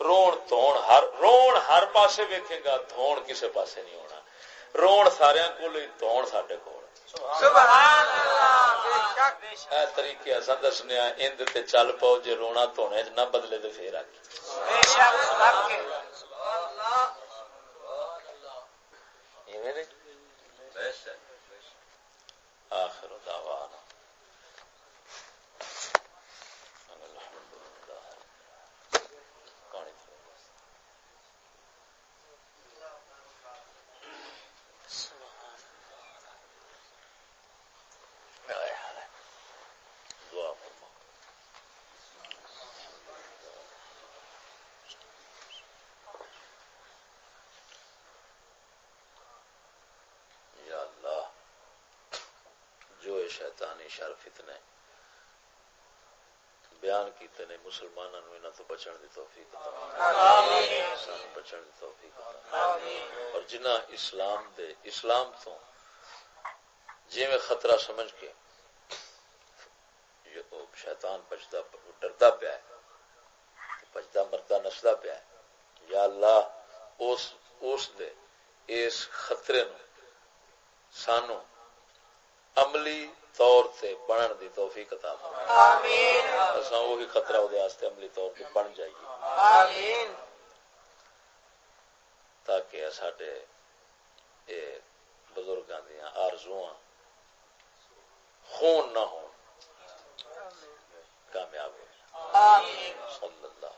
A: رون ہر رون ہر پاسے ویکھے گا دھون کسے پاسے نہیں ہونا رو سارا کو سڈے کو طریقے اصا دسنے اند چل پاؤ جی رونا دھونے نہ بدلے تو پھر آ آخر دعوانا شیطانی شر فتنے۔ بیان کیتے نے مسلمانوں انہاں تو بچن دی توفیق آمین۔ بچن دی توفیق اور جنہ اسلام دے اسلام تو جی میں خطرہ سمجھ کے شیطان بچتا ڈردا پیا ہے۔ بچتا مرتا نسدا پیا ہے۔ یا اللہ اس اس دے اس خطرے نو سانو عملی طور سے بنن دی توفیق عطا آمین۔ اساں وہی خطرہ او دے واسطے عملی طور تے بن جائیے۔ آمین۔ تاکہ ساڈے اے بزرگاں دیاں آرزواں خون نہ ہون۔ کامیاب ہو آمین۔ صلی اللہ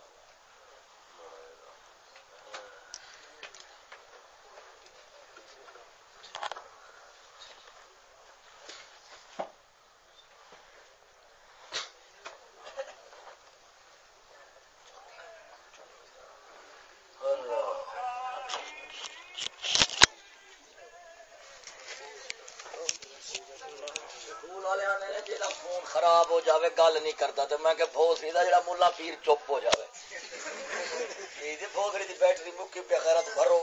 C: خراب ہو جاوے گل نہیں کرتا تو میں کہ بھوسری کا جڑا ملا پیر چپ ہو جاوے۔ (laughs) بھوسری کی بیٹری مکی پہ خیرت بھرو۔